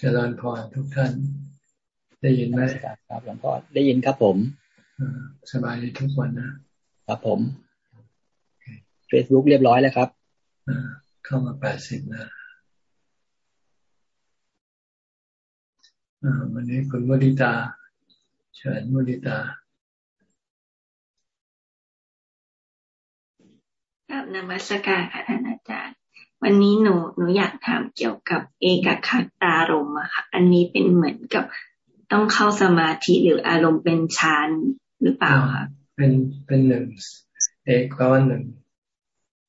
เจริญพรทุกท่าน ได้ยินไหมครับหลวงพ่อได้ยินครับผมสบายดีทุกวันนะครับผมเฟซบุ๊กเรียบร้อยแล้วครับเข้ามาแปดสิบนะวันนี้คุณมุดิตา เชิญมุดิตาครับนมัสการค่ะท่านอาจารย์ วันนี้หนูหนูอยากถามเกี่ยวกับเอกคัตตารมอะค่ะ อันนี้เป็นเหมือนกับต้องเข้าสมาธิหรืออารมณ์เป็นฌานหรือเปล่าคะเป็นเป็นหนึ่งเอกแปลว่าหนึ่ง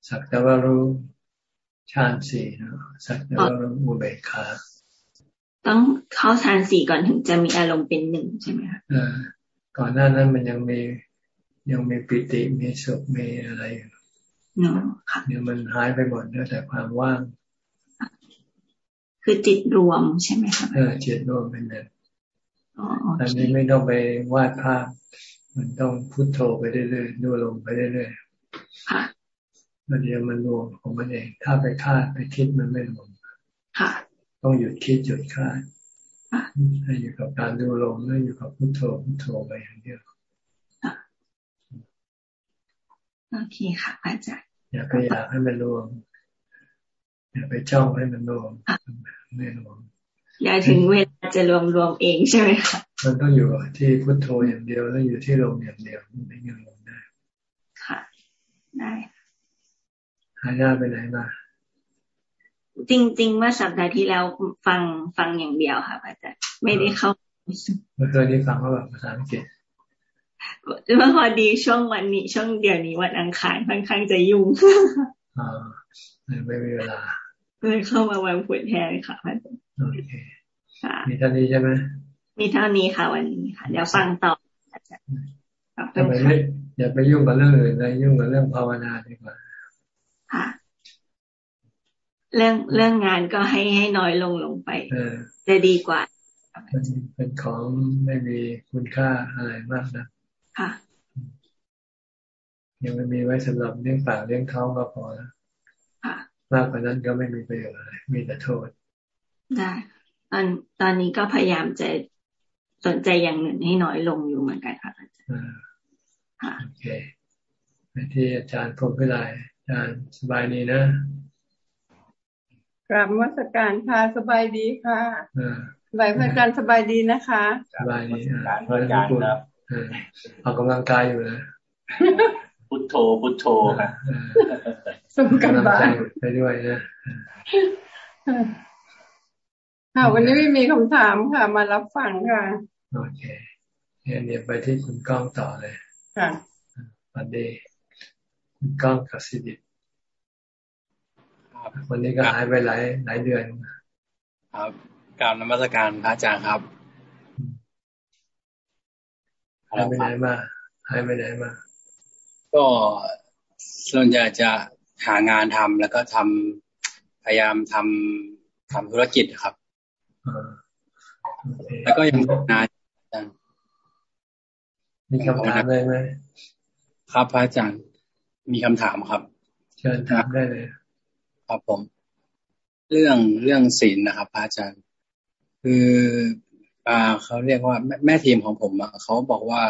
สักแต่ว่ารู้ฌานสี่นะสักแต่ว่ารู้อุเบกขาต้องเข้าฌานสี่ก่อนถึงจะมีอารมณ์เป็นหนึ่งใช่ไหมคะก่อนหน้านั้นมันยังมียังมีปิติมีสุขมีอะไรอยู่ เนี่ยมันหายไปหมดเหลือแต่ความว่าง คือจิตรวมใช่ไหมคะเออจิตรวมเป็นแบบอันนี้ไม่ต้องไปวาดภาพ มันต้องพุโทโธไปเรื่อยๆดูลมไปเรื่อยๆค่ะมันเดียวมันรวมของมันเอง ถ้าไปคาดไปคิดมันไม่รวมค่ะต้องหยุดคิดหยุดคาดให้อยู่กับการดูลมแล้วอยู่กับพุโทโธพุโทโธไปอย่างเดียวโอเคค่ะอาจารย์ อย่าไปอยากให้มันรวม อย่าไปจ้องให้มันรวมไม่รวมอย่าถึงเวลาจะรวมรวมเองใช่ไหมคะมันต้องอยู่ที่พุทโธอย่างเดียวแล้วอยู่ที่ลมอย่างเดียวไม่ยังรวมได้ค่ะได้หายาไปไหนมาจริง ๆ ว่าสัปดาห์ที่แล้วฟังฟังอย่างเดียวค่ะอาจารย์ไม่ได้เข้าเมื่อคืนนี้ฟังเขาแบบภาษาอังกฤษ เมื่อพอดีช่วงวันนี้ ช่วงเดียวนี้วันอังคารค่อนข้างจะยุ่งอ่าไม่มีเวลาเลยเข้ามาวันพุธแทนค่ะอาจารย์โอเคมีเท่านี้ใช่ไหมมีเท่านี้ค่ะ วันนี้ค่ะ เดี๋ยวฟังต่ออาจารย์ทำไมไม่อย่าไปยุ่งกับเรื่องอื่นเลยยุ่งกับเรื่องภาวนาดีกว่าค่ะ เรื่องเรื่องงานก็ให้ให้น้อยลงลงไปจะดีกว่าเป็นของไม่มีคุณค่าอะไรมากนะ ค่ะยังไม่มีไว้สำหรับเลี้ยงปากเลี้ยงท้องก็พอแล้วมากกว่านั้นก็ไม่มีประโยชน์อะไรมีแต่โทษ ได้ตอนตอนนี้ก็พยายามจะสนใจอย่างหนึ่งให้น้อยลงอยู่เหมือนกันค่ะอาจารย์ค่ะโอเคไปที่อาจารย์พบพิไลอาจารย์สบายดีนะกราบมัสการค่ะสบายดีค่ะสบายพระอาจารย์สบายดีนะคะสบายดีพระอาจารย์ครับ ออกกำลังกายอยู่นะพุทโธพุทโธครับสมกันบ้างไปด้วยนะค่ะวันนี้ไม่มีคำถามค่ะ มารับฟังค่ะ โอเคเนี่ยไปที่คุณก้องต่อเลย ค่ะวันดีคุณก้องกับสิริวันนี้ก็หายไปหลายหลายเดือน ครับกราบนมัสการพระอาจารย์ครับ หายไปไหนมาหายไปไหนมา ก็ส่วนใหญ่จะหางานทำแล้วก็ทำพยายามทำทำธุรกิจครับแล้วก็ยังทำงานมีคำถามได้ไหมครับพระอาจารย์มีคำถามครับ เชิญถามได้เลย ครับผม เรื่องเรื่องศีลนะครับพระอาจารย์ คือ อ่าเขาเรียกว่าแม่ทีมของผมอะเขาบอกว่า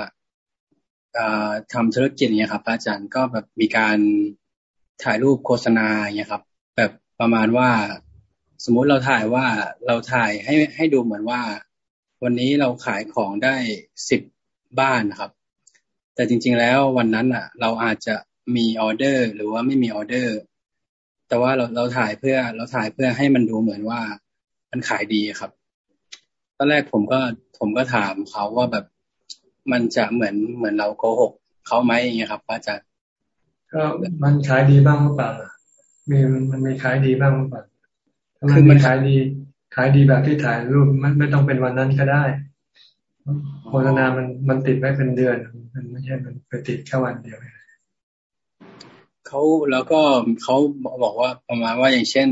อ่าทำธุรกิจเนี่ยครับ อาจารย์ก็แบบมีการถ่ายรูปโฆษณาเนี่ยครับ แบบประมาณว่า สมมุติเราถ่ายว่าเราถ่ายให้ให้ดูเหมือนว่า วันนี้เราขายของได้สิบบ้านครับ แต่จริง ๆแล้ววันนั้นอะ เราอาจจะมีออเดอร์ หรือว่าไม่มีออเดอร์ แต่ว่าเราเราถ่ายเพื่อเราถ่ายเพื่อให้มันดูเหมือนว่ามันขายดีครับ ตอนแรกผมก็ผมก็ถามเขาว่าแบบมันจะเหมือนเหมือนเราโกหกเขาไหมอย่างเงี้ยครับอาจารย์ก็มันขายดีบ้างหรือเปล่ามีมันมีขายดีบ้างหรือเปล่าถ้ามันมีขายดี ขายดีแบบที่ถ่ายรูปมันไม่ต้องเป็นวันนั้นก็ได้โฆษณามันมันติดไว้เป็นเดือน มันไม่ใช่มันไปติดแค่วันเดียวเขาแล้วก็เขาบอกว่าประมาณว่าอย่างเช่น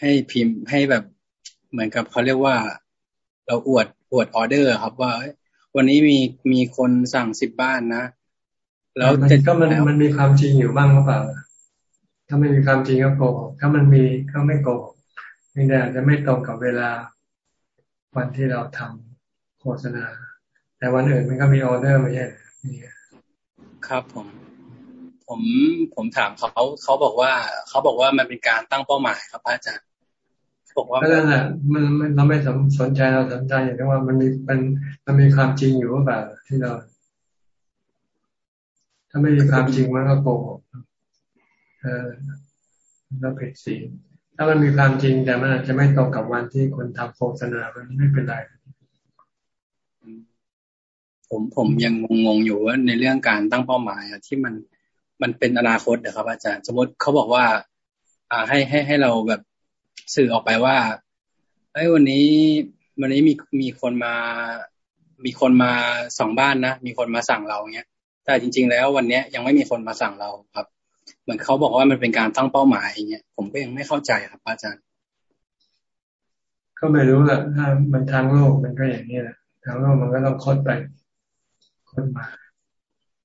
ให้พิมพ์ให้แบบเหมือนกับเขาเรียกว่า เราอวดอวดออเดอร์ครับว่าวันนี้มีมีคนสั่งสิบบ้านนะแล้วจะก็มันมันมีความจริงอยู่บ้างหรือเปล่า ถ้าไม่มีความจริงก็โกหกถ้ามันมีก็ไม่โกหกนี่แต่จะไม่ตรงกับเวลาวันที่เราทำโฆษณา แต่วันอื่นมันก็มีออเดอร์ไม่ใช่ครับผม ผมผมถามเขาเขาบอกว่าเขาบอกว่ามันเป็นการตั้งเป้าหมายครับอาจารย์ บอกว่านั่นแหละมันเราไม่สนใจเราสนใจอย่างที่ว่ามันมีมันมันมีความจริงอยู่ว่าแบบที่เรา ถ้าไม่มีความจริงมันก็โกหกเออเราผิดศีลถ้ามันมีความจริงแต่มันอาจจะไม่ตรงกับวันที่คนทำโฆษณามันไม่เป็นไรผมผมยังงงอยู่ว่าในเรื่องการตั้งเป้าหมายอะที่มันมันเป็นอนาคตนะครับ อาจารย์ สมมติเขาบอกว่า อ่าให้ให้ให้เราแบบ สื่อออกไปว่าไอ้วันนี้วันนี้มีมีคนมา มีคนมาสองบ้านนะมีคนมาสั่งเราเงี้ย แต่จริง ๆ แล้ววันเนี้ยยังไม่มีคนมาสั่งเราครับ เหมือนเขาบอกว่ามันเป็นการตั้งเป้าหมายอย่างเงี้ยผมก็ยังไม่เข้าใจครับ อาจารย์ ก็ไม่รู้แหละถ้ามันทางโลกมันก็อย่างนี้แหละทางโลกมันก็ต้องคดไปคดมา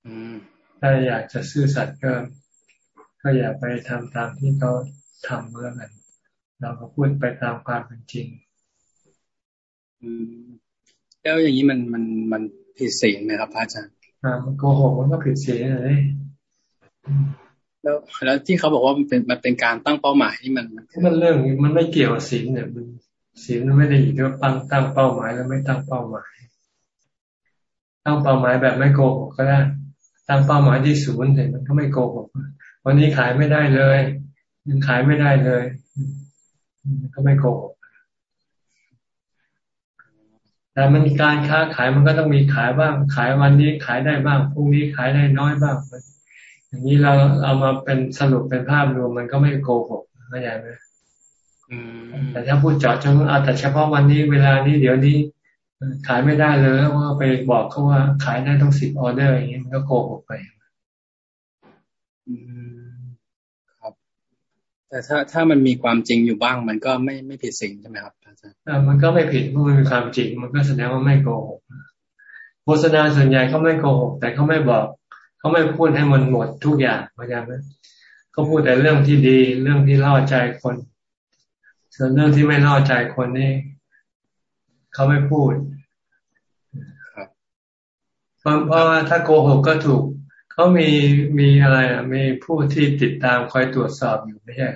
อืมถ้าอยากจะซื่อสัตย์ก็ก็อย่าไปทำตามที่เขาทำแล้วกัน เราก็พูดไปตามความเป็นจริงอืมแล้วอย่างนี้มันมันมันผิดศีลไหมครับพระอาจารย์อ่ามันโกหกมันก็ผิดศีลเลยแล้วแล้วที่เขาบอกว่ามันเป็นมันเป็นการตั้งเป้าหมายที่มันมันเรื่องมันไม่เกี่ยวกับศีลเนี่ยมันศีลมันไม่ได้อยู่ที่ว่าตั้งตั้งเป้าหมายแล้วไม่ตั้งเป้าหมาย ตั้งเป้าหมายแบบไม่โกหกก็ได้ตั้งเป้าหมายที่ศูนย์เนี่ยมันก็ไม่โกหกวันนี้ขายไม่ได้เลยยังขายไม่ได้เลย ก็ไม่โกหกแต่มันการค้าขายมันก็ต้องมีขายบ้าง ขายวันนี้ขายได้บ้างพรุ่งนี้ขายได้น้อยบ้างอย่างนี้เราเอามาเป็นสรุปเป็นภาพรวมมันก็ไม่โกหกเข้าใจไหมแต่ถ้าพูดเจาะจงเอาแต่เฉพาะวันนี้เวลานี้เดี๋ยวนี้ ขายไม่ได้เลยว่าไปบอกเขาว่าขายได้ต้องสิบออเดอร์อย่างนี้มันก็โกหกไป อืม แต่ถ้าถ้ามันมีความจริงอยู่บ้าง มันก็ไม่ไม่ผิดสิ่งใช่ไหมครับอาจารย์มันก็ไม่ผิดเพราะมันมีความจริง มันก็แสดงว่าไม่โกหกโฆษณาส่วนใหญ่เขาไม่โกหก แต่เขาไม่บอกเขาไม่พูดให้มันหมดทุกอย่างเข้าใจไหมเขาพูดแต่เรื่องที่ดี เรื่องที่ล่อใจคน ส่วนเรื่องที่ไม่ล่อใจคนนี่เขาไม่พูดเพราะว่าถ้าโกหกก็ถูก เขามีมีอะไรอะมีผู้ที่ติดตามคอยตรวจสอบอยู่ไม่ใช่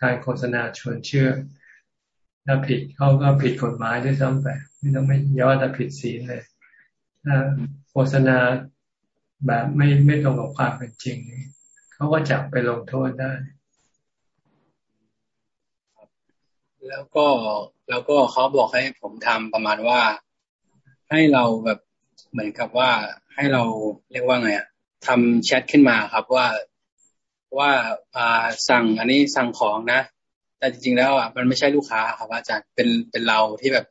การโฆษณาชวนเชื่อ ถ้าผิดเขาก็ผิดกฎหมายด้วยซ้ำไปไม่ต้องไม่ย้อนแต่ผิดศีลเลยถ้าโฆษณาแบบไม่ไม่ตรงกับความเป็นจริงเขาก็จับไปลงโทษได้ แล้วก็แล้วก็เขาบอกให้ผมทำประมาณว่าให้เราแบบเหมือนกับว่าให้เราเรียกว่าไงอะ ทำแชทขึ้นมาครับว่าว่าอ่าสั่งอันนี้สั่งของนะ แต่จริงๆแล้วอะมันไม่ใช่ลูกค้าครับอาจารย์เป็นเป็นเราที่แบบ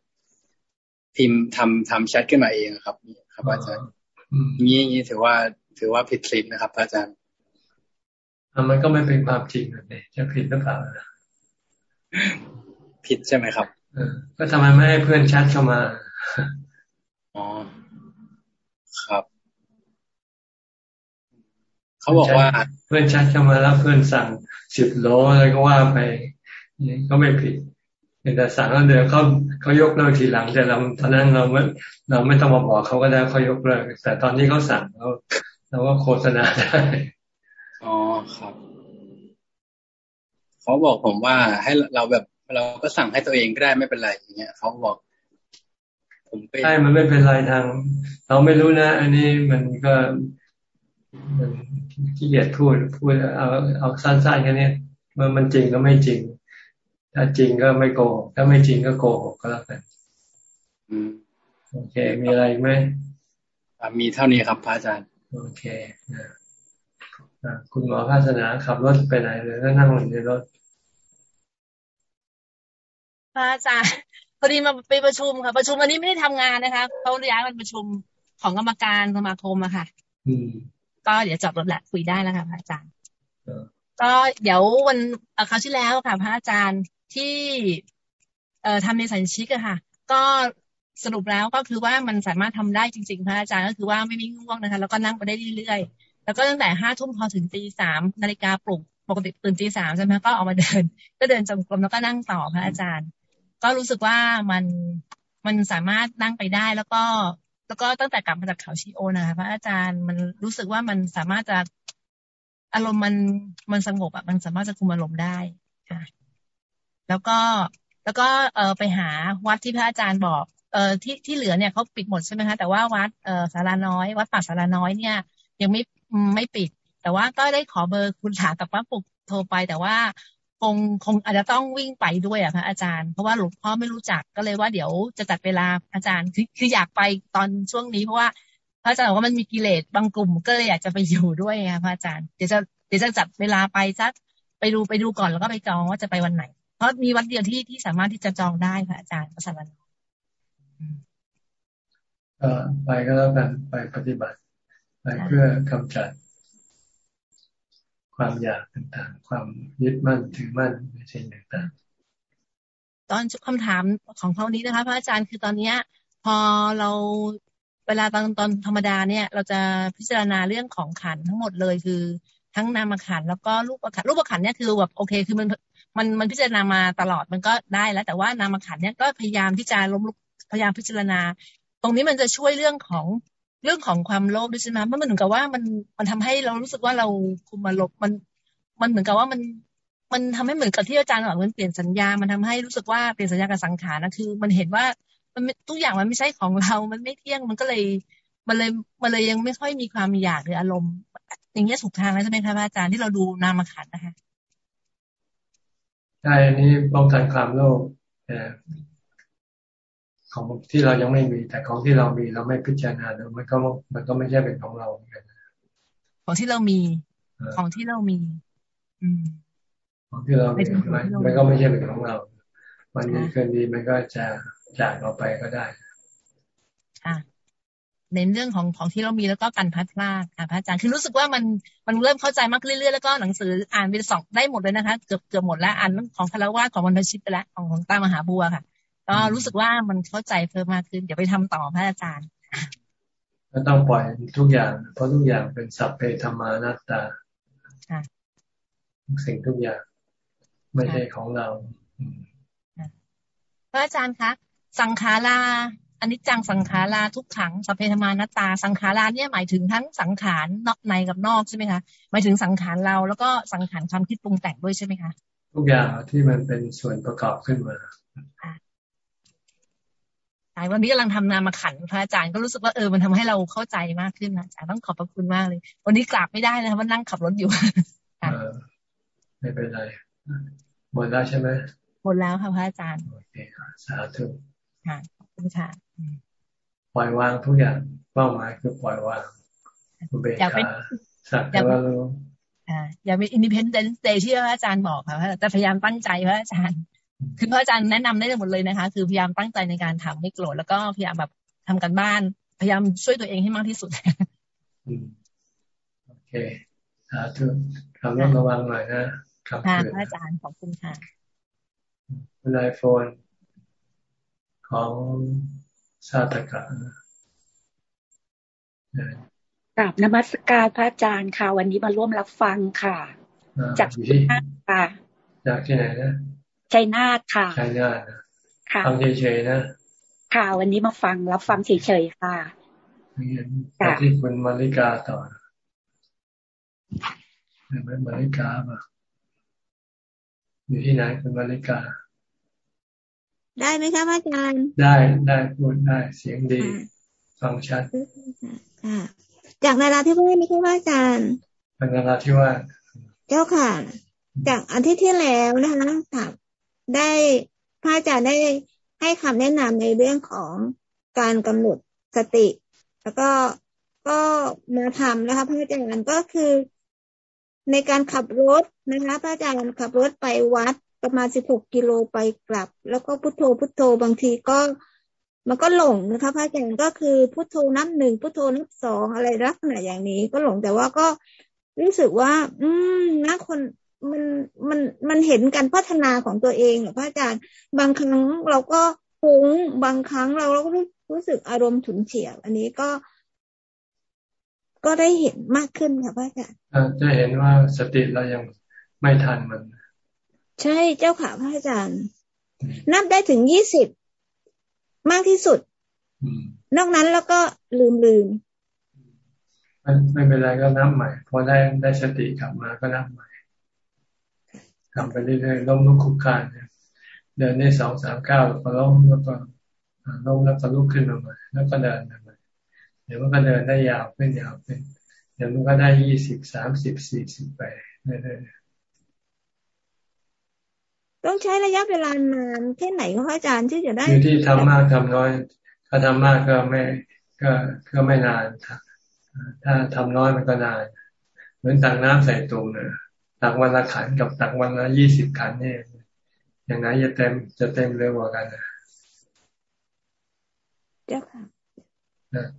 พิมพ์ทำทำแชทขึ้นมาเองครับ ครับอาจารย์นี้นี้ถือว่าถือว่าผิดศีลนะครับ อาจารย์มันก็ไม่เป็นความจริงเลยจะผิดหรือเปล่าผิดใช่ไหมครับก็ทำไมไม่ให้เพื่อนแชทเข้ามาอ๋อครับ เขาบอกว่าเพื่อนชัดเข้ามาแล้วเพื่อนสั่งสิบโลอะไรก็ว่าไปนี่ก็ไม่ผิดแต่สั่งแล้วเดี๋ยวเขาเขายกเลิกทีหลังแต่เราตอนนั้นเราไม่เราไม่ต้องมาบอกเขาก็ได้เขายกเลิกแต่ตอนนี้เขาสั่งเราเราก็โฆษณาได้อ๋อครับเขาบอกผมว่าให้เราแบบเราก็สั่งให้ตัวเองก็ได้ไม่เป็นไรอย่างเงี้ยเขาบอก ผมไปใช่มันไม่เป็นไรทาง เราไม่รู้นะ อันนี้มันก็ มันขี้เกียจพูดพูดเอาเอาสั้นๆแค่นี้มันมันจริงก็ไม่จริง ถ้าจริงก็ไม่โกหกถ้าไม่จริงก็โกหกก็แล้วกันโอเค มีอะไรไหมมีเท่านี้ครับพระอาจารย์ โอเคคุณหมอภาสนาขับรถไปไหนเลยก็นั่งอยู่ในรถพระอาจารย์พอดีมาไปประชุมค่ะ ประชุมวันนี้ไม่ได้ทำงานนะคะเขาย้ายมาประชุมของกรรมการสมาคมอะค่ะ ก็เดี๋ยวจอดรถแหละคุยได้แล้วค่ะพระอาจารย์ก็เดี๋ยววันคราวที่แล้วค่ะ พระอาจารย์ที่ เอ่อทำในสัญชิกอะค่ะ ก็สรุปแล้วก็คือว่ามันสามารถทำได้จริง ๆ พระอาจารย์ก็คือว่าไม่มีง่วงนะคะ แล้วก็นั่งไปได้เรื่อยๆแล้วก็ตั้งแต่ห้าทุ่มพอถึงตีสามนาฬิกาปลุกปกติตื่นตีสามใช่ไหมก็ออกมาเดิน ก็เดินจงกรมแล้วก็นั่งต่อพระอาจารย์ ก็รู้สึกว่ามันมันสามารถนั่งไปได้แล้วก็ แล้วก็ตั้งแต่กลับมาจากเขาชิโอนะคะพระอาจารย์มันรู้สึกว่ามันสามารถจะอารมณ์มันมันสงบอะมันสามารถจะคุมอารมณ์ได้ค่ะ แล้วก็แล้วก็เออไปหาวัดที่พระอาจารย์บอก เออที่ที่เหลือเนี่ยเขาปิดหมดใช่ไหมคะแต่ว่าวัดเออสาราน้อยวัดป่าสาราน้อยเนี่ย ยังไม่ไม่ปิด แต่ว่าก็ได้ขอเบอร์คุณถากับป้าปุกโทรไป แต่ว่า คงคงอาจจะต้องวิ่งไปด้วยอะพระอาจารย์เพราะว่าหลวงพ่อไม่รู้จักก็เลยว่าเดี๋ยวจะจัดเวลาอาจารย์คือคืออยากไปตอนช่วงนี้เพราะว่าพระอาจารย์บอกว่ามันมีกิเลสบางกลุ่มก็เลยอยากจะไปอยู่ด้วยไงพระอาจารย์เดี๋ยวจะเดี๋ยวจะจัดเวลาไปสักไปดูไปดูก่อนแล้วก็ไปจองว่าจะไปวันไหน เพราะมีวันเดียวที่ที่สามารถที่จะจองได้พระอาจารย์พระสันนก็ไปก็แล้วกันไปปฏิบัติไปเพื่อกำจัด ความอยากต่างๆ ความยึดมั่นถือมั่นในสิ่งต่างๆ ตอนคำถามของเท่านี้นะคะพระอาจารย์คือตอนเนี้ย พอเราเวลาตอนตอนธรรมดาเนี่ย เราจะพิจารณาเรื่องของขันทั้งหมดเลยคือ ทั้งนามขันแล้วก็รูปขันรูปขันเนี่ยคือแบบโอเค คือมันมันมันพิจารณามาตลอดมันก็ได้แล้ว แต่ว่านามขันเนี่ยก็พยายามที่จะล้มลุกพยายามพิจารณา ตรงนี้มันจะช่วยเรื่องของ เรื่องของความโลภด้วยใช่ไหมมันเหมือนกับว่ามันมันทำให้เรารู้สึกว่าเราคุมมาลบมัน มันเหมือนกับว่ามันมันทำให้เหมือนกับที่อาจารย์บอกมันเปลี่ยนสัญญา มันทำให้รู้สึกว่าเปลี่ยนสัญญากับสังขารนะคือ มันเห็นว่ามันทุกอย่างมันไม่ใช่ของเรา มันไม่เที่ยงมันก็เลย มันเลยมันเลยยังไม่ค่อยมีความอยากหรืออารมณ์ อย่างเงี้ยสุกทางแล้วใช่ไหมคะอาจารย์ที่เราดูนามขันนะคะใช่อันนี้ป้องกันความโลภ ของที่เรายังไม่มี แต่ของที่เรามีเราไม่พิจารณาแล้วมันก็มันก็ไม่ใช่เป็นของเราเหมือนกันของที่เรามี ของที่เรามี อืม ของที่เรามีมันก็ไม่ใช่เป็นของเราวันนี้คืนดีมันก็จะจากเราไปก็ได้อะเน้นเรื่องของของที่เรามีแล้วก็การพัฒนาค่ะพระอาจารย์คือรู้สึกว่ามันมันเริ่มเข้าใจมากขึ้นเรื่อยๆแล้วก็หนังสืออ่านไปสองได้หมดเลยนะคะ เกือบเกือบหมดแล้วอ่านของคารวะของวันพชิตไปแล้วของของตามหาบัวค่ะ ก็รู้สึกว่ามันเข้าใจเพิ่มมากขึ้น เดี๋ยวไปทำต่อพระอาจารย์ก็ต้องปล่อยทุกอย่าง เพราะทุกอย่างเป็นสัพเพธรรมานัตตาสิ่งทุกอย่างไม่ใช่ของเราพระอาจารย์คะสังขาราอันนี้จังสังขาราทุกขังสัพเพธรรมานัตตา สังขาราเนี่ยหมายถึงทั้งสังขารนอกในกับนอกใช่ไหมคะหมายถึงสังขารเราแล้วก็สังขารความคิดปรุงแต่งด้วยใช่ไหมคะทุกอย่างที่มันเป็นส่วนประกอบขึ้นมาช่ วันนี้กำลังทำนามมาขันพระอาจารย์ก็รู้สึกว่าเออมันทำให้เราเข้าใจมากขึ้นนะอาจารย์ต้องขอบพระคุณมากเลย วันนี้กราบไม่ได้นะว่านั่งขับรถอยู่ไม่เป็นไรหมดแล้วใช่ไหมหมดแล้วค่ะพระอาจารย์โอเคสาธุค่ะขอบคุณค่ะปล่อยวางทุกอย่างเป้าหมายคือปล่อยวางอุเบกขาสักแต่ว่ารู้อย่าเป็น Independence Day ที่พระอาจารย์บอกค่ะแต่พยายามตั้งใจพระอาจารย์ คือพระอาจารย์แนะนำได้หมดเลยนะคะ คือพยายามตั้งใจในการทำไม่โกรธแล้วก็พยายามแบบทำการบ้าน พยายามช่วยตัวเองให้มากที่สุดโอเคสาธุทำต้องระวังหน่อยนะครับค่ะพระอาจารย์ขอบคุณค่ะคุณ iPhone ของซาตกะกราบนมัสการพระอาจารย์ค่ะ วันนี้มาร่วมรับฟังค่ะ จากที่ค่ะจากที่ไหนนะ ชัยนาทค่ะชัยนาทค่ะฟังเฉยๆนะ ค่ะ วันนี้มาฟังรับฟังเฉยๆค่ะจากที่คุณมาริกาต่อเห็นไหมมาริกามาอยู่ที่ไหนคุณมาริกา ได้ไหมคะอาจารย์ ได้ได้พูดได้เสียงดี ฟังชัดค่ะจากนาราธิวาสไหมคะอาจารย์เป็นนาราธิวาสเจ้าค่ะ จากอาทิตย์ที่แล้วนะคะถาม ได้พระอาจารย์ได้ให้คำแนะนำในเรื่องของการกำหนดสติ แล้วก็ก็มาทำนะคะพระอาจารย์ก็คือในการขับรถนะคะพระอาจารย์ขับรถไปวัดประมาณสิบหกกิโลไปกลับ แล้วก็พุทโธพุทโธบางทีก็ มันก็หลงนะคะพระอาจารย์ก็คือพุทโธนับหนึ่งพุทโธนับสองอะไรลักษณะอย่างนี้ก็หลงแต่ว่าก็รู้สึกว่า อืมนะคน มันมันมันเห็นการพัฒนาของตัวเองเหรอพระอาจารย์ บางครั้งเราก็ฟุ้งบางครั้งเราเราก็รู้สึกอารมณ์ฉุนเฉียวอันนี้ก็ก็ได้เห็นมากขึ้นค่ะพระอาจารย์จะเห็นว่าสติเรายังไม่ทันมัน ใช่เจ้าค่ะพระอาจารย์ นับได้ถึงยี่สิบมากที่สุดนอกนั้นแล้วก็ลืมลืมไม่เป็นไรก็นับใหม่ พอได้ได้สติกลับมาก็นับใหม่ ทำไปเรื่อยๆล้มลุกคุกคานเดินได้สองสามเก้าก็ล้มแล้วก็ล้มแล้วก็ลุกขึ้นมาใหม่แล้วก็เดินใหม่เดี๋ยวมันก็เดินได้ยาวขึ้นยาวขึ้นเดี๋ยวมันก็ได้ยี่สิบสามสิบสี่สิบไปเรื่อยๆต้องใช้ระยะเวลานานแค่ไหนก็อาจารย์ที่จะได้อยู่ที่ทำมากทำน้อย ถ้าทำมากก็ไม่ก็ก็ไม่นานถ้าทำน้อยมันก็นาน เหมือนตักน้ำใส่ตุ่มเนี่ย ตักวันละขันกับตักวันละยี่สิบขันนี่อย่างไหนจะเต็มจะเต็มเร็วกว่ากันนะเจ้าค่ะ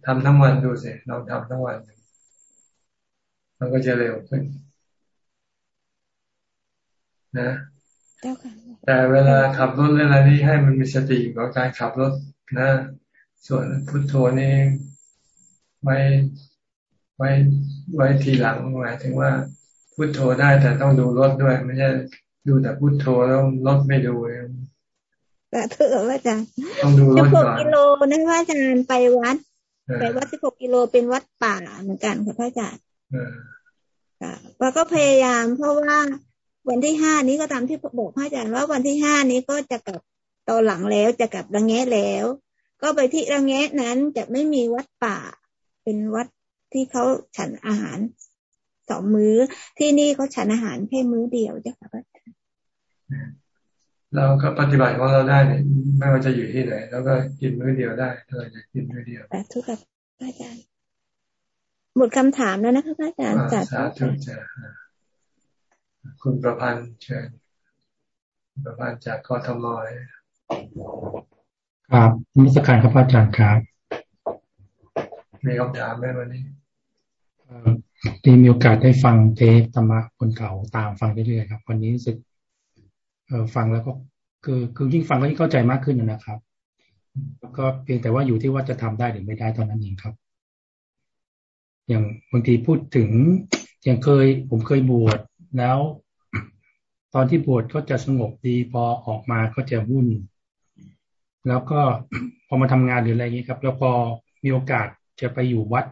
ทำทั้งวันดูสิลองทำทั้งวัน มันก็จะเร็วขึ้น นะแต่เวลาขับรถอะไรนี่ให้มันมีสติกับการขับรถนะ ส่วนพุทโธนี่ไว้ไว้ไว้ทีหลังหมายถึงว่า พุทโธได้แต่ต้องดูรถด้วย ไม่ใช่ดูแต่พุทโธแล้วรถไม่ดูแต่เถอะว่าอาจารย์ต้องดูรถก่อนกิโลนะว่าอาจารย์ไปวัดไปวัดสิบหกกิโลเป็นวัดป่าเหมือนกันค่ะพระอาจารย์แล้วก็พยายามเพราะว่าวันที่ห้านี้ก็ตามที่บอกพระอาจารย์ว่าวันที่ห้านี้ก็จะกลับตอนหลังแล้วจะกลับระแงะแล้ว ก็ไปที่ระแงะนั้นจะไม่มีวัดป่า เป็นวัดที่เขาฉันอาหาร สองมื้อ ที่นี่เขาฉันอาหารแค่มื้อเดียวจ้ะค่ะพระอาจารย์เราก็ปฏิบัติของเราได้เนี่ยไม่ว่าจะอยู่ที่ไหนแล้วก็กินมื้อเดียวได้ถ้าเราจะกินมื้อเดียวแต่ทุกกับอาจารย์หมดคำถามแล้วนะคะอาจารย์สาธุจ้ะคุณประพันธ์เชิญประพันธ์จากกทมครับมิสการครับอาจารย์ครับมีคำถามไหมวันนี้ ที่มีโอกาสได้ฟังเทปธรรมะคนเก่าตามฟังเรื่อยๆครับ วันนี้รู้สึกเออฟังแล้วก็คือคือยิ่งฟังก็ยิ่งเข้าใจมากขึ้นนะครับ แล้วก็เพียงแต่ว่าอยู่ที่ว่าจะทำได้หรือไม่ได้ตอนนั้นเองครับ อย่างบางทีพูดถึงอย่างเคย ผมเคยบวชแล้ว ตอนที่บวชก็จะสงบดีพอออกมาก็จะวุ่น แล้วก็พอมาทำงานหรืออะไรอย่างนี้ครับ แล้วพอมีโอกาสจะไปอยู่วัด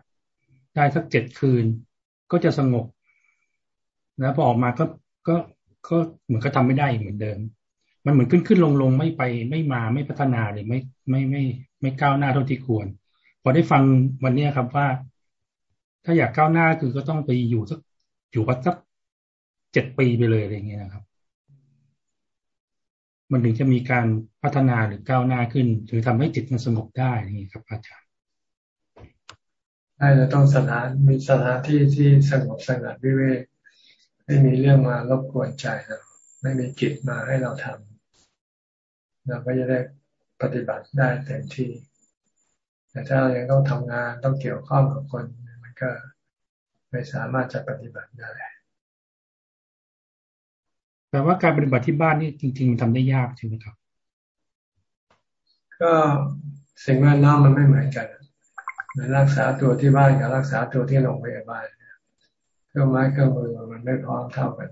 ได้สักเจ็ดคืน ก็จะสงบแล้วพอออกมาก็ก็ก็เหมือนก็ทำไม่ได้เหมือนเดิม มันเหมือนขึ้นขึ้นลงลงไม่ไปไม่มาไม่พัฒนาเลยไม่ไม่ไม่ ไม่ก้าวหน้าเท่าที่ควร พอได้ฟังวันนี้ครับว่า ถ้าอยากก้าวหน้าคือก็ต้องไปอยู่สักอยู่วัดสักเจ็ดปีไปเลยอะไรเงี้ยนะครับ มันถึงจะมีการพัฒนาหรือก้าวหน้าขึ้นหรือทำให้จิตมันสงบได้นี่ครับอาจารย์ ใช่เราต้องสถานมีสถานที่ที่สงบสงัดวิเวกไม่มีเรื่องมารบกวนใจเราไม่มีกิจมาให้เราทำเราก็จะได้ปฏิบัติได้เต็มที่ แต่ถ้าเรายังต้องทำงานต้องเกี่ยวข้องกับคนมันก็ไม่สามารถจะปฏิบัติได้แปลว่าการปฏิบัติที่บ้านนี่จริงๆมันทำได้ยากใช่ไหมครับ ก็สิ่งแวดล้อมมันไม่เหมือนกัน รักษาตัวที่บ้านกับรักษาตัวที่โรงพยาบาลเครื่องไม้เครื่องมือมันไม่พร้อมเท่ากัน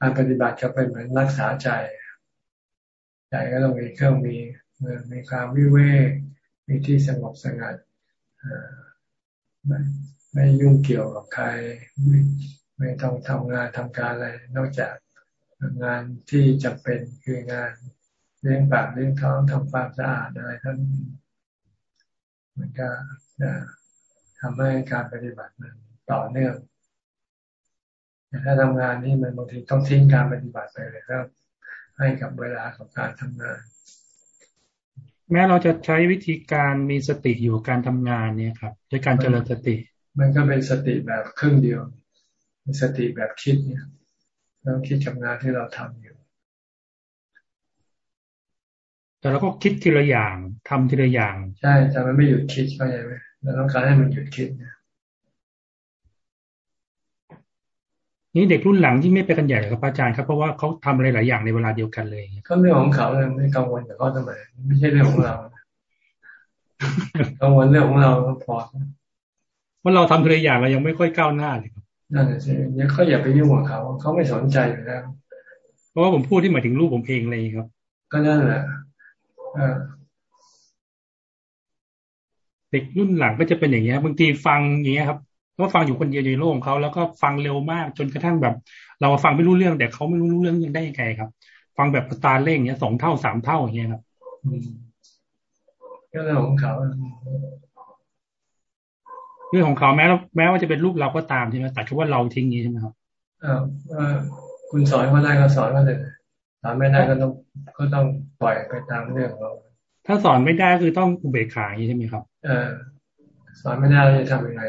การปฏิบัติจะเป็นเหมือนรักษาใจ ใจก็ต้องมีเครื่องมีมีความวิเวกมีที่สงบสงัดไม่ไม่ยุ่งเกี่ยวกับใคร ไม่ไม่ต้องทำงานทำการอะไร นอกจากงานที่จำเป็นคืองาน เลี้ยงปากเลี้ยงท้องทำความสะอาดอะไรทั้งมันก็จะทำให้การปฏิบัติมันต่อเนื่องแต่ถ้าทำงานนี่มันบางทีต้องทิ้งการปฏิบัติไปเลยครับ ให้กับเวลาของการทำงาน แม้เราจะใช้วิธีการมีสติอยู่การทำงานเนี่ยครับด้วยการเจริญสติ มันก็เป็นสติแบบครึ่งเดียวสติแบบคิดเนี่ยเราคิดกับงานที่เราทำอยู่ แต่เราก็คิดทีละอย่างทำทีละอย่าง ใช่แต่มันไม่หยุดคิดเข้าใจไหมเราต้องการให้มันหยุดคิดนนี่เด็กรุ่นหลังที่ไม่ไปกันใหญ่ครับอาจารย์ครับเพราะว่าเขาทำอะไรหลายอย่างในเวลาเดียวกันเลยก็เรื่องของเขาเลยไม่กังวลกับเขาทำไมไม่ใช่เรื่องของเรากังวลเรื่องของเราพอว่าเราทำทีละอย่างเรายังไม่ค่อยก้าวหน้าเลยครับนั่นแหละสิเขาอย่าไปยุ่งกับเขาเขาไม่สนใจอยู่แล้วเพราะว่าผมพูดที่หมายถึงลูกผมเองเลยครับ ก็นั่นแหละ เด็กรุ่นหลังก็จะเป็นอย่างเงี้ยบางทีฟังอย่างเงี้ยครับก็ฟังอยู่คนเดียวในโลกของเขาแล้วก็ฟังเร็วมากจนกระทั่งแบบ เราฟังไม่รู้เรื่องแต่เขาไม่รู้เรื่องยังได้ยังไงครับ ฟังแบบตาเร่งเงี้ยสองเท่าสามเท่าอย่างเงี้ยครับก็เรื่องของเขาเรื่องของเขาแม้แม้ว่าจะเป็นลูกเราก็ตามใช่ไหมแต่แค่ว่าเราทิ้งนี้ใช่ไหมครับอ่าคุณสอนมาได้ก็สอนมาเลย สอนไม่ได้ก็ต้องก็ต้องปล่อยไปตามเรื่องเราถ้าสอนไม่ได้คือต้องอุเบกขาใช่ไหมครับ เออสอนไม่ได้จะทำยังไง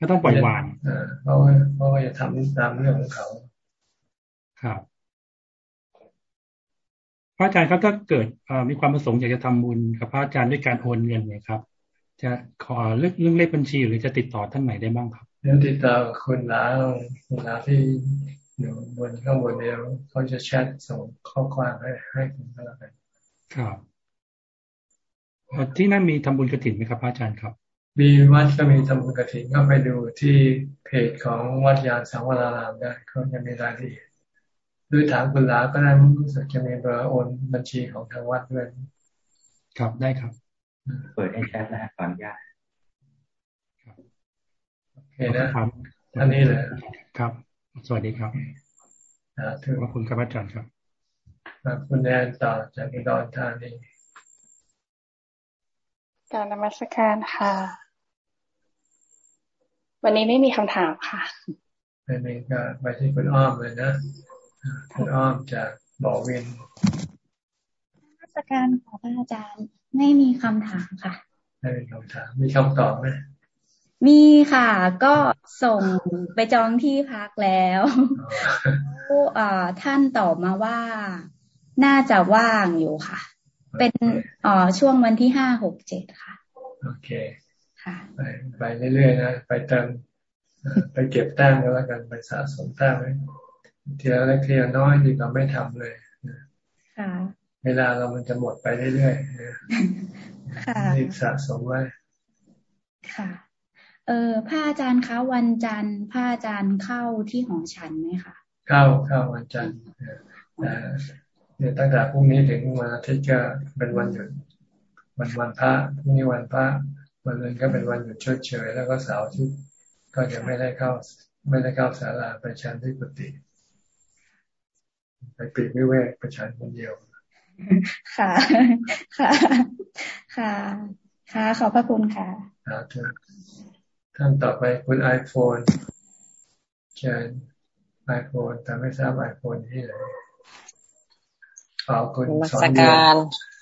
ก็ต้องปล่อยวางเออเพราะเพราะว่าจะทำตามเรื่องของเขาครับพระอาจารย์ครับถ้าเกิดมีความประสงค์อยากจะทำบุญกับพระอาจารย์ด้วยการโอนเงินเนี่ยครับ จะขอเรื่องเรื่องเลขบัญชี หรือจะติดต่อท่านไหนได้บ้างครับเรื่องติดต่อคุณน้าคุณน้าที่ อยู่บนข้างบนเดียวเขาจะแชทส่งข้อความให้ให้คุณก็แล้วกันครับที่นั่นมีทำบุญกระถิ่นไหมครับพระอาจารย์ครับ มีวัดก็มีทำบุญกระถิ่นก็ไปดูที่เพจของวัดยานสังวรารามได้เขาจะมีรายละเอียดหรือถามคุณลาก็ได้รู้สึกจะมีเบอร์โอนบัญชีของทางวัดด้วยครับได้ครับ เปิดให้แชทนะฮะก่อนยาโอเคนะครับอันนี้เลยครับ สวัสดีครับขอบคุณครับอาจารย์ครับคุณแนนต่อจากอุดรธานีการนมัสการค่ะ วันนี้ไม่มีคำถามค่ะไม่มีก็ไปที่คุณอ้อมเลยนะคุณอ้อมจากบ่อวินนมัสการขอพระอาจารย์ ไม่มีคำถามค่ะไม่มีคำถาม มีคำตอบไหมมีค่ะ ก็ ส่งไปจองที่พักแล้วท่านตอบมาว่าน่าจะว่างอยู่ค่ะ เป็นอ๋อช่วงวันที่ห้าหกเจ็ดค่ะ โอเค ค่ะ ไปไปเรื่อยๆนะ ไปเติมไปเก็บแต้มก็แล้วกัน ไปสะสมแต้มไว้ทีละเล็กทีละน้อยดีกว่าไม่ทำเลยค่ะ เวลาเรามันจะหมดไปเรื่อยๆค่ะรีบสะสมไว้ ค่ะ เออพระอาจารย์คะวันจันทร์พระอาจารย์เข้าที่ของฉันไหมคะเข้าเข้าวันจันทร์แต่เนี่ยตั้งแต่พรุ่งนี้ถึงวันอาทิตย์ก็เป็นวันหยุดวันวันพระพรุ่งนี้วันพระวันอื่นก็เป็นวันหยุดชดเชยแล้วก็เสาร์ที่ก็จะไม่ได้เข้า ไม่ได้เข้าศาลาไปชันที่กุฏิไปปิดไม่เวกไปชันคนเดียวค่ะ ค่ะ ค่ะ ค่ะ ขอบพระคุณค่ะ ท่านต่อไปคุณไอโฟนเชิญไอโฟนแต่ไม่ทราบไอโฟนที่ไหนขอบคุณสอนการ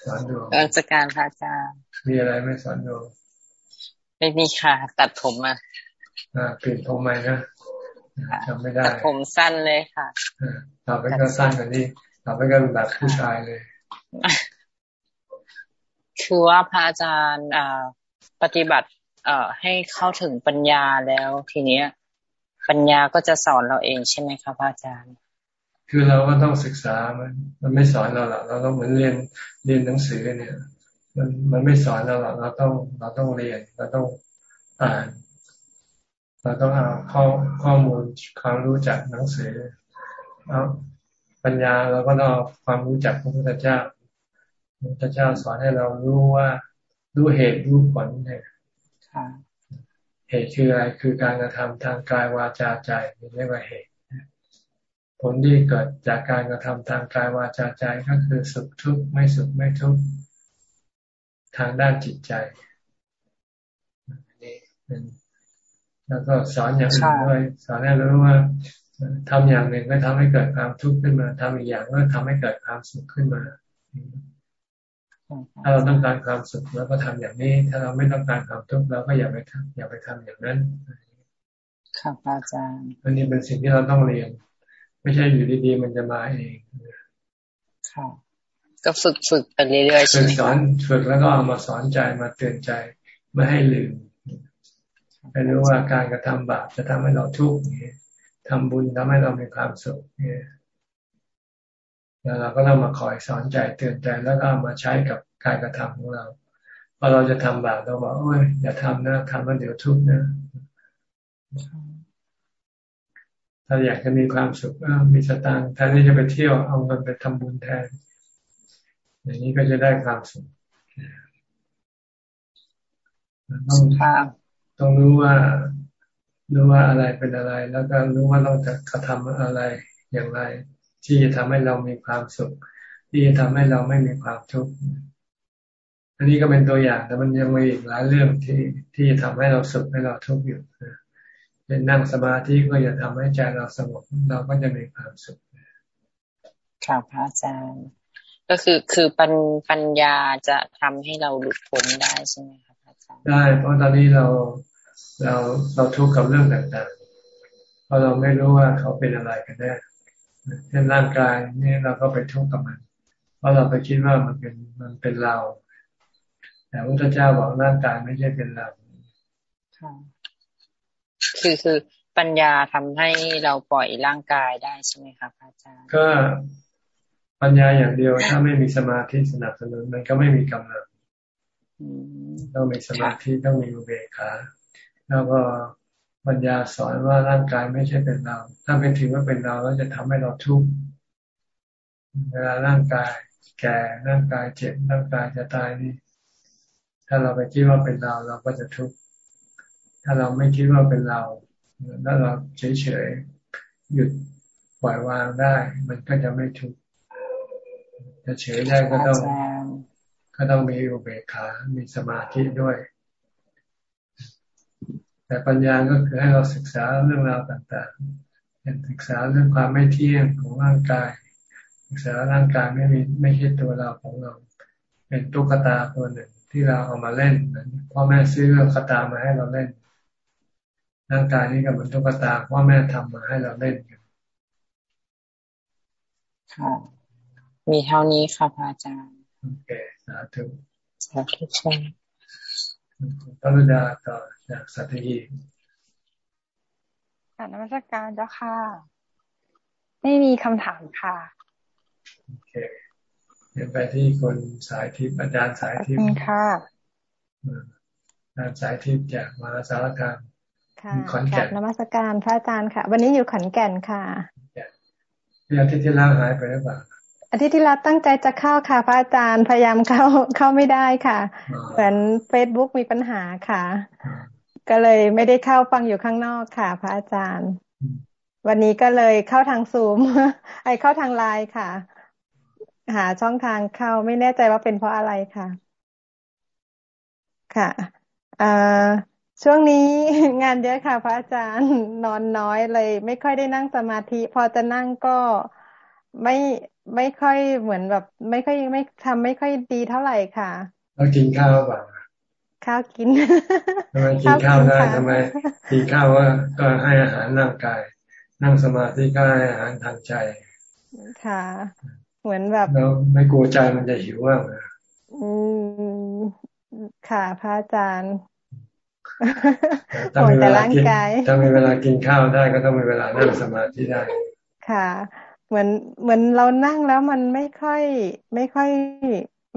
สอนดูราชการพระอาจารย์มีอะไรไม่สอนดูไม่มีค่ะตัดผมมาอ่าเปลี่ยนผมใหม่นะจำไม่ได้ตัดผมสั้นเลยค่ะต่อไปก็สั้นกว่านี้ต่อไปก็แบบผู้ชายเลย คือว่าพระอาจารย์อ่าปฏิบัติ เอ่อให้เข้าถึงปัญญาแล้วทีเนี้ย ปัญญาก็จะสอนเราเองใช่ไหมคะพระอาจารย์ คือเราก็ต้องศึกษามันมันไม่สอนเราหรอกเราต้องเหมือนเรียนเรียนหนังสือเนี่ย มันมันไม่สอนเราหรอกเราต้องเราต้องเรียนเราต้องอ่านเราต้องเอาข้อข้อมูลความรู้จากหนังสือเอาปัญญาเราก็ต้องความรู้จากพระพุทธเจ้าพระพุทธเจ้าสอนให้เรารู้ว่ารู้เหตุรู้ผลเนี่ย เหตุคืออะไรคือการกระทำทางกายวาจาใจเรียกว่าเหตุ ผลที่เกิดจากการกระทำทางกายวาจาใจก็คือสุขทุกข์ไม่สุขไม่ทุกข์ทางด้านจิตใจนี่เป็นแล้วก็สอนอย่างอื่นด้วยสอนให้รู้ว่าทำอย่างหนึ่งก็ทำให้เกิดความทุกข์ขึ้นมาทำอีกอย่างก็ทำให้เกิดความสุขขึ้นมา ถ้าเราต้องการความสุขเราก็ทำอย่างนี้ ถ้าเราไม่ต้องการความทุกข์เราก็อย่าไปทำอย่าไปทำอย่างนั้นครับอาจารย์อันนี้เป็นสิ่งที่เราต้องเรียน ไม่ใช่อยู่ดีๆมันจะมาเองค่ะก็ฝึกฝึกไปเรื่อยๆใช่ไหมสอนฝึกแล้วก็เอามาสอนใจมาเตือนใจไม่ให้ลืมให้รู้ว่าการกระทำบาปจะทำให้เราทุกข์นี่ทำบุญทำให้เรามีความสุขเนี่ย แล้วเราก็ต้องมาคอยสอนใจเตือนใจแล้วก็มาใช้กับการกระทำของเราพอเราจะทำบาปเราบอกโอ้ยอย่าทำนะทำแล้วเดี๋ยวทุกข์นะถ้าอยากจะมีความสุขมีสตางค์แทนที่จะไปเที่ยวเอาเงินไปทำบุญแทน อย่างนี้ก็จะได้ความสุขต้องต้องรู้ว่ารู้ว่าอะไรเป็นอะไร แล้วก็รู้ว่าเราจะกระทำอะไรอย่างไร ที่จะทำให้เรามีความสุข ที่จะทำให้เราไม่มีความทุกข์อันนี้ก็เป็นตัวอย่างแต่มันยังมีอีกหลายเรื่องที่ที่จะทำให้เราสุขให้เราทุกข์อยู่เป็นนั่งสมาธิก็จะทำให้ใจเราสงบเราก็จะมีความสุขครับพระอาจารย์ก็คือคือปัญปัญญาจะทำให้เราหลุดพ้นได้ใช่ไหมครับอาจารย์ได้เพราะตอนนี้เราเราเราทุกข์กับเรื่องต่างๆเพราะเราไม่รู้ว่าเขาเป็นอะไรกันแน่ เช่นร่างกายนี่เราก็ไปทุกข์กับมัน เพราะเราไปคิดว่ามันเป็นมันเป็นเรา แต่พระพุทธเจ้าบอกร่างกายไม่ใช่เป็นเราคือคือปัญญาทำให้เราปล่อยร่างกายได้ใช่ไหมครับอาจารย์ ก็ปัญญาอย่างเดียวถ้าไม่มีสมาธิสนับสนุนมันก็ไม่มีกำลังต้องมีสมาธิต้องมีอุเบกขาแล้วก็ ปัญญาสอนว่าร่างกายไม่ใช่เป็นเรา ถ้าเป็นถือว่าเป็นเราแล้วจะทำให้เราทุกข์เวลาร่างกาย แก่ร่างกายเจ็บร่างกายจะตายนี่ ถ้าเราไปคิดว่าเป็นเราเราก็จะทุกข์ถ้าเราไม่คิดว่าเป็นเราแล้วเราเฉยๆหยุดปล่อยวางได้ มันก็จะไม่ทุกข์จะเฉยได้ก็ต้องก็ต้องมีอุเบกขา มีสมาธิด้วย แต่ปัญญาก็คือให้เราศึกษาเรื่องราวต่างๆเป็นศึกษาเรื่องความไม่เที่ยงของร่างกาย ศึกษาร่างกายไม่มีไม่ใช่ตัวเราของเรา เป็นตุ๊กตาตัวหนึ่งที่เราเอามาเล่นนั้นพ่อแม่ซื้อตุ๊กตามาให้เราเล่น ร่างกายนี้ก็เหมือนตุ๊กตาพ่อแม่ทำมาให้เราเล่นกันค่ะมีเท่านี้ค่ะพระอาจารย์โอเคสาธุสาธุใช่พระรุดาต่อ จากสัตหีบการนมัสการเจ้าค่ะ ไม่มีคำถามค่ะ โอเคเดี๋ยวไปที่คนสายทิพย์อาจารย์สายทิพย์ค่ะอาจารย์สายทิพย์จากมหาสารคามค่ะขอนแก่นนมัสการพระอาจารย์ค่ะ วันนี้อยู่ขอนแก่นค่ะเี่อาทิตย์ที่แล้วหายไปหรือเปล่าอาทิตย์ที่แล้วตั้งใจจะเข้าค่ะ พระอาจารย์พยายามเข้าเข้าไม่ได้ค่ะ เหมือนเฟซบุ๊กมีปัญหาค่ะ ก็เลยไม่ได้เข้าฟังอยู่ข้างนอกค่ะ พระอาจารย์ วันนี้ก็เลยเข้าทางซูมไอเข้าทางไลน์ค่ะ หาช่องทางเข้าไม่แน่ใจว่าเป็นเพราะอะไรค่ะ ค่ะช่วงนี้งานเยอะค่ะ พระอาจารย์นอนน้อยเลย ไม่ค่อยได้นั่งสมาธิ พอจะนั่งก็ไม่ไม่ค่อยเหมือนแบบ ไม่ค่อยไม่ทำไม่ค่อยดีเท่าไหร่ค่ะเรากินข้าวปล่า ข้าวกินทำไมกินข้าวได้ทำไมกินข้าวว่าก็ให้อาหารร่างกาย นั่งสมาธิก็ให้อาหารทางใจค่ะ เหมือนแบบแล้วไม่กลัวใจมันจะหิวว่าอืมค่ะพระอาจารย์ถ้ามีเวลากินถ้ามีเวลากินข้าวได้ก็ต้องมีเวลานั่งสมาธิได้ ค่ะ เหมือนเหมือนเรานั่งแล้วมันไม่ค่อย ไม่ค่อย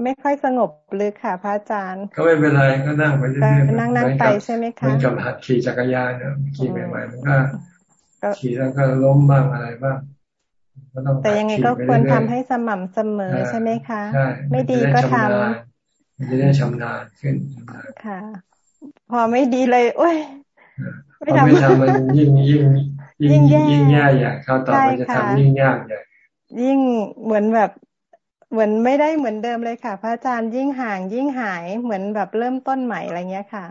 ไม่ค่อยสงบเลยค่ะ พระอาจารย์ก็ไม่เป็นไรก็นั่งไปเรื่อยๆนั่งนั่งไปใช่ไหมคะมันกับหัดขี่จักรยานเนี่ยขี่ใหม่ๆมันก็ขี่แล้วก็ล้มบ้างอะไรบ้างแต่ยังไงก็ควรทำให้สม่ำเสมอใช่ไหมคะ ไม่ดีก็ทำมันจะได้ชำนาญขึ้นค่ะ พอไม่ดีเลยโอ้ยไม่ทำมันยิ่งยิ่งยิ่งยิ่งแย่ใหญ่เข้าต่อไปจะทำยิ่งยากใหญ่ยิ่งเหมือนแบบ เหมือนไม่ได้เหมือนเดิมเลยค่ะ พระอาจารย์ยิ่งห่างยิ่งหายเหมือนแบบเริ่มต้นใหม่อะไรเงี้ยค่ะ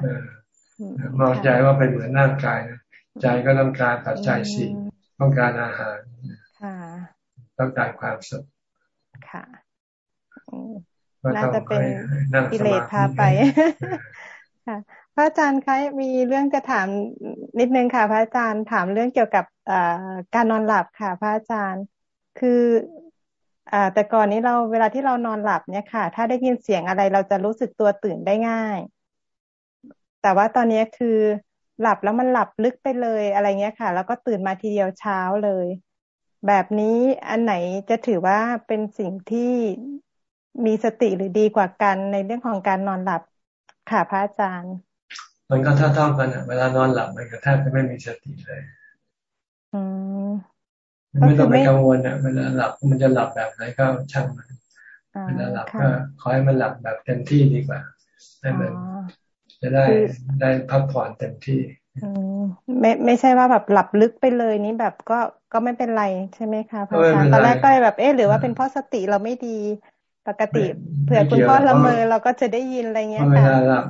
มองใจว่าเป็นเหมือนร่างกายนะใจก็ต้องการปัจจัยสี่ต้องการอาหารต้องการความสุขค่ะน่าจะเป็นกิเลสพาไปค่ะพระอาจารย์คะมีเรื่องจะถามนิดนึงค่ะ พระอาจารย์ถามเรื่องเกี่ยวกับการนอนหลับค่ะ พระอาจารย์ คือ อแต่ก่อนนี้เราเวลาที่เรานอนหลับเนี่ยค่ะ ถ้าได้ยินเสียงอะไรเราจะรู้สึกตัวตื่นได้ง่าย แต่ว่าตอนนี้คือหลับแล้วมันหลับลึกไปเลยอะไรเงี้ยค่ะ แล้วก็ตื่นมาทีเดียวเช้าเลย แบบนี้อันไหนจะถือว่าเป็นสิ่งที่มีสติหรือดีกว่ากันในเรื่องของการนอนหลับค่ะพระอาจารย์ มันก็เท่าๆกันอะเวลานอนหลับมันก็แทบจะไม่มีสติเลย อืม ไม่ต้องไปกังวลอะเวลาหลับมันจะหลับแบบไหนก็ช่างมันเวลาหลับก็ขอให้มันหลับแบบเต็มที่ดีกว่าให้มันจะได้ได้พักผ่อนเต็มที่ไม่ไม่ใช่ว่าแบบหลับลึกไปเลยนี่แบบก็ก็ไม่เป็นไรใช่ไหมคะพระอาจารย์ตอนแรกก็แบบเอ๊ะหรือว่าเป็นเพราะสติเราไม่ดีปกติเผื่อคุณพ่อละเมอเราก็จะได้ยินอะไรเงี้ยค่ะเวลาหลับ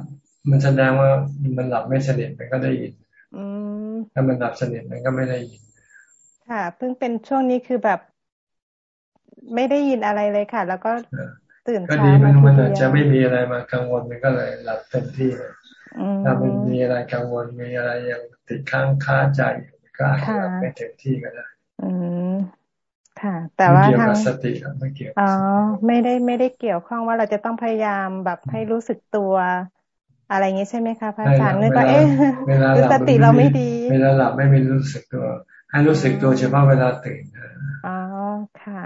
มันแสดงว่ามันหลับไม่สนิทมันก็ได้ยินถ้ามันหลับสนิทมันก็ไม่ได้ยิน ค่ะ เพิ่งเป็นช่วงนี้คือแบบ ไม่ได้ยินอะไรเลยค่ะ แล้วก็ตื่นเช้ามาทีเดียวมันอาจจะไม่มีอะไรมากังวลมันก็เลยหลับเต็มที่เลยถ้ามันมีอะไรกังวลมีอะไรยังติดข้างคาใจก็อาจจะหลับไม่เต็มที่ก็ได้อืมค่ะ แต่ว่าทางสติไม่เกี่ยวอ๋อไม่ได้ไม่ได้เกี่ยวข้องว่าเราจะต้องพยายามแบบให้รู้สึกตัว อะไรเงี้ใช่ไหมคะพระอาจารย์นึกว่าเอ๊ะสติเราไม่ดีเวลาหลับไม่มีรู้สึกตัว ให้รู้สึกตัวเฉพาะเวลาตื่นอ๋อค่ะ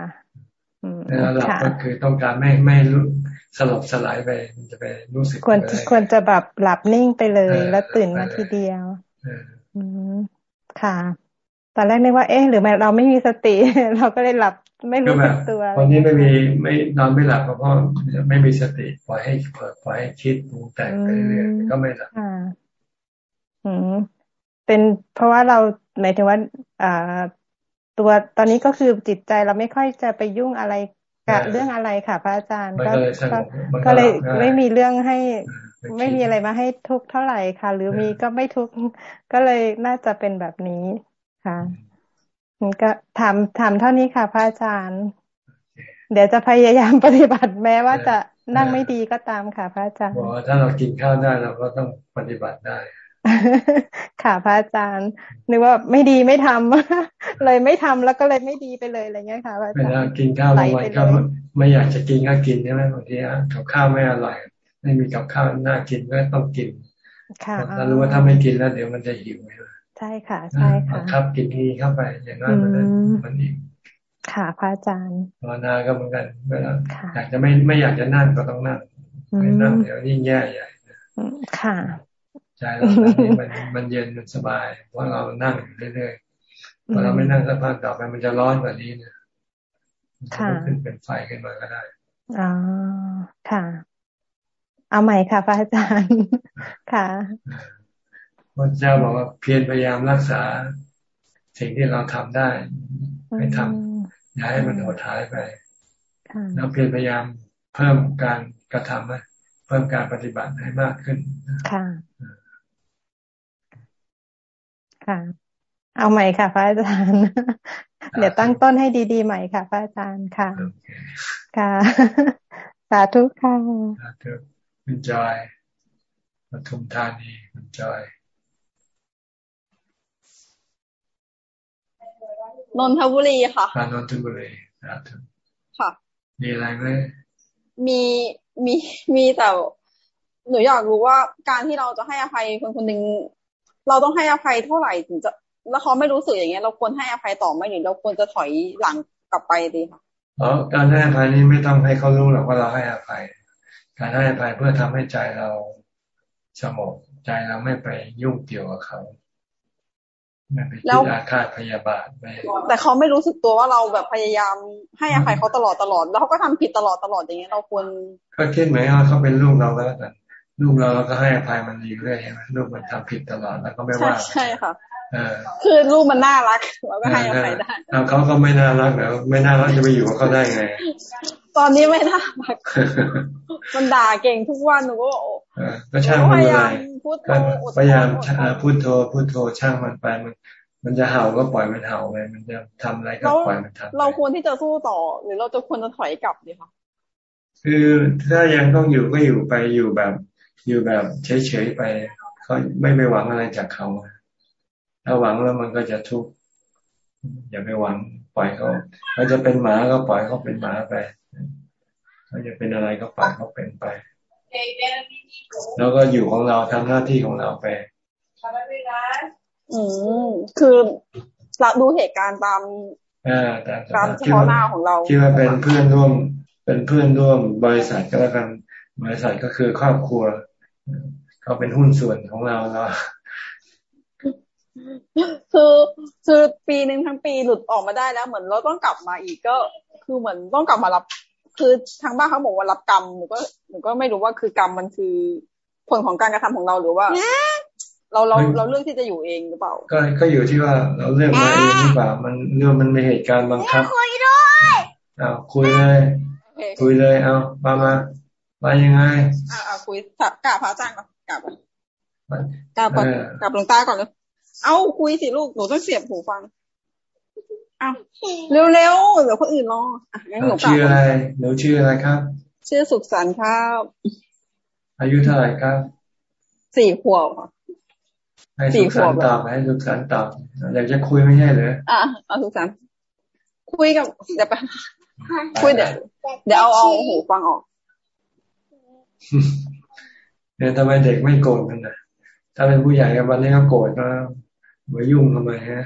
เวลาหลับก็คือต้องการไม่ไม่รู้สลบสลายไปมันจะไปรู้สึกควรควรจะแบบหลับนิ่งไปเลย แล้วตื่นมาทีเดียวอืมค่ะ ตอนแรกนึกว่าเอ๊ะหรือเราไม่มีสติ เราก็เลยหลับไม่รู้สึกตัวคนนี้ไม่มีไม่นอนไม่หลับเพราะไม่มีสติปล่อยให้เผลอปล่อยให้คิดปรุงแต่งไปเรื่อยก็ไม่หลับอืมเป็นเพราะว่าเราหมายถึงว่าอ่า ตัวตอนนี้ก็คือจิตใจเราไม่ค่อยจะไปยุ่งอะไรกับเรื่องอะไรค่ะ พระอาจารย์ก็ก็เลยไม่มีเรื่องให้ไม่มีอะไรมาให้ทุกข์เท่าไหร่ค่ะ หรือมีก็ไม่ทุกข์ก็เลยน่าจะเป็นแบบนี้ค่ะก็ถามถามเท่านี้ค่ะ พระอาจารย์ เดี๋ยวจะพยายามปฏิบัติแม้ว่าจะนั่งไม่ดีก็ตามค่ะ พระอาจารย์บอกถ้าเรากินข้าวได้เราก็ต้องปฏิบัติได้ ค่ะพระอาจารย์นึกว่าไม่ดีไม่ทำเลยไม่ทำแล้วก็เลยไม่ดีไปเลยอะไรเงี้ยค่ะพระอาจารย์เวลากินข้าวบางวันก็ไม่อยากจะกินก็กินใช่ไหมบางทีกับข้าวไม่อร่อย ไม่มีกับข้าวน่ากินก็ต้องกินค่ะถ้ารู้ว่าถ้าไม่กินแล้วเดี๋ยวมันจะหิวใช่ค่ะ ใช่ค่ะครับกินทีเข้าไปอย่างนั้นมันมันอีกค่ะพระอาจารย์ภาวนาก็เหมือนกันเวลาอยากจะไม่ไม่อยากจะนั่งก็ต้องนั่งไม่นั่งเดี๋ยวยิ่งแย่ใหญ่ค่ะ ใจเราตอนนี้มันมันเย็นมันสบายเพราะเรานั่งเรื่อยๆพอเราไม่นั่งสักพักต่อไปมันจะร้อนกว่านี้เนี่ยค่ะขึ้นเป็นไฟขึ้นมาก็ได้อ๋อค่ะ เอาใหม่ค่ะพระอาจารย์ค่ะพระเจ้าบอกว่าเพียรพยายามรักษา สิ่งที่เราทำได้ให้ทำอย่าให้มันหดหายไปแล้วเพียรพยายามเพิ่มการกระทำให้เพิ่มการปฏิบัติให้มากขึ้นค่ะ ค่ะ เอาใหม่ค่ะ พระอาจารย์ เดี๋ยวตั้งต้นให้ดีๆใหม่ค่ะ พระอาจารย์ค่ะ ค่ะ สาธุค่ะสาธุคุณจอยปทุมธานีคุณจอยนนทบุรีค่ะนนทบุรีค่ะ มีอะไรไหมมีมีมีแต่หนูอยากรู้ว่าการที่เราจะให้อภัยคนคนหนึ่ง เราต้องให้อภัยเท่าไหร่ถึงจะแล้วเขาไม่รู้สึกอย่างเงี้ย เราควรให้อภัยต่อไหมหรือเราควรจะถอยหลังกลับไปดีค่ะอ๋อการให้อภัยนี่ไม่ต้องให้เขารู้หรอกว่าเราให้อภัย การให้อภัยเพื่อทำให้ใจเราสงบใจเราไม่ไปยุ่งเกี่ยวกับเขาไม่ไปคิดอาฆาตพยาบาทไม่แต่เขาไม่รู้สึกตัวว่าเราแบบพยายามให้อภัยเขาตลอดตลอด แล้วเขาก็ทำผิดตลอดตลอดอย่างเงี้ยเราควรก็คิดไหมว่าเขาเป็นลูกเราแล้วกัน ลูกเราเราก็ให้อภัยมันอยู่เรื่อยใช่ไหมลูกมันทำผิดตลอดแล้วก็ไม่ว่าใช่ค่ะคือลูกมันน่ารักเราก็ให้อภัยได้เขาก็ไม่น่ารักแล้วไม่น่ารักจะไปอยู่กับเขาได้ไง ตอนนี้ไม่น่ารักมันด่าเก่งทุกวันหนูก็ก็ช่างมันเลยพยายามพูดโทรพูดโทรช่างมันไปมันมันจะเห่าก็ปล่อยมันเห่าไปมันจะทำอะไรก็ปล่อยมันทำเราควรที่จะสู้ต่อ หรือเราจะควรจะถอยกลับดีคะคือถ้ายังต้องอยู่ก็อยู่ไปอยู่แบบ อยู่แบบเฉยๆไปเขาไม่ไปหวังอะไรจากเขา ถ้าหวังแล้วมันก็จะทุกข์อย่าไปหวังปล่อยเขาเขาจะเป็นหมาก็ปล่อยเขาเป็นหมาไปเขาจะเป็นอะไรก็ปล่อยเขาเป็นไปแล้วก็อยู่ของเราทำหน้าที่ของเราไปอืมคือเราดูเหตุการณ์ตามตามเฉพาะหน้าของเราที่ว่าเป็นเพื่อนร่วม เป็นเพื่อนร่วมบริษัทก็แล้วกัน บริษัทก็คือครอบครัว เขาเป็นหุ้นส่วนของเราเราคือคือปีหนึ่งทั้งปีหลุดออกมาได้แล้ว เหมือนเราต้องกลับมาอีกก็ คือเหมือนต้องกลับมารับ คือทางบ้านเขาบอกว่ารับกรรมหนูก็หนูก็ไม่รู้ว่าคือกรรมมันคือผลของการกระทำของเราหรือว่า เราเราเราเลือกที่จะอยู่เองหรือเปล่า ก็ก็อยู่ที่ว่าเราเลือกมาเองหรือเปล่ามันเรื่องมันมีเหตุการณ์บังคับคุยด้วยอ้าวคุยเลยคุยเลยเอามามา มายังไงอ่าคุยกราบพระอาจารย์ก่อนกราบกราบก่อนกราบหลวงตาก่อนเลยเอาคุยสิลูกหนูต้องเสียบหูฟังเอาเร็วๆเดี๋ยวคนอื่นรออะงั้นหนูชื่ออะไรหนูชื่ออะไรครับ ชื่อสุขสันต์ครับอายุเท่าไหร่ครับสี่ขวบค่ะให้สุขสันต์ตอบให้สุขสันต์ตอบอยากจะคุยไม่ใช่เหรออะเอาสุขสันต์คุยกับเดี๋ยวไปคุยเดี๋ยวเดี๋ยวเอาเอาหูฟังออก เนี่ยทำไมเด็กไม่โกรธกันนะถ้าเป็นผู้ใหญ่กันวันนี้ก็โกรธก็มายุ่งทำไมฮะ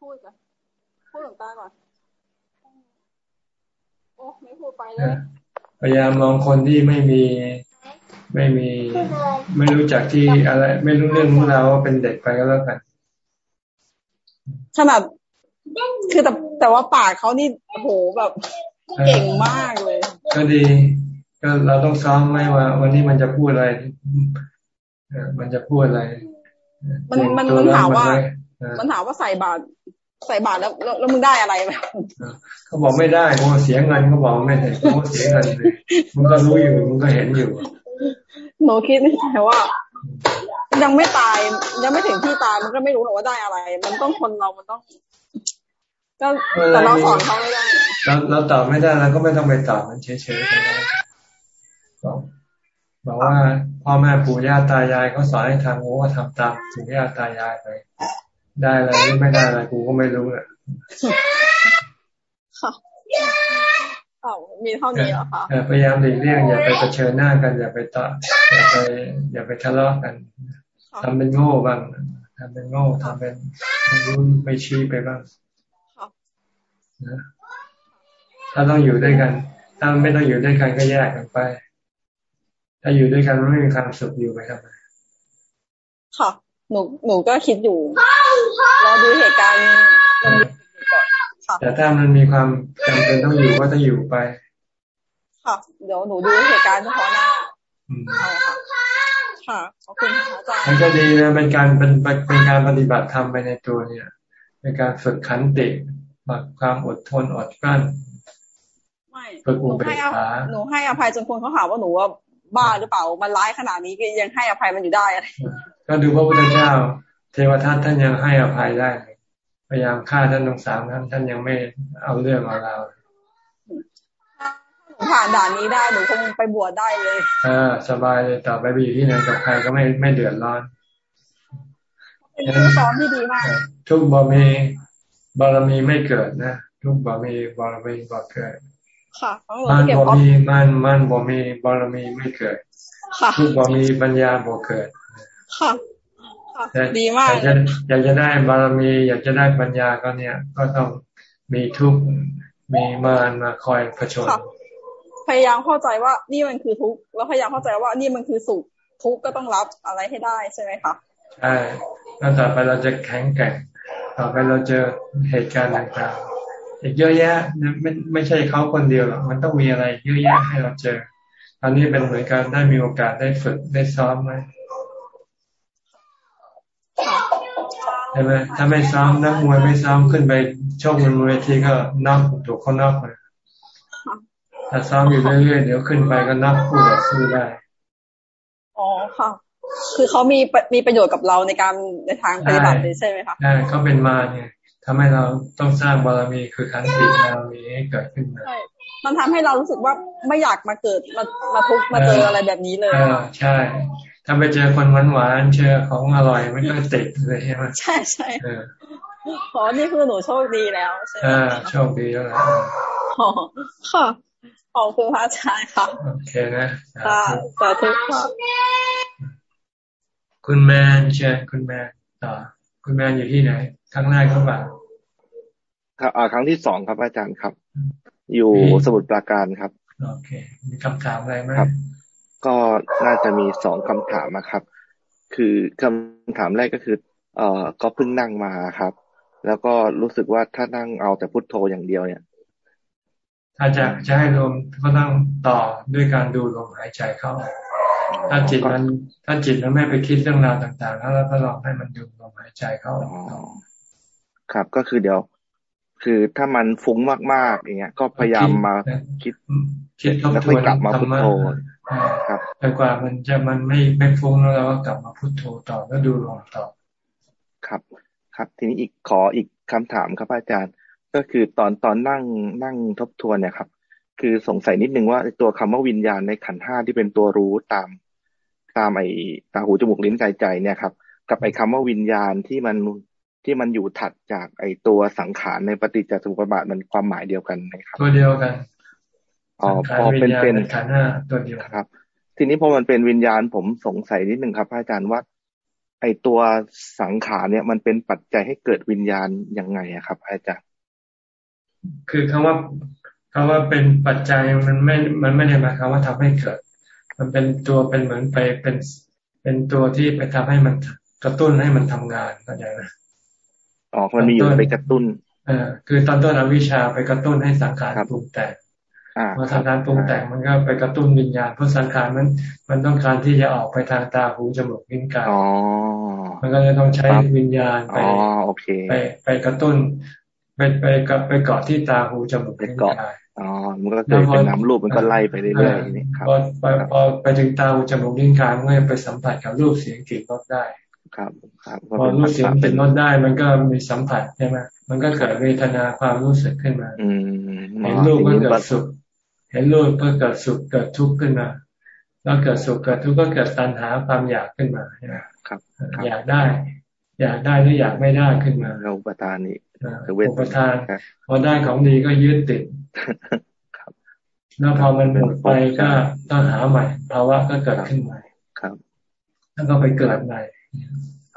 พูดก่อนพูดหลวงตาก่อนโอ้ไม่พูดไปเลยพยายามมองคนที่ไม่มีไม่มี ไม่รู้จักที่อะไร ไม่รู้เรื่องรู้ราวว่าเป็นเด็กไปก็แล้วกันขนาดคือแต่แต่ว่าปากเขานี่โหแบบเก่งมากเลย ก็ดี ก็เราต้องซ้อมไหมว่า วันนี้มันจะพูดอะไรมันจะพูดอะไร มันมันมันถามว่า มันถามว่าใส่บาตรใส่บาตรแล้วแล้วมึงได้อะไรไหมเขาบอกไม่ได้เขาเสียเงินเขาบอกไม่ได้เขาเสียเงินเลยมึงก็รู้อยู่มึงก็เห็นอยู่หนูคิดในใจว่า ยังไม่ตายยังไม่ถึงที่ตายมันก็ไม่รู้หรอกว่าได้อะไร มันต้องคนเรามันต้องก็แต่เราสอนเขาไม่ได้เราเราตอบไม่ได้เราก็ไม่ต้องไปตอบมันเฉยๆไปนะ บอกบอกว่าพ่อแม่ปู่ย่าตายายเขาสอนให้ทำกูก็ทำตามปู่ย่าตายายไปได้อะไรไม่ได้อะไรกูก็ไม่รู้อะค่ะมีเท่านี้เหรอคะพยายามหลีกเลี่ยงอย่าไปเผชิญหน้ากัน อย่าไปต่ออย่าไป อย่าไปทะเลาะกันทำเป็นโง่บ้างทำเป็นโง่ทำเป็นไม่รู้ไม่ชี้ไปบ้างนะถ้าต้องอยู่ด้วยกัน ถ้าไม่ต้องอยู่ด้วยกันก็แยกกันไป ถ้าอยู่ด้วยกันมันไม่มีความสุขอยู่ไปทำไมค่ะ หนูหนูก็คิดอยู่รอดูเหตุการณ์แต่ถ้ามันมีความจำเป็นต้องอยู่ก็ต้องอยู่ไป ค่ะ เดี๋ยวหนูดูเหตุการณ์เฉพาะหน้าเอาค่ะค่ะขอบคุณอาจารย์มันก็ดีนะเป็นการเป็นเป็นการปฏิบัติธรรมไปในตัวเนี่ยเป็นการฝึกขันติบักความอดทนอดกลั้นไม่ฝึกอุเบกขาหนูให้อภัยจนคนเขาหาว่าหนูว่า บ้าหรือเปล่า มันร้ายขนาดนี้ก็ยังให้อภัยมันอยู่ได้อะไรก็ดูพระพุทธเจ้า เทวทัตท่านยังให้อภัยได้พยายามฆ่าท่านทั้งสามท่านท่านยังไม่เอาเรื่องเอาราวผ่านด่านนี้ได้หนูคงไปบวชได้เลยอ่าสบายเลยต่อไปไปอยู่ที่ไหนกับใครก็ไม่ไม่เดือดร้อนเป็นสอนที่ดีมาก ทุกบารมีบารมีไม่เกิดนะ ทุกบารมีบารมีบ่เกิด ค่ะมันบ่มีมันมันบ่มีบารมีไม่เกิดทุกบ่มีปัญญาบ่เกิด ค่ะดีมากอยากจะอยากจะได้บารมี อยากจะได้ปัญญาก็เนี่ย ก็ต้องมีทุกมีมารมาคอยผชนพยายามเข้าใจว่านี่มันคือทุกข์แล้วพยายามเข้าใจว่านี่มันคือสุขทุกข์ก็ต้องรับอะไรให้ได้ใช่ไหมคะใช่แล้วต่อไปเราจะแข็งแกร่งต่อไปเราเจอเหตุการณ์ต่างๆ อีกเยอะแยะไม่ไม่ใช่เขาคนเดียวหรอกมันต้องมีอะไรเยอะแยะให้เราเจอตอนนี้เป็นเหมือนการได้มีโอกาสได้ฝึกได้ซ้อมไหมใช่ไหมถ้าไม่ซ้อมนักมวยไม่ซ้อมขึ้นไปชกบนเวทีก็นับถูกเขานับเลยถ้าซ้อมอยู่เรื่อยๆเดี๋ยวขึ้นไปก็นับคู่ต่อสู้ได้อ๋อค่ะคือเขามีมีประโยชน์กับเราในการในทางปฏิบัติใช่ไหมคะใช่เขาเป็นมาเนี่ย ทำให้เราต้องสร้างบารมีคือขันติบารมีให้เกิดขึ้นมามันทำให้เรารู้สึกว่าไม่อยากมาเกิดมามาทุกมาเจออะไรแบบนี้เลยใช่ ถ้าไปเจอคนหวานหวานเจอของอร่อยไม่ก็ติดเลยใช่ไหมใช่ใช่อ๋อนี่คือหนูโชคดีแล้วใช่ไหมโชคดีแล้วนะค่ะขอบคุณพระอาจารย์ค่ะโอเคนะค่ะสาธุค่ะคุณแมนเชิญคุณแมนต่อคุณแมนอยู่ที่ไหน ครั้งแรกเข้ามาครับครั้งที่สองครับอาจารย์ครับ อยู่สมุทรปราการครับโอเค มีคำถามอะไรไหมครับ ก็น่าจะมีสองคำถามนะครับ คือคำถามแรกก็คือ เอ่อก็เพิ่งนั่งมาครับ แล้วก็รู้สึกว่าถ้านั่งเอาแต่พุทโธอย่างเดียวเนี่ย ถ้าจะจะให้ลมก็ต้องต่อด้วยการดูลมหายใจเข้า ถ้าจิตมันถ้าจิตมันไม่ไปคิดเรื่องราวต่าง ๆ แล้วเราก็ลองให้มันดูลมหายใจเข้า ครับ ก็คือเดี๋ยว คือถ้ามันฟุ้งมากๆอย่างเงี้ย ก็พยายามมาคิดคิดทบทวนกลับมาพุทโธครับแต่กว่ามันจะมันไม่ไม่ฟุ้งแล้วเราก็กลับมาพุทโธต่อแล้วดูลมต่อครับ ครับ ทีนี้อีกขออีกคำถามครับอาจารย์ ก็คือตอนตอนนั่งนั่งทบทวนเนี่ยครับ คือสงสัยนิดนึงว่าตัวคำว่าวิญญาณในขันห้าที่เป็นตัวรู้ตามตามไอ้ตาหูจมูกลิ้นกายใจเนี่ยครับ กับไอ้คาว่าวิญญาณที่มัน ที่มันอยู่ถัดจากไอ้ตัวสังขารในปฏิจจสมุปบาทมันความหมายเดียวกันไหมครับตัวเดียวกันอ๋อพอเป็นเป็นขันห้าตัวเดียวครับ ทีนี้พอมันเป็นวิญญาณผมสงสัยนิดนึงครับอาจารย์ว่า ไอตัวสังขารเนี่ยมันเป็นปัจจัยให้เกิดวิญญาณยังไงอะครับ อาจารย์ คือคำว่าคำว่าเป็นปัจจัยมันไม่ มันไม่ได้หมายความว่าทำให้เกิด มันเป็นตัวเป็นเหมือนไปเป็นเป็นตัวที่ไปทำให้มันกระตุ้นให้มันทำงานเข้าใจไหม อ๋อมันมีอยู่ไปกระตุ้นเออคือตอนต้นอวิชชาไปกระตุ้นให้สังขารปรุงแต่งพอสังขารปรุงแต่งมันก็ไปกระตุ้นวิญญาณเพราะสังขารมันมันต้องการที่จะออกไปทางตาหูจมูกลิ้นกายมันก็เลยต้องใช้วิญญาณไปไปไปกระตุ้นไปไปกับไปเกาะที่ตาหูจมูกลิ้นกายอ๋อ มันก็เกิดเป็นน้ำรูปมันก็ไล่ไปเรื่อยๆนี่ครับพอไปพอไปถึงตาหูจมูกลิ้นกายมันก็ไปสัมผัสกับรูปเสียงกลิ่นรสได้ ครับครับพอรูปเสียงกลิ่นรสได้มันก็มีสัมผัสใช่ไหมมันก็เกิดเวทนาความรู้สึกขึ้นมาเห็นรูปก็เกิดสุข เห็นรูปก็เกิดสุขเกิดทุกข์ขึ้นมา แล้วเกิดสุขเกิดทุกข์ก็เกิดตัณหาความอยากขึ้นมาใช่ไหมครับ อยากได้ อยากได้หรืออยากไม่ได้ขึ้นมาเราอุปทานนี่อุปทานพอได้ของดีก็ยึดติดแล้วพอมันหมดไปก็ต้องหาใหม่ภาวะก็เกิดขึ้นใหม่ครับ แล้วก็ไปเกิดใหม่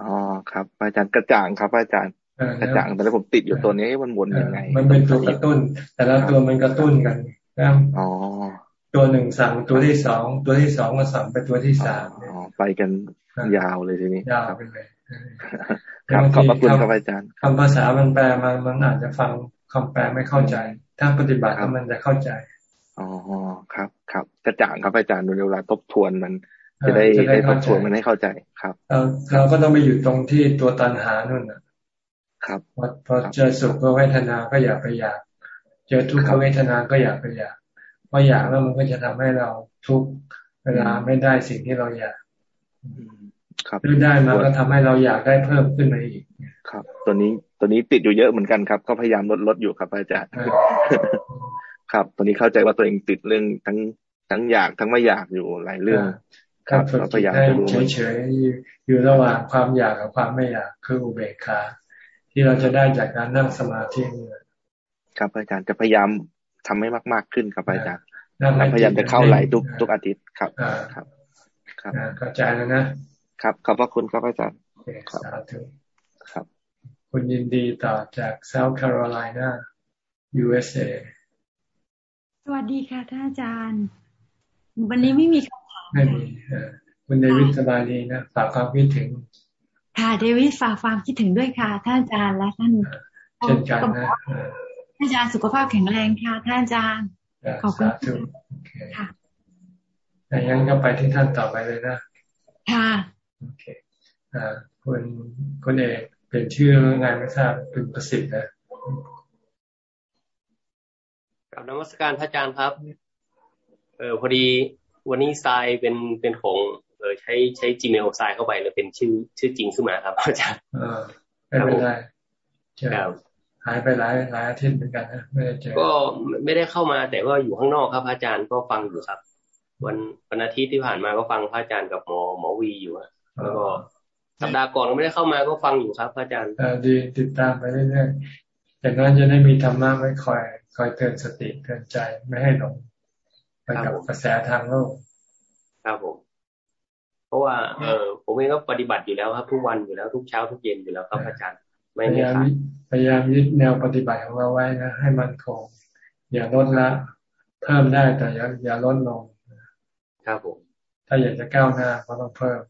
อ๋อครับอาจารย์กระจ่างครับอาจารย์กระจ่างแต่แล้วผมติดอยู่ตัวนี้มันวนยังไง มันเป็นตัวกระตุ้น แต่ละตัวมันกระตุ้นกันนะอ๋อตัวหนึ่งสั่งตัวที่สองตัวที่สองก็สั่งไปตัวที่สามอ๋อไปกันยาวเลยทีนี้ยาวไปเลยครับขอบพระคุณครับอาจารย์คำภาษามันแปลมันมันอาจจะฟังคำแปลไม่เข้าใจ ถ้าปฏิบัติมันจะเข้าใจอ๋อครับ ครับกระจ่างครับอาจารย์เวลาทบทวนมัน จะได้ได้ทบทวนมันให้เข้าใจครับเราเราก็ต้องไปอยู่ตรงที่ตัวตันหานู่นครับพอเจอสุขก็เวทนาก็อย่าไปอยาก เจอทุกขเวทนาก็อย่าไปอยากเพราะอยากแล้วมันก็จะทำให้เราทุกเวลาไม่ได้สิ่งที่เราอยากครับได้มาก็ทำให้เราอยากได้เพิ่มขึ้นมาอีกครับ ตัวนี้ตัวนี้ติดอยู่เยอะเหมือนกันครับ ก็พยายามลดลดอยู่ครับอาจารย์ครับ ตัวนี้เข้าใจว่าตัวเองติดเรื่องทั้งทั้งอยากทั้งไม่อยากอยู่หลายเรื่อง ครับพยายามเฉยๆอยู่ระหว่างความอยากกับความไม่อยากคืออุเบกขาที่เราจะได้จากการนั่งสมาธินี่ครับอาจารย์จะพยายามทำให้มาก ๆขึ้นครับอาจารย์พยายามจะเข้าไหลทุกทุกอาทิตย์ครับครับ ครับเข้าใจแล้วนะครับขอบพระคุณครับอาจารย์สาธุครับ คุณยินดีต่อจาก South Carolina USA สวัสดีค่ะท่านอาจารย์ วันนี้ไม่มีคำถาม ไม่มีคุณเดวิดสบายดีนะฝากความคิดถึง ค่ะเดวิดฝากความคิดถึงด้วยค่ะ ท่านอาจารย์และท่านเช่นกันนะท่านอาจารย์สุขภาพแข็งแรงค่ะ ท่านอาจารย์ขอบคุณค่ะอย่างนั้นก็ไปที่ท่านต่อไปเลยนะ ค่ะ โอเคอ่าคุณคุณเอกเป็นชื่อไงไม่ทราบเป็นประสิทธิ์นะกับนมัสการพระอาจารย์ครับ เออพอดี วันนี้ทรายเป็นเป็นของเออใช้ใช้ Gmail ทรายเข้าไปแล้วเป็นชื่อชื่อจริงขึ้นมาครับอาจารย์เออไม่เป็นไรครับหายไปหลายหลายอาทิตย์เหมือนกันนะไม่ได้เจอก็ไม่ได้เข้ามาแต่ว่าอยู่ข้างนอกครับ อาจารย์ก็ฟังอยู่ครับ วันวันอาทิตย์ที่ผ่านมาก็ฟังพระอาจารย์กับหมอหมอวีอยู่แล้วก็สัปดาห์ก่อนก็ไม่ได้เข้ามาก็ฟังอยู่ครับพระอาจารย์ดีติดตามไปเรื่อยๆอย่างนั้นจะได้มีธรรมะไว้คอยคอยเตือนสติเตือนใจไม่ให้หลง ไปกับกระแสทางโลก ครับผม เพราะว่า เออผมเองก็ปฏิบัติอยู่แล้วครับ ทุกวันอยู่แล้วทุกเช้าทุกเย็นอยู่แล้วครับอาจารย์พยายามพยายามยึดแนวปฏิบัติของเราไว้นะให้มันคงอย่าลดละ เพิ่มได้แต่อย่าอย่าลดลง ครับผม ถ้าอยากจะก้าวหน้าก็ต้องเพิ่ม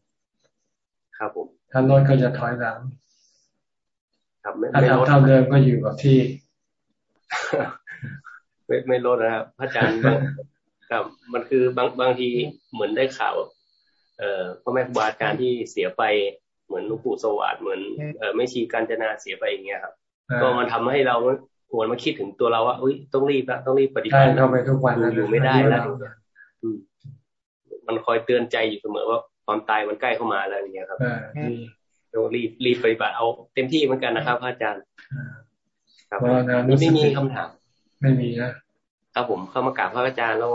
ครับผมถ้าลดก็จะถอยหลังครับไม่ไม่ลดเท่าเดิมก็อยู่กับที่ ไม่ไม่ลดนะครับพระอาจารย์ ครับ มันคือบางบางทีเหมือนได้ข่าวเอ่อพ่อแม่ครูบาอาจารย์ที่เสียไปเหมือนหลวงปู่สวัสดิ์เหมือนเอ่อไม่ชีการจนาเสียไปอย่างเงี้ยครับ ก็มันทำให้เราหวนมาคิดถึงตัวเราว่าอุ้ยต้องรีบละต้องรีบปฏิบัติเข้าไปทุกวันอยู่ไม่ได้แล้วมันคอยเตือนใจอยู่เสมอว่าความตายมันใกล้เข้ามาแล้วอย่างเงี้ยครับต้องรีบรีบปฏิบัติเอาเต็มที่เหมือนกันนะครับพระอาจารย์ ครับนี่ไม่มีคำถาม ไม่มีนะ ครับผมเข้ามากราบพระอาจารย์แล้ว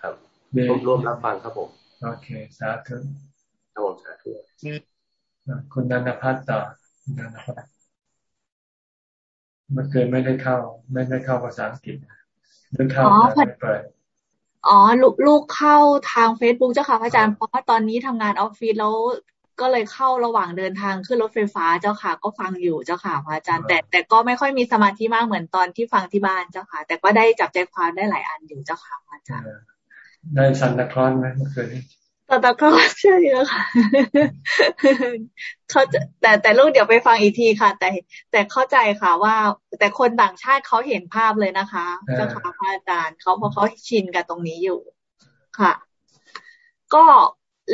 ครับร่วมร่วมรับฟังครับผม โอเค สาธุครับผมสาธุคุณนันทพัฒน์ต่อนันทพัฒน์เมื่อคืนไม่ได้เข้า ไม่ได้เข้าภาษาอังกฤษเรื่องเข้าไม่เปิดอ๋อลูกลูกเข้าทางเฟซบุ๊กเจ้าค่ะพระอาจารย์เพราะว่าตอนนี้ทำงานออฟฟิศแล้ว ก็เลยเข้าระหว่างเดินทางขึ้นรถไฟฟ้าเจ้าค่ะ ก็ฟังอยู่เจ้าค่ะพระอาจารย์ แต่แต่ก็ไม่ค่อยมีสมาธิมากเหมือนตอนที่ฟังที่บ้านเจ้าค่ะ แต่ก็ได้จับใจความได้หลายอันอยู่เจ้าค่ะพระอาจารย์ได้ซันตะครอนไหมเมื่อคืนนี้ตตะครอนใช่แล้วค่ะเขาแต่แต่ลูกเดี๋ยวไปฟังอีกทีค่ะ แต่แต่เข้าใจค่ะว่า แต่คนต่างชาติเขาเห็นภาพเลยนะคะเจ้าค่ะพระอาจารย์เขาเพราะเขาชินกับตรงนี้อยู่ค่ะ ก็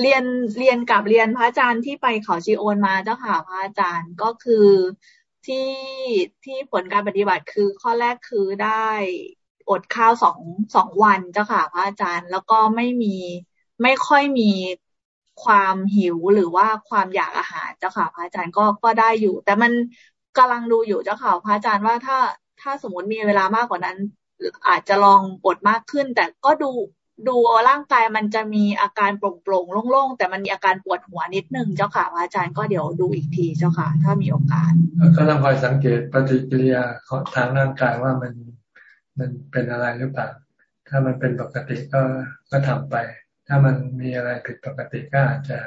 เรียนเรียนกับเรียนพระอาจารย์ที่ไปเขาชีโอนมาเจ้าค่ะพระอาจารย์ก็คือที่ที่ผลการปฏิบัติคือข้อแรกคือได้อดข้าวสองสองวันเจ้าค่ะพระอาจารย์ แล้วก็ไม่มีไม่ค่อยมีความหิวหรือว่าความอยากอาหารเจ้าค่ะพระอาจารย์ก็ก็ได้อยู่ แต่มันกำลังดูอยู่เจ้าค่ะพระอาจารย์ว่าถ้าถ้าสมมติมีเวลามากกว่านั้น อาจจะลองอดมากขึ้น แต่ก็ดู ดูร่างกายมันจะมีอาการโปร่งๆโล่งๆ แต่มันมีอาการปวดหัวนิดนึงเจ้าค่ะอาจารย์ก็เดี๋ยวดูอีกทีเจ้าค่ะ ถ้ามีโอกาส ก็ต้องคอยสังเกตปฏิกิริยาของทางร่างกายว่ามันมันเป็นอะไรหรือเปล่าถ้ามันเป็นปกติก็ก็ทำไป ถ้ามันมีอะไรผิดปกติก็อาจจะ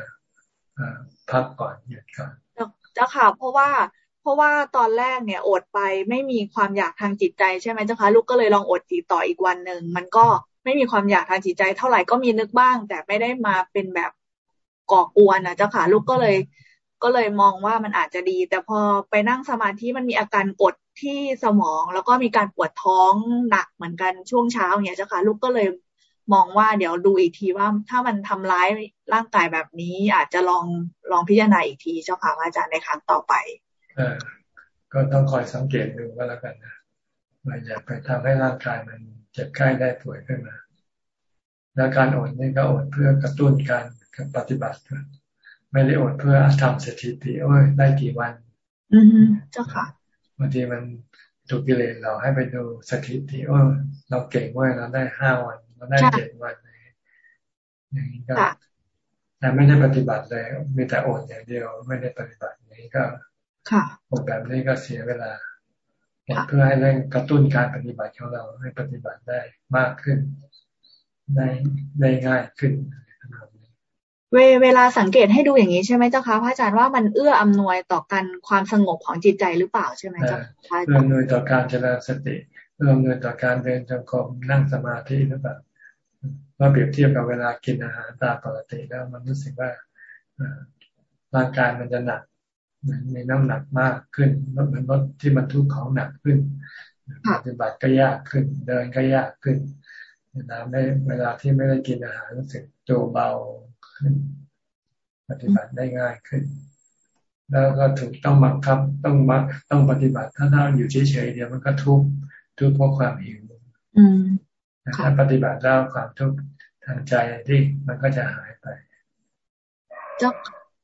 พักก่อนหยุดก่อนเจ้าค่ะ เพราะว่าเพราะว่าตอนแรกเนี่ยอดไปไม่มีความอยากทางจิตใจใช่ไหมเจ้าคะลูกก็เลยลองอดตีต่ออีกวันหนึ่งมันก็ ไม่มีความอยากทางจิตใจ เท่าไหร่ก็มีนึกบ้าง แต่ไม่ได้มาเป็นแบบก่อกวนนะเจ้าค่ะลูกก็เลย ก็เลยมองว่ามันอาจจะดี แต่พอไปนั่งสมาธิมันมีอาการกดที่สมอง แล้วก็มีการปวดท้องหนักเหมือนกันช่วงเช้าเนี่ยเจ้าค่ะลูกก็เลยมองว่าเดี๋ยวดูอีกทีว่าถ้ามันทำร้ายร่างกายแบบนี้ อาจจะลองลองพิจารณาอีกทีเจ้าค่ะอาจารย์ในครั้งต่อไปอก็ต้องคอยสังเกตดูก็แล้วกันนะมันอย่าไปทำให้ร่างกายมัน เจ็บไข้ได้ป่วยขึ้นมา แล้วการอดนี่ก็อดเพื่อกระตุ้นการปฏิบัติ ไม่ได้อดเพื่อทำสถิติโอ้ยได้กี่วัน อืมเจ้าค่ะบางทีมันถูกกิเลสเราให้ไปดูสถิติโอ้เราเก่งว่าเราได้ห้าวันเราได้เจ็ดวันอย่างนี้ก็แต่ไม่ได้ปฏิบัติเลยมีแต่อดอย่างเดียว ไม่ได้ปฏิบัติอย่างนี้ก็อดแบบนี้ก็เสียเวลา เพื่อให้เร่งกระตุ้นการปฏิบัติของเราให้ปฏิบัติได้มากขึ้นได้ได้ง่ายขึ้นเวเวลาสังเกตให้ดูอย่างนี้ใช่ไหมเจ้าคะพระอาจารย์ว่ามันเอื้ออำนวยต่อการความสงบของจิตใจหรือเปล่าใช่ไหมเจ้าคะเอื้ออำนวยต่อการเจริญสติเอื้ออำนวยต่อการเดินจงกรมนั่งสมาธิหรือเปล่าเมื่อเปรียบเทียบกับเวลากินอาหารตามปกติแล้วมันรู้สึกว่าร่างกายมันจะหนัก มีน้ำหนักมากขึ้นรถมันรถที่บรรทุกของหนักขึ้นปฏิบัติก็ยากขึ้น เดินก็ยากขึ้นเวลาไม่เวลาที่ไม่ได้กินอาหารรู้สึกตัวเบาขึ้น ปฏิบัติได้ง่ายขึ้น แล้วก็ถูกต้องบังคับต้องมาต้องปฏิบัติถ้าเราอยู่เฉยๆเดียวมันก็ทุกข์ทุกข์เพราะความหิวถ้าปฏิบัติแล้วความทุกข์ทางใจที่มันก็จะหายไป เจ้า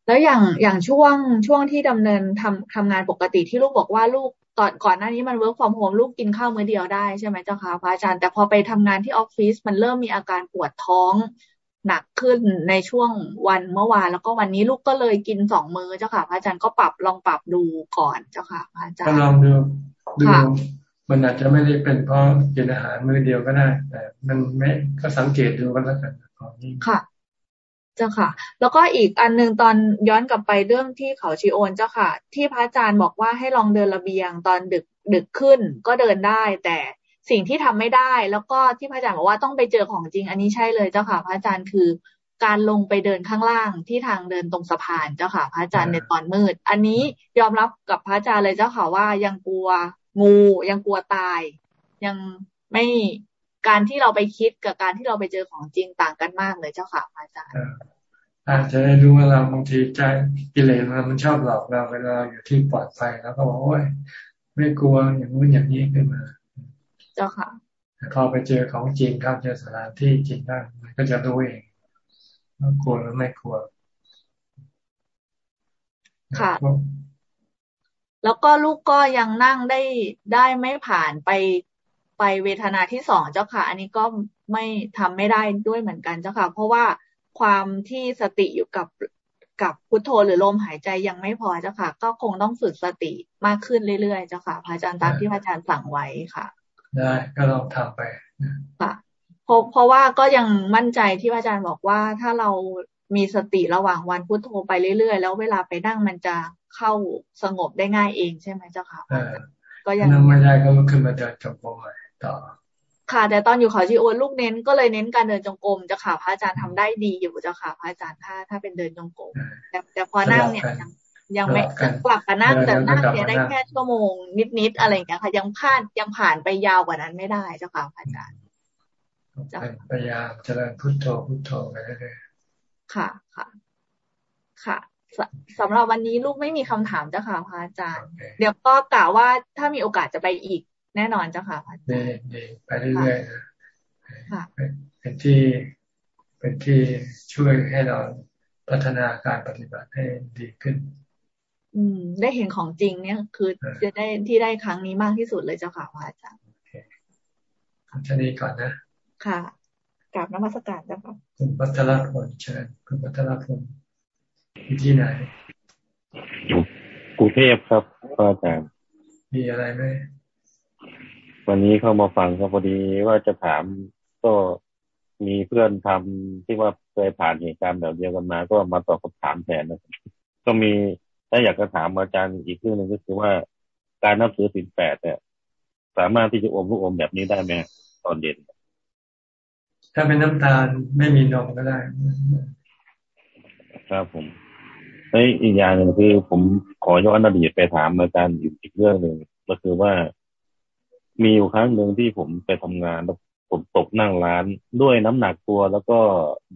แล้วอย่างอย่างช่วงช่วงที่ดำเนินทำทำงานปกติที่ลูกบอกว่าลูกตอนก่อนหน้านี้มัน work from home ลูกกินข้าวมื้อเดียวได้ใช่ไหมเจ้าค่ะพระอาจารย์แต่พอไปทำงานที่ออฟฟิศมันเริ่มมีอาการปวดท้องหนักขึ้นในช่วงวันเมื่อวานแล้วก็วันนี้ลูกก็เลยกินสองมื้อเจ้าค่ะ พระอาจารย์ก็ปรับลองปรับดูก่อนเจ้าค่ะพระอาจารย์ก็ลองดูดูมันอาจจะไม่ได้เป็นเพราะกินอาหารมื้อเดียวก็ได้ แต่มันไม่ก็สังเกตดูกันแล้วกันของนี้ค่ะ เจ้าค่ะ แล้วก็อีกอันนึงตอนย้อนกลับไปเรื่องที่เขาชีโอนเจ้าค่ะ ที่พระอาจารย์บอกว่าให้ลองเดินระเบียงตอนดึกดึกขึ้นก็เดินได้ แต่สิ่งที่ทำไม่ได้ แล้วก็ที่พระอาจารย์บอกว่าต้องไปเจอของจริง อันนี้ใช่เลยเจ้าค่ะ พระอาจารย์คือการลงไปเดินข้างล่างที่ทางเดินตรงสะพานเจ้าค่ะ พระอาจารย์ในตอนมืด อันนี้ยอมรับกับพระอาจารย์เลยเจ้าค่ะว่ายังกลัวงูยังกลัวตาย ยังไม่ การที่เราไปคิดกับการที่เราไปเจอของจริงต่างกันมากเลยเจ้าค่ะพระอาจารย์อาจจะได้รู้ว่าเราบางทีใจกิเลสมันชอบหลอกเราเวลาอยู่ที่ปลอดภัยแล้วก็บอกโอ้ยไม่กลัวอย่างนู้นอย่างนี้ขึ้นมา เจ้าค่ะพอไปเจอของจริงครับเจอสถานที่จริงได้มันก็จะรู้เองว่ากลัวหรือไม่กลัว ค่ะ แล้วก็ลูกก็ยังนั่งได้ได้ไม่ผ่านไป ไปเวทนาที่สองเจ้าค่ะ อันนี้ก็ไม่ทำไม่ได้ด้วยเหมือนกันเจ้าค่ะ เพราะว่าความที่สติอยู่กับกับพุทโธหรือลมหายใจยังไม่พอเจ้าค่ะ ก็คงต้องฝึกสติมากขึ้นเรื่อยๆเจ้าค่ะพระอาจารย์ตามที่พระอาจารย์สั่งไว้ค่ะ ได้ก็ลองทำไปค่ะเพราะเพราะว่าก็ยังมั่นใจที่อาจารย์บอกว่าถ้าเรามีสติระหว่างวันพุทโธไปเรื่อยๆ แล้วเวลาไปนั่งมันจะเข้าสงบได้ง่ายเองใช่ไหมเจ้าค่ะก็ยังนั่งไม่ได้ก็ลุกขึ้นมาเดินจงกรม ต่อ ค่ะ แต่ตอนอยู่ขอจีโอนลูกเน้นก็เลยเน้นการเดินจงกรมเจ้าค่ะพระอาจารย์ทำได้ดีอยู่เจ้าค่ะพระอาจารย์ถ้าถ้าเป็นเดินจงกรมแต่แต่พอนั่งเนี่ยยังยังไม่กลับมานั่งแต่นั่งเนี่ยได้แค่ชั่วโมงนิดๆอะไรอย่างเงี้ยค่ะ ยังผ่านยังผ่านไปยาวกว่านั้นไม่ได้เจ้าค่ะพระอาจารย์พยายามเจริญพุทโธพุทโธไปเรื่อยๆค่ะค่ะ ค่ะสำหรับวันนี้ลูกไม่มีคำถามเจ้าค่ะพระอาจารย์ เดี๋ยวก็กล่าวว่าถ้ามีโอกาสจะไปอีก แน่นอนเจ้าค่ะพระอาจารย์ดีไปเรื่อยๆนะเป็นที่เป็นที่ช่วยให้เราพัฒนาการปฏิบัติให้ดีขึ้น อืม ได้เห็นของจริงเนี่ยคือจะได้ที่ได้ครั้งนี้มากที่สุดเลยเจ้าค่ะพระอาจารย์โอเคคำชนี้ก่อนนะ ค่ะกราบนมัสการเจ้าค่ะคุณพัทรพลเชิญคุณพัทรพลอยู่ที่ไหนกรุงเทพครับอาจารย์มีอะไรไหม วันนี้เข้ามาฟังครับพอดีว่าจะถามก็มีเพื่อนทำที่ว่าเคยผ่านเหตุการณ์แบบเดียวกันมา ก็มาตอบคำถามแทนนะก็มีถ้าอยากจะถามอาจารย์อีกเรื่องหนึ่งก็คือว่าการนับถือสินแปดเนี่ย สามารถที่จะอมลูกอมแบบนี้ได้ไหมตอนเย็นถ้าเป็นน้ำตาลไม่มีนมก็ได้ ครับผมเฮ้ยอีกอย่างหนึ่งคือผมขอย้อนอดีตไปถามอาจารย์อีกเรื่องหนึ่งก็คือว่า มีอยู่ครั้งหนึ่งที่ผมไปทำงานแล้วผมตกนั่งร้านด้วยน้ำหนักตัวแล้วก็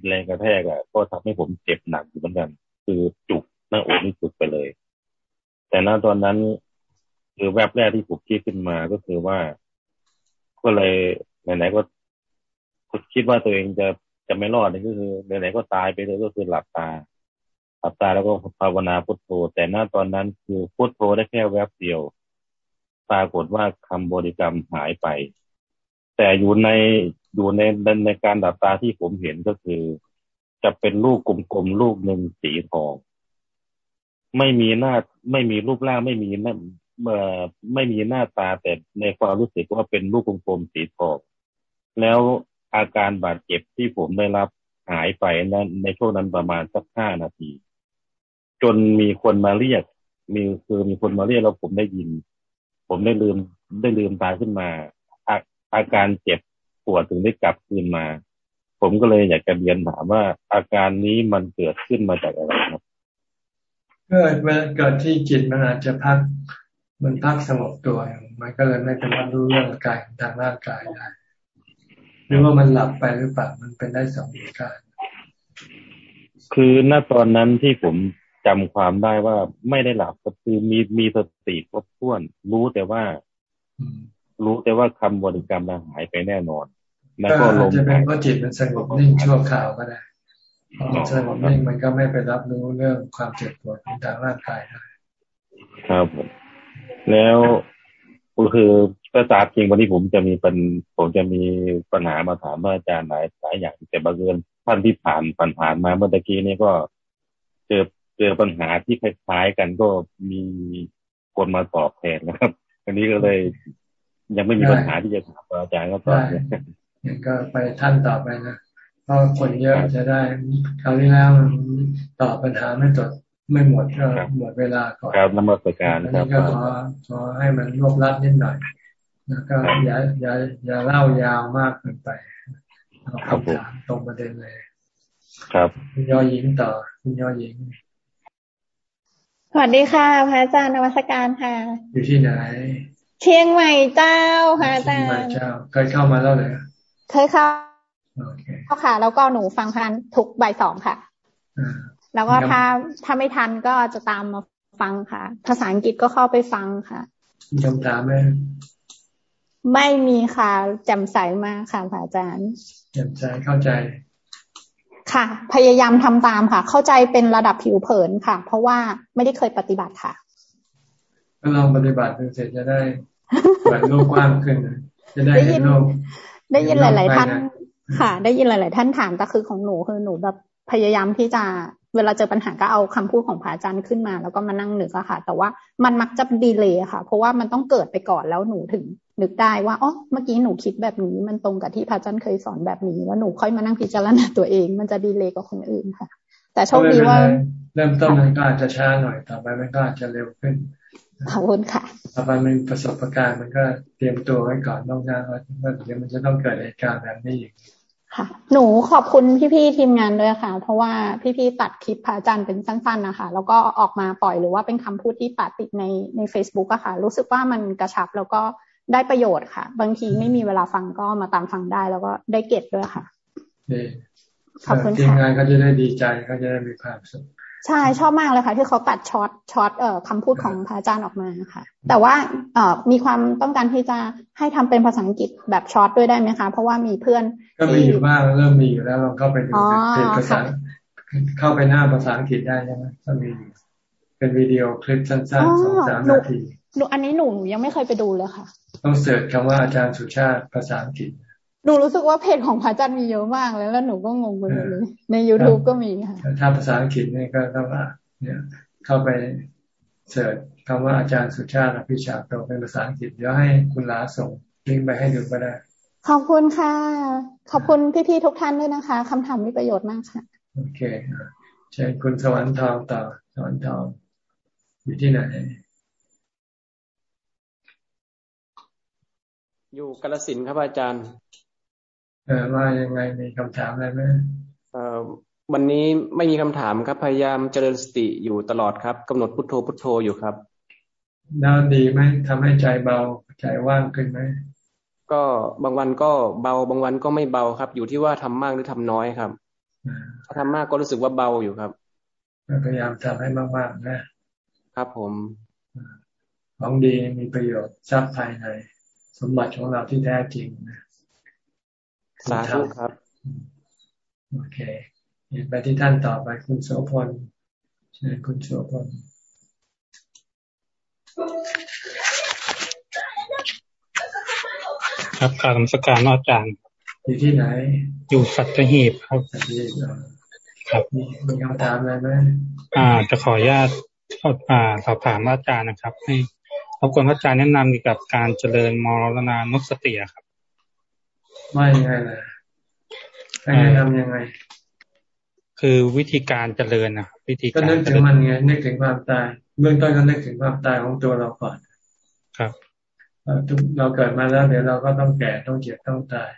แรงกระแทกอะก็ทำให้ผมเจ็บหนักอยู่เหมือนกัน คือจุกหน้าอกนี่จุกไปเลย แต่ณตอนนั้นคือแวบแรกที่ผมคิดขึ้นมาก็คือว่า ก็เลยไหนๆก็คิดว่าตัวเองจะจะไม่รอดนี่ก็คือไหนๆก็ตายไปเลยก็คือหลับตา หลับตาแล้วก็ภาวนาพุทโธ แต่หน้าตอนนั้นคือพุทโธได้แค่แวบเดียว ปรากฏว่าคำบริกรรมหายไป แต่อยู่ในอยู่ในในการหลับตาที่ผมเห็นก็คือ จะเป็นลูกกลมๆลูกหนึ่งสีทอง ไม่มีหน้าไม่มีรูปร่างไม่มีหน้าเอ่อไม่มีหน้าตาแต่ในความรู้สึกว่าเป็นลูกกลมๆสีทองแล้วอาการบาดเจ็บที่ผมได้รับหายไปนั้นในช่วงนั้นประมาณสักห้านาที จนมีคนมาเรียกมีคือมีคนมาเรียกแล้วผมได้ยิน ผมได้ลืมได้ลืมตาขึ้นมา อาอาการเจ็บปวดถึงได้กลับคืนมา ผมก็เลยอยากจะเรียนถามว่า อาการนี้มันเกิดขึ้นมาจากอะไรครับเกิดเมื่อเกิดที่จิตมันอาจจะพักมันพักสงบตัวมันก็เลยไม่เป็นรับรู้เรื่องกายทางร่างกายได้หรือว่ามันหลับไปหรือเปล่ามันเป็นได้สองเหตุการณ์คือณตอนนั้นที่ผม จำความได้ว่าไม่ได้หลับก็คือมีมีสติครบถ้วน รู้แต่ว่า รู้แต่ว่าคำบริกรรมมันหายไปแน่นอน แล้วก็ลมจะเป็นว่าจิตมันสงบนิ่งชั่วคราวก็ได้พอสงบนิ่งมันก็ไม่ไปรับรู้เรื่องความเจ็บปวดทางร่างกายได้ครับผมแล้วก็คือก็ตามจริงวันนี้ผมจะมีเป็นผมจะมีปัญหามาถามอาจารย์หลายหลายอย่างแต่บังเอิญท่านที่ผ่านผ่านผ่านมาเมื่อตะกี้นี้ก็เจอ เจอปัญหาที่คล้ายๆกันก็มีคนมาตอบแทนนะครับอันนี้ก็เลยยังไม่มีปัญหาที่จะถามอาจารย์ก็ตอบยังก็ไปท่านต่อไปนะเพราะคนเยอะจะได้คราวที่แล้วตอบปัญหาไม่ตดไม่หมดก็หมดเวลาก่อนครับนมัสการครับก็ขอขอให้มันรวบรัดนิดหน่อย แล้วก็อย่าอย่าอย่าเล่ายาวมากเกินไปเอาคำถามตรงประเด็นเลย ครับคุณยอหญิงต่อคุณยอหญิง สวัสดีค่ะ พระอาจารย์นวัตการค่ะ อยู่ที่ไหน เชียงใหม่เจ้าพระอาจารย์เชียงใหม่เจ้าเคยเข้ามาแล้วเลยเคยเข้าเข้าค่ะ แล้วก็หนูฟังพันทุกบ่ายสองค่ะแล้วก็ถ้าถ้าไม่ทันก็จะตามมาฟังค่ะ ภาษาอังกฤษก็เข้าไปฟังค่ะมีคำถามไหมไม่มีค่ะแจ่มใสมากค่ะพระอาจารย์แจ่มใสเข้าใจ ค่ะ พยายามทำตามค่ะ เข้าใจเป็นระดับผิวเผินค่ะ เพราะว่าไม่ได้เคยปฏิบัติค่ะก็ลองปฏิบัติดูเสร็จจะได้เปิดโลกกว้างขึ้นจะได้เห็นโลกได้ยินหลาย ๆ ท่านค่ะ ได้ยินหลาย ๆ ท่านถามแต่คือของหนูคือหนูแบบพยายามที่จะเวลาเจอปัญหาก็เอาคำพูดของพระอาจารย์ขึ้นมา แล้วก็มานั่งนึกอะค่ะ แต่ว่ามันมักจะดีเลยค่ะ เพราะว่ามันต้องเกิดไปก่อนแล้วหนูถึง นึกได้ว่าอ๋อเมื่อกี้หนูคิดแบบนี้ มันตรงกับที่พระอาจารย์เคยสอนแบบนี้ แล้วหนูค่อยมานั่งพิจารณาตัวเอง มันจะดีเลยกว่าคนอื่นค่ะ แต่โชคดีว่า เริ่มต้นมันก็อาจจะช้าหน่อยต่อไปมันก็อาจจะเร็วขึ้นขอบคุณค่ะต่อไปมันประสบการณ์มันก็เตรียมตัวไว้ก่อนนอกหน้าว่าเดี๋ยวมันจะต้องเกิดเหตุการณ์แบบนี้อีกค่ะ หนูขอบคุณพี่ๆทีมงานด้วยค่ะ เพราะว่าพี่ๆตัดคลิปพระอาจารย์เป็นสั้น ๆนะคะ แล้วก็ออกมาปล่อยหรือว่าเป็นคำพูดที่ปาติดในใน Facebook อะค่ะ รู้สึกว่ามันกระชับแล้วก็ ได้ประโยชน์ค่ะ บางทีไม่มีเวลาฟังก็มาตามฟังได้ แล้วก็ได้เก็ตด้วยค่ะขอบคุณค่ะทีมงานเขาจะได้ดีใจเขาจะได้มีความสุขใช่ชอบมากเลยค่ะ ที่เขาตัด short short เอ่อคำพูดของพระอาจารย์ออกมาค่ะ แต่ว่าเอ่อมีความต้องการที่จะให้ทำเป็นภาษาอังกฤษแบบ short ด้วยได้ไหมคะ เพราะว่ามีเพื่อน ก็มีอยู่บ้างเริ่มมีอยู่แล้วเราเข้าไปดูเป็นภาษาเข้าไปหน้าภาษาอังกฤษได้ใช่ไหมก็มีเป็นวิดีโอคลิปสั้นๆสองสามนาทีหนูอันนี้หนูยังไม่เคยไปดูเลยค่ะ ต้อง search คำว่าอาจารย์สุชาติภาษาอังกฤษหนูรู้สึกว่าเพจของพระอาจารย์มีเยอะมากเลยแล้วหนูก็งงไปเลยใน youtube ก็มีค่ะถ้าภาษาอังกฤษนี่ก็ต้องเนี่ยเข้าไปเสิร์ชคำว่าอาจารย์สุชาติอภิชาโตเป็นภาษาอังกฤษเดี๋ยวให้คุณลาส่งลิงก์ไปให้ดูก็ได้ ขอบคุณค่ะ ขอบคุณพี่ๆทุกท่านด้วยนะคะคำถามมีประโยชน์มากค่ะ โอเคเชิญคุณสวรรค์ทองต่อสวรรค์ทองอยู่ที่ไหน อยู่กาลสินครับอาจารย์เออว่ายังไงมีคำถามอะไรไหมเออวันนี้ไม่มีคำถามครับ พยายามเจริญสติอยู่ตลอดครับกำหนดพุทโธพุทโธอยู่ครับน่าดีไหมทำให้ใจเบาใจว่างขึ้นไหมก็บางวันก็เบาบางวันก็ไม่เบาครับ อยู่ที่ว่าทำมากหรือทำน้อยครับถ้าทำมากก็รู้สึกว่าเบาอยู่ครับพยายามทำให้มากๆนะครับผมของดีมีประโยชน์ทรัพย์ภายใน สมบัติของเราที่แท้จริงนะสาธุครับ โอเคไปที่ท่านต่อไปคุณโสพลเชิญคุณโสพลครับการสการนอกจางอยู่ที่ไหน อยู่สัตหีบครับสัตหีบครับมีคำถามอะไรไหมอ่า จะขออนุญาตอ่าสอบถามอาจารย์นะครับ ให้ รบกวนอาจารย์แนะนำเกี่ยวกับการเจริญมรณานุสติครับ ไม่ยังไงล่ะให้แนะนำยังไง คือวิธีการเจริญนะวิธีการก็นึกถึงมันไงนึกถึงความตายเบื้องต้นก็นึกถึงความตายของตัวเราก่อน ครับเราเกิดมาแล้วเดี๋ยวเราก็ต้องแก่ต้องเจ็บต้องตาย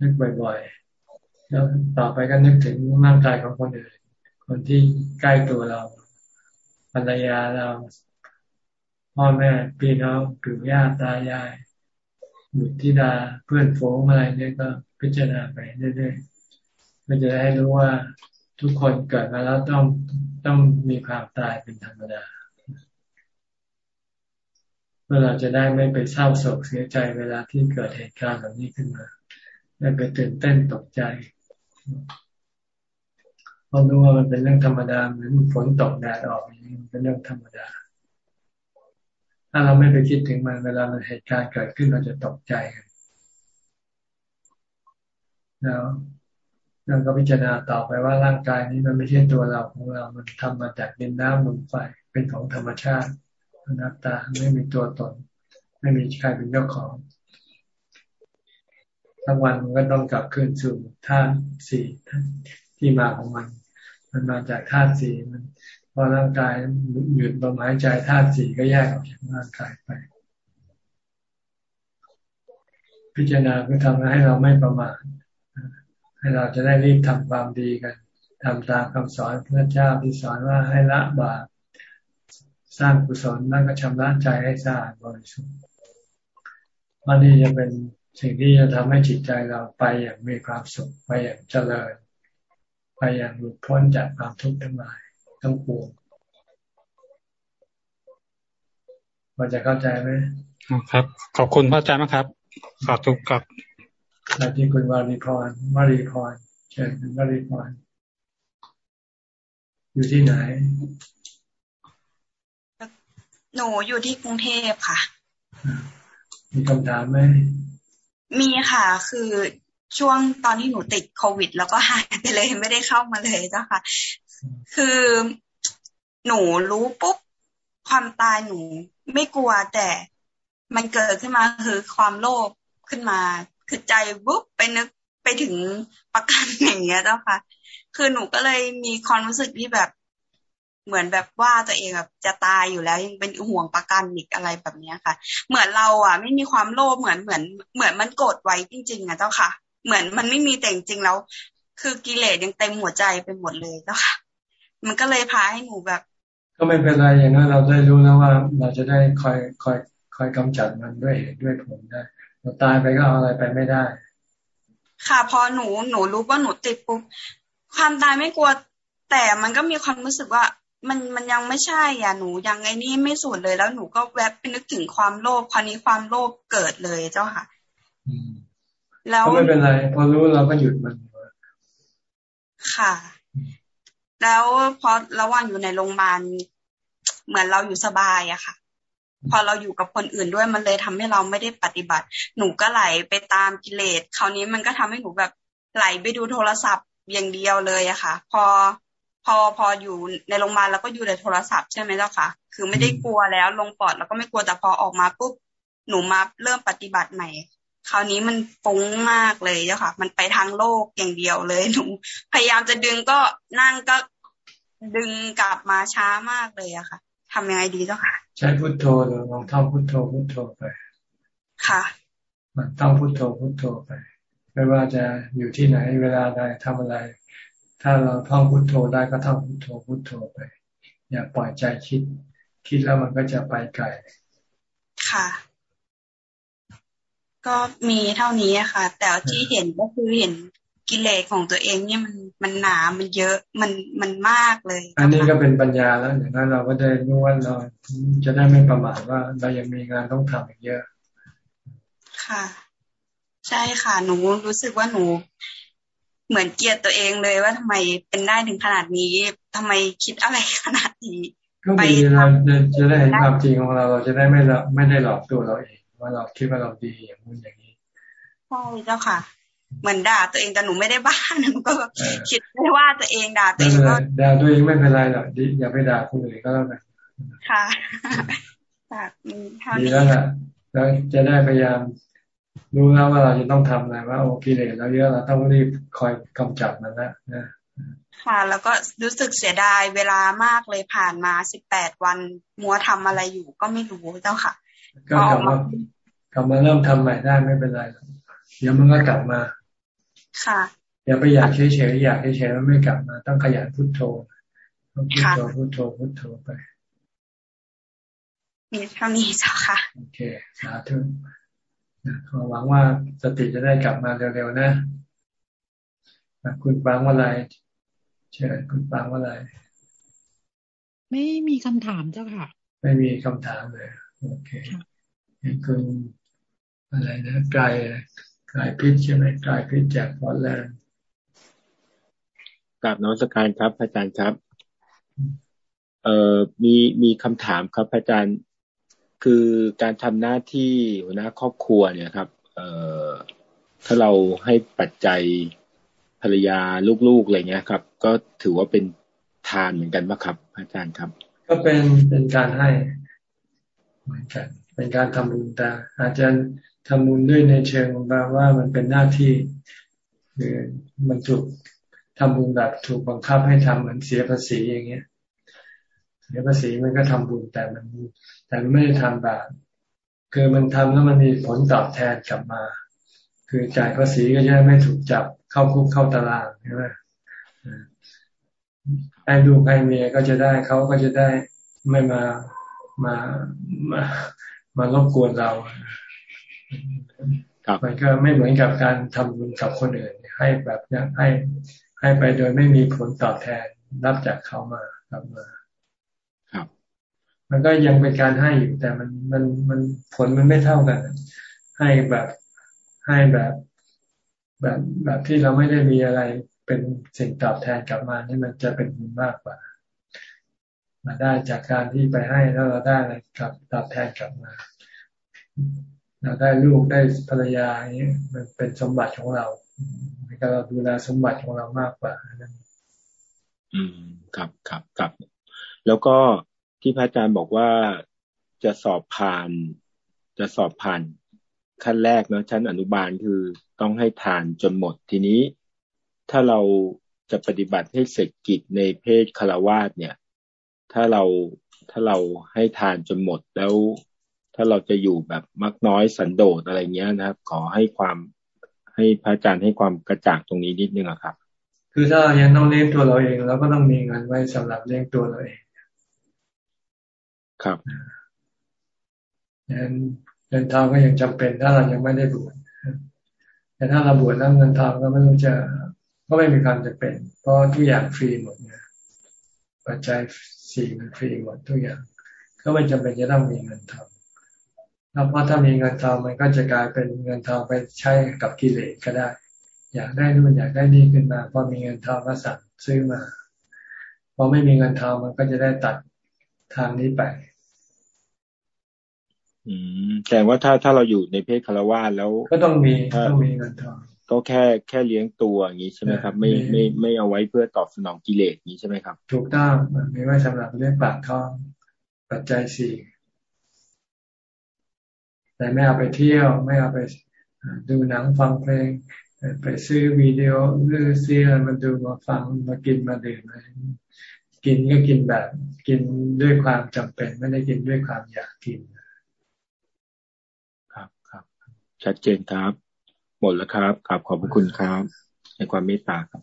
นึกบ่อยๆ แล้วต่อไปก็นึกถึงร่างกายของคนอื่นคนที่ใกล้ตัวเราภรรยาเรา พ่อแม่พี่น้องปู่ย่าตายายบุตรธิดาเพื่อนฝูงอะไรเนี่ยก็พิจารณาไปเรื่อยๆก็จะได้รู้ว่าทุกคนเกิดมาแล้วต้องต้องมีความตายเป็นธรรมดาเมื่อเราจะได้ไม่ไปเศร้าโศกเสียใจเวลาที่เกิดเหตุการณ์แบบนี้ขึ้นมาไม่ไปตื่นเต้นตกใจเพราะรู้ว่ามันเป็นเรื่องธรรมดาเหมือนฝนตกแดดออกอย่างนี้เป็นเรื่องธรรมดา ถ้าเราไม่ไปคิดถึงมันเวลามันเหตุการณ์เกิดขึ้นเราจะตกใจกันแล้วเราก็พิจารณาต่อไปว่าร่างกายนี้มันไม่ใช่ตัวเราของเรา มันทำมาจากดินน้ำลมไฟเป็นของธรรมชาติอนัตตาไม่มีตัวตน ไม่มีใครเป็นเจ้าของทั้งวันมันก็ต้องกลับคืนสู่ธาตุสี่ที่มาของมัน มันมาจากธาตุสี่มัน พอร่างกายหยุดลมหายใจธาตุสี่ก็แยกออกจากร่างกายไป พิจารณาเพื่อทำให้เราไม่ประมาทให้เราจะได้รีบทำความดีกันทำตามคำสอนพระเจ้าที่สอนว่าให้ละบาปสร้างกุศลนั่นก็ชำระใจให้สะอาดบริสุทธิ์วันนี้จะเป็นสิ่งที่จะทำให้จิตใจเราไปอย่างมีความสุขไปอย่างเจริญ ไปอย่างหลุดพ้นจากความทุกข์ทั้งหลาย ทั้งปวงพอจะเข้าใจไหมครับ ขอบคุณพระอาจารย์นะครับ ขอบทุกครับสวัสดีคุณวารีพรวารีพรเชิญคุณวารีพรอยู่ที่ไหน หนูอยู่ที่กรุงเทพค่ะ มีคำถามไหม มีค่ะ คือช่วงตอนที่หนูติดโควิด แล้วก็หายไปเลยไม่ได้เข้ามาเลยเจ้าค่ะ คือหนูรู้ปุ๊บความตายหนูไม่กลัวแต่มันเกิดขึ้นมาคือความโลภขึ้นมา คือใจบุ๊บไปนึกไปถึงประกันอย่างเงี้ยเจ้าค่ะ คือหนูก็เลยมีความรู้สึกที่แบบเหมือนแบบว่าตัวเองแบบจะตายอยู่แล้วยังเป็นห่วงประกันอีกอะไรแบบนี้ค่ะ เหมือนเราอะ ไม่มีความโลภเหมือนเหมือน เหมือนมันกดไว้จริงๆอะเจ้าค่ะ เหมือนมันไม่มีแต่จริงๆแล้ว คือกิเลสยังเต็มหัวใจไปหมดเลยเจ้าค่ะ มันก็เลยพาให้หนูแบบ ก็ไม่เป็นไรอย่างนั้นเราได้รู้แล้วว่าเราจะได้คอยคอยคอยกำจัดมันด้วยเหตุด้วยผลได้เราตายไปก็เอาอะไรไปไม่ได้ ค่ะพอหนูหนูรู้ว่าหนูติดปุ๊บความตายไม่กลัว แต่มันก็มีความรู้สึกว่ามันมันยังไม่ใช่อะหนูยังไงนี่ไม่สูดเลยแล้วหนูก็แวบไปนึกถึงความโลภคราวนี้ความโลภเกิดเลยเจ้าค่ะแล้วไม่เป็นไร พอรู้เราก็หยุดมันค่ะ แล้วพอระหว่างอยู่ในโรงพยาบาลเหมือนเราอยู่สบายอะค่ะ พอเราอยู่กับคนอื่นด้วยมันเลยทำให้เราไม่ได้ปฏิบัติ หนูก็ไหลไปตามกิเลสคราวนี้มันก็ทำให้หนูแบบไหลไปดูโทรศัพท์อย่างเดียวเลยอะค่ะ พอพอพออยู่ในโรงพยาบาลแล้วก็อยู่ในโทรศัพท์ใช่ไหมเจ้าค่ะ คือไม่ได้กลัวแล้วลงปอดแล้วก็ไม่กลัวแต่พอออกมาปุ๊บหนูมาเริ่มปฏิบัติใหม่ คราวนี้มันฟุ้งมากเลยเจ้าค่ะ มันไปทางโลกอย่างเดียวเลยหนู พยายามจะดึงก็นั่งก็ ดึงกลับมาช้ามากเลยอะค่ะทำยังไงดีเจ้าค่ะ ใช้พุทโธลองท่องพุทโธพุทโธไป ค่ะ มันท่องพุทโธพุทโธไป ไม่ว่าจะอยู่ที่ไหนเวลาใดทำอะไร ถ้าเราท่องพุทโธได้ก็ท่องพุทโธพุทโธไป อย่าปล่อยใจคิด คิดแล้วมันก็จะไปไกล ค่ะก็มีเท่านี้ค่ะ แต่ที่เห็นก็คือเห็น กิเลสของตัวเองเนี่ยมันมันหนา มันเยอะมันมันมากเลย อันนี้ก็เป็นปัญญาแล้วอย่างนั้นเราก็ได้รู้ว่าเราจะได้ไม่ประมาทว่าเรายังมีงานต้องทำอีกเยอะ ค่ะ ใช่ค่ะหนูรู้สึกว่าหนู เหมือนเกลียดตัวเองเลยว่าทำไมเป็นได้ถึงขนาดนี้ทำไมคิดอะไรขนาดนี้ก็ดีเราจะได้เห็นความจริงของเราเราจะได้ไม่ละไม่ได้หลอกตัวเราเองว่าเราคิดว่าเราดีอย่างนู้นอย่างนี้ใช่เจ้าค่ะ เหมือนด่าตัวเองแต่หนูไม่ได้บ้าหนูก็คิดไม่ว่าตัวเองด่าตัวเองก็ด่าตัวเองไม่เป็นไรหรอกดีอย่าไปด่าคนอื่นก็แล้วกันค่ะจากดีแล้วแหละแล้วจะได้พยายามรู้แล้วว่าเราจะต้องทำอะไรว่าโอเคเลยเราเยอะเราต้องรีบคอยกำจัดมันนะนะค่ะ แล้วก็รู้สึกเสียดายเวลามากเลยผ่านมาสิบแปดวันมัวทำอะไรอยู่ ก็ไม่รู้เจ้าค่ะ ก็กลับมากลับมาเริ่มทำใหม่ได้ไม่เป็นไรเดี๋ยวมันก็กลับมา ค่ะ อย่าไปอยากเฉยๆอยากเฉยๆมันไม่กลับมา ต้องขยันพุทโธต้องพุทโธพุทโธพุทโธไป มีเท่านี้เจ้าค่ะ โอเคสาธุขอหวังว่าสติจะได้กลับมาเร็วๆนะคุณฟังว่าอะไรเชิญคุณฟังว่าอะไรไม่มีคำถามเจ้าค่ะ ไม่มีคำถามเลย โอเคคุณอะไรนะกาย กายพิษใช่ไหมกายพิษจากฟอร์แลนด์กราบน้องสการครับ อาจารย์ครับ เอ่อมีมีคำถามครับ อาจารย์คือการทำหน้าที่หัวหน้าครอบครัวเนี่ยครับ เอ่อถ้าเราให้ปัจจัยภรรยาลูกๆอะไรเงี้ยครับ ก็ถือว่าเป็นทานเหมือนกันไหมครับ อาจารย์ครับ ก็เป็นเป็นการให้เหมือนกันเป็นการทำบุญแต่อาจจะ ทำบุญด้วยในเชิงแบบว่ามันเป็นหน้าที่คือมันถูกทำบุญแบบถูกบังคับให้ทำเหมือนเสียภาษีอย่างเงี้ย เสียภาษีมันก็ทำบุญแต่มัน แต่ไม่ได้ทำแบบ คือมันทำแล้วมันมีผลตอบแทนกลับมา คือจ่ายภาษีก็จะไม่ถูกจับเข้าคุกเข้าตารางใช่ไหมให้ลูกให้เมียก็จะได้เขาก็จะได้ไม่มามา มามารบกวนเรา มันก็ไม่เหมือนกับการทำบุญกับคนอื่น ให้แบบให้ให้ไปโดยไม่มีผลตอบแทนรับจากเขามากลับมา ครับ มันก็ยังเป็นการให้อยู่แต่มันมันมันผลมันไม่เท่ากัน ให้แบบให้แบบแบบแบบที่เราไม่ได้มีอะไรเป็นสิ่งตอบแทนกลับมานี่มันจะเป็นบุญมากกว่า มาได้จากการที่ไปให้แล้วเราได้อะไรกลับตอบแทนกลับมา เราได้ลูกได้ภรรยาอย่างนี้มันเป็นสมบัติของเราเราดูแลสมบัติของเรามากกว่านั้นอืมครับครับครับ แล้วก็ที่พระอาจารย์บอกว่าจะสอบผ่าน จะสอบผ่านขั้นแรกเนาะชั้นอนุบาลคือต้องให้ทานจนหมดทีนี้ ถ้าเราจะปฏิบัติให้เสร็จกิจในเพศคารวาสเนี่ย ถ้าเราถ้าเราให้ทานจนหมดแล้ว ถ้าเราจะอยู่แบบมักน้อยสันโดษอะไรเงี้ยนะครับ ขอให้ความให้พระอาจารย์ให้ความกระจ่างตรงนี้นิดนึงครับ คือถ้ายังต้องเลี้ยงตัวเราเองเราก็ต้องมีเงินไว้สำหรับเลี้ยงตัวเราเองครับงั้นเงินทองก็ยังจำเป็นถ้าเรายังไม่ได้บวชแต่ถ้าเราบวชแล้วเงินทองก็ไม่รู้จะก็ไม่มีความจำเป็น เพราะทุกอย่างฟรีหมดเนี่ยปัจจัยสี่มันฟรีหมดทุกอย่าง ก็ไม่จำเป็นจะต้องมีเงินทอง แล้วเพราะถ้ามีเงินทองมันก็จะกลายเป็นเงินทองไปใช้กับกิเลสก็ได้ อยากได้นู่นอยากได้นี่ขึ้นมาพอมีเงินทองก็สั่งซื้อมาพอไม่มีเงินทองมันก็จะได้ตัดทางนี้ไป อืมแต่ว่าถ้าถ้าเราอยู่ในเพศคารวะแล้ว ก็ต้องมีต้องมีเงินทองก็แค่แค่เลี้ยงตัวอย่างนี้ใช่ไหมครับ ไม่ไม่ไม่เอาไว้เพื่อตอบสนองกิเลสนี้ใช่ไหมครับ ถูกต้องมีไว้สำหรับเลี้ยงปากท้องปัจจัยสี่ แต่ไม่เอาไปเที่ยว ไม่เอาไปดูหนังฟังเพลง ไปซื้อวิดีโอหรือซื้ออะไรมาดูมาฟังมากินมาดื่มอะไรกินก็กินแบบกินด้วยความจำเป็น ไม่ได้กินด้วยความอยากกิน ครับครับ ชัดเจนครับ หมดแล้วครับกราบขอบพระคุณครับ ในความเมตตาครับ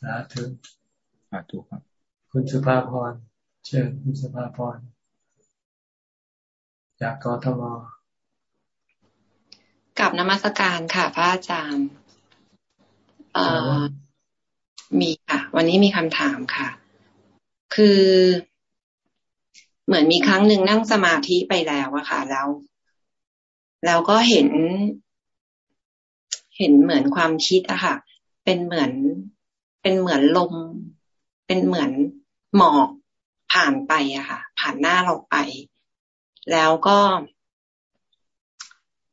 สาธุสาธุครับ คุณสุภาพรเชิญคุณสุภาพรจากกทม กับนมัสการค่ะ พระอาจารย์เอ่อมีค่ะ วันนี้มีคำถามค่ะ คือ เหมือนมีครั้งหนึ่งนั่งสมาธิไปแล้วอะค่ะ แล้ว แล้วก็เห็น เห็นเหมือนความคิดอะค่ะ เป็นเหมือน เป็นเหมือนลม เป็นเหมือนหมอกผ่านไปอะค่ะ ผ่านหน้าเราไป แล้วก็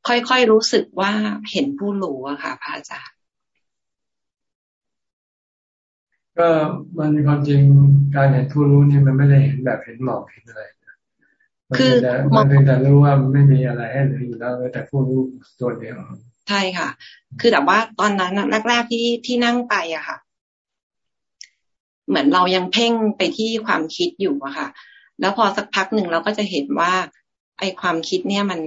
ค่อยๆรู้สึกว่าเห็นผู้รู้อะค่ะพระอาจารย์ก็มันความจริงการเห็นผู้รู้นี่มันไม่ได้เห็นแบบเห็นหมอกเห็นอะไรคือมันเป็นแต่รู้ว่ามันไม่มีอะไรให้เหลืออยู่แล้วแต่ผู้รู้ตัวเดียวใช่ค่ะ คือแต่ว่าตอนนั้นแรกๆที่ที่นั่งไปอะค่ะ เหมือนเรายังเพ่งไปที่ความคิดอยู่อะค่ะ แล้วพอสักพักหนึ่งเราก็จะเห็นว่า ไอความคิดเนี่ยมัน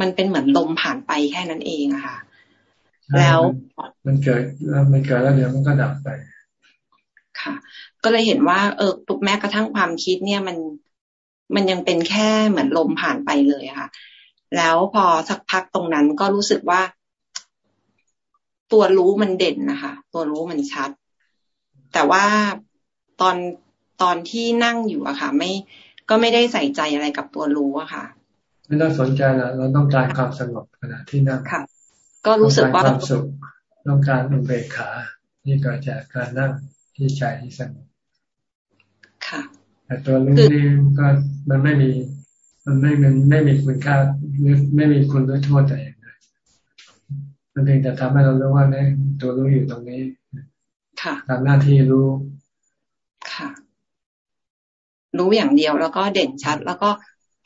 มันเป็นเหมือนลมผ่านไปแค่นั้นเองอะค่ะ แล้วมันเกิดแล้วมันเกิดแล้วเดี๋ยวมันก็ดับไป ค่ะ ก็เลยเห็นว่า เออตุกแม้กระทั่งความคิดเนี่ยมันมันยังเป็นแค่เหมือนลมผ่านไปเลยค่ะ แล้วพอสักพักตรงนั้นก็รู้สึกว่า ตัวรู้มันเด่นนะคะ ตัวรู้มันชัด แต่ว่าตอนตอนที่นั่งอยู่อะค่ะ ไม่ก็ไม่ได้ใส่ใจอะไรกับตัวรู้อะค่ะ ไม่ต้องสนใจละเราต้องการความสงบขณะที่นั่งค่ะก็รู้สึกว่าความสุขต้องการอุเบกขานี่ก็จากการนั่งที่ใจที่สงบค่ะ แต่ตัวรู้นี่ก็มันไม่มี มันไม่มันไม่มีคุณค่าไม่มีคุณด้วยโทษแต่อย่างใดมันเพียงแต่ทำให้เรารู้ว่าเนี่ยตัวรู้อยู่ตรงนี้ ค่ะทำหน้าที่รู้ค่ะ รู้อย่างเดียวแล้วก็เด่นชัด แล้วก็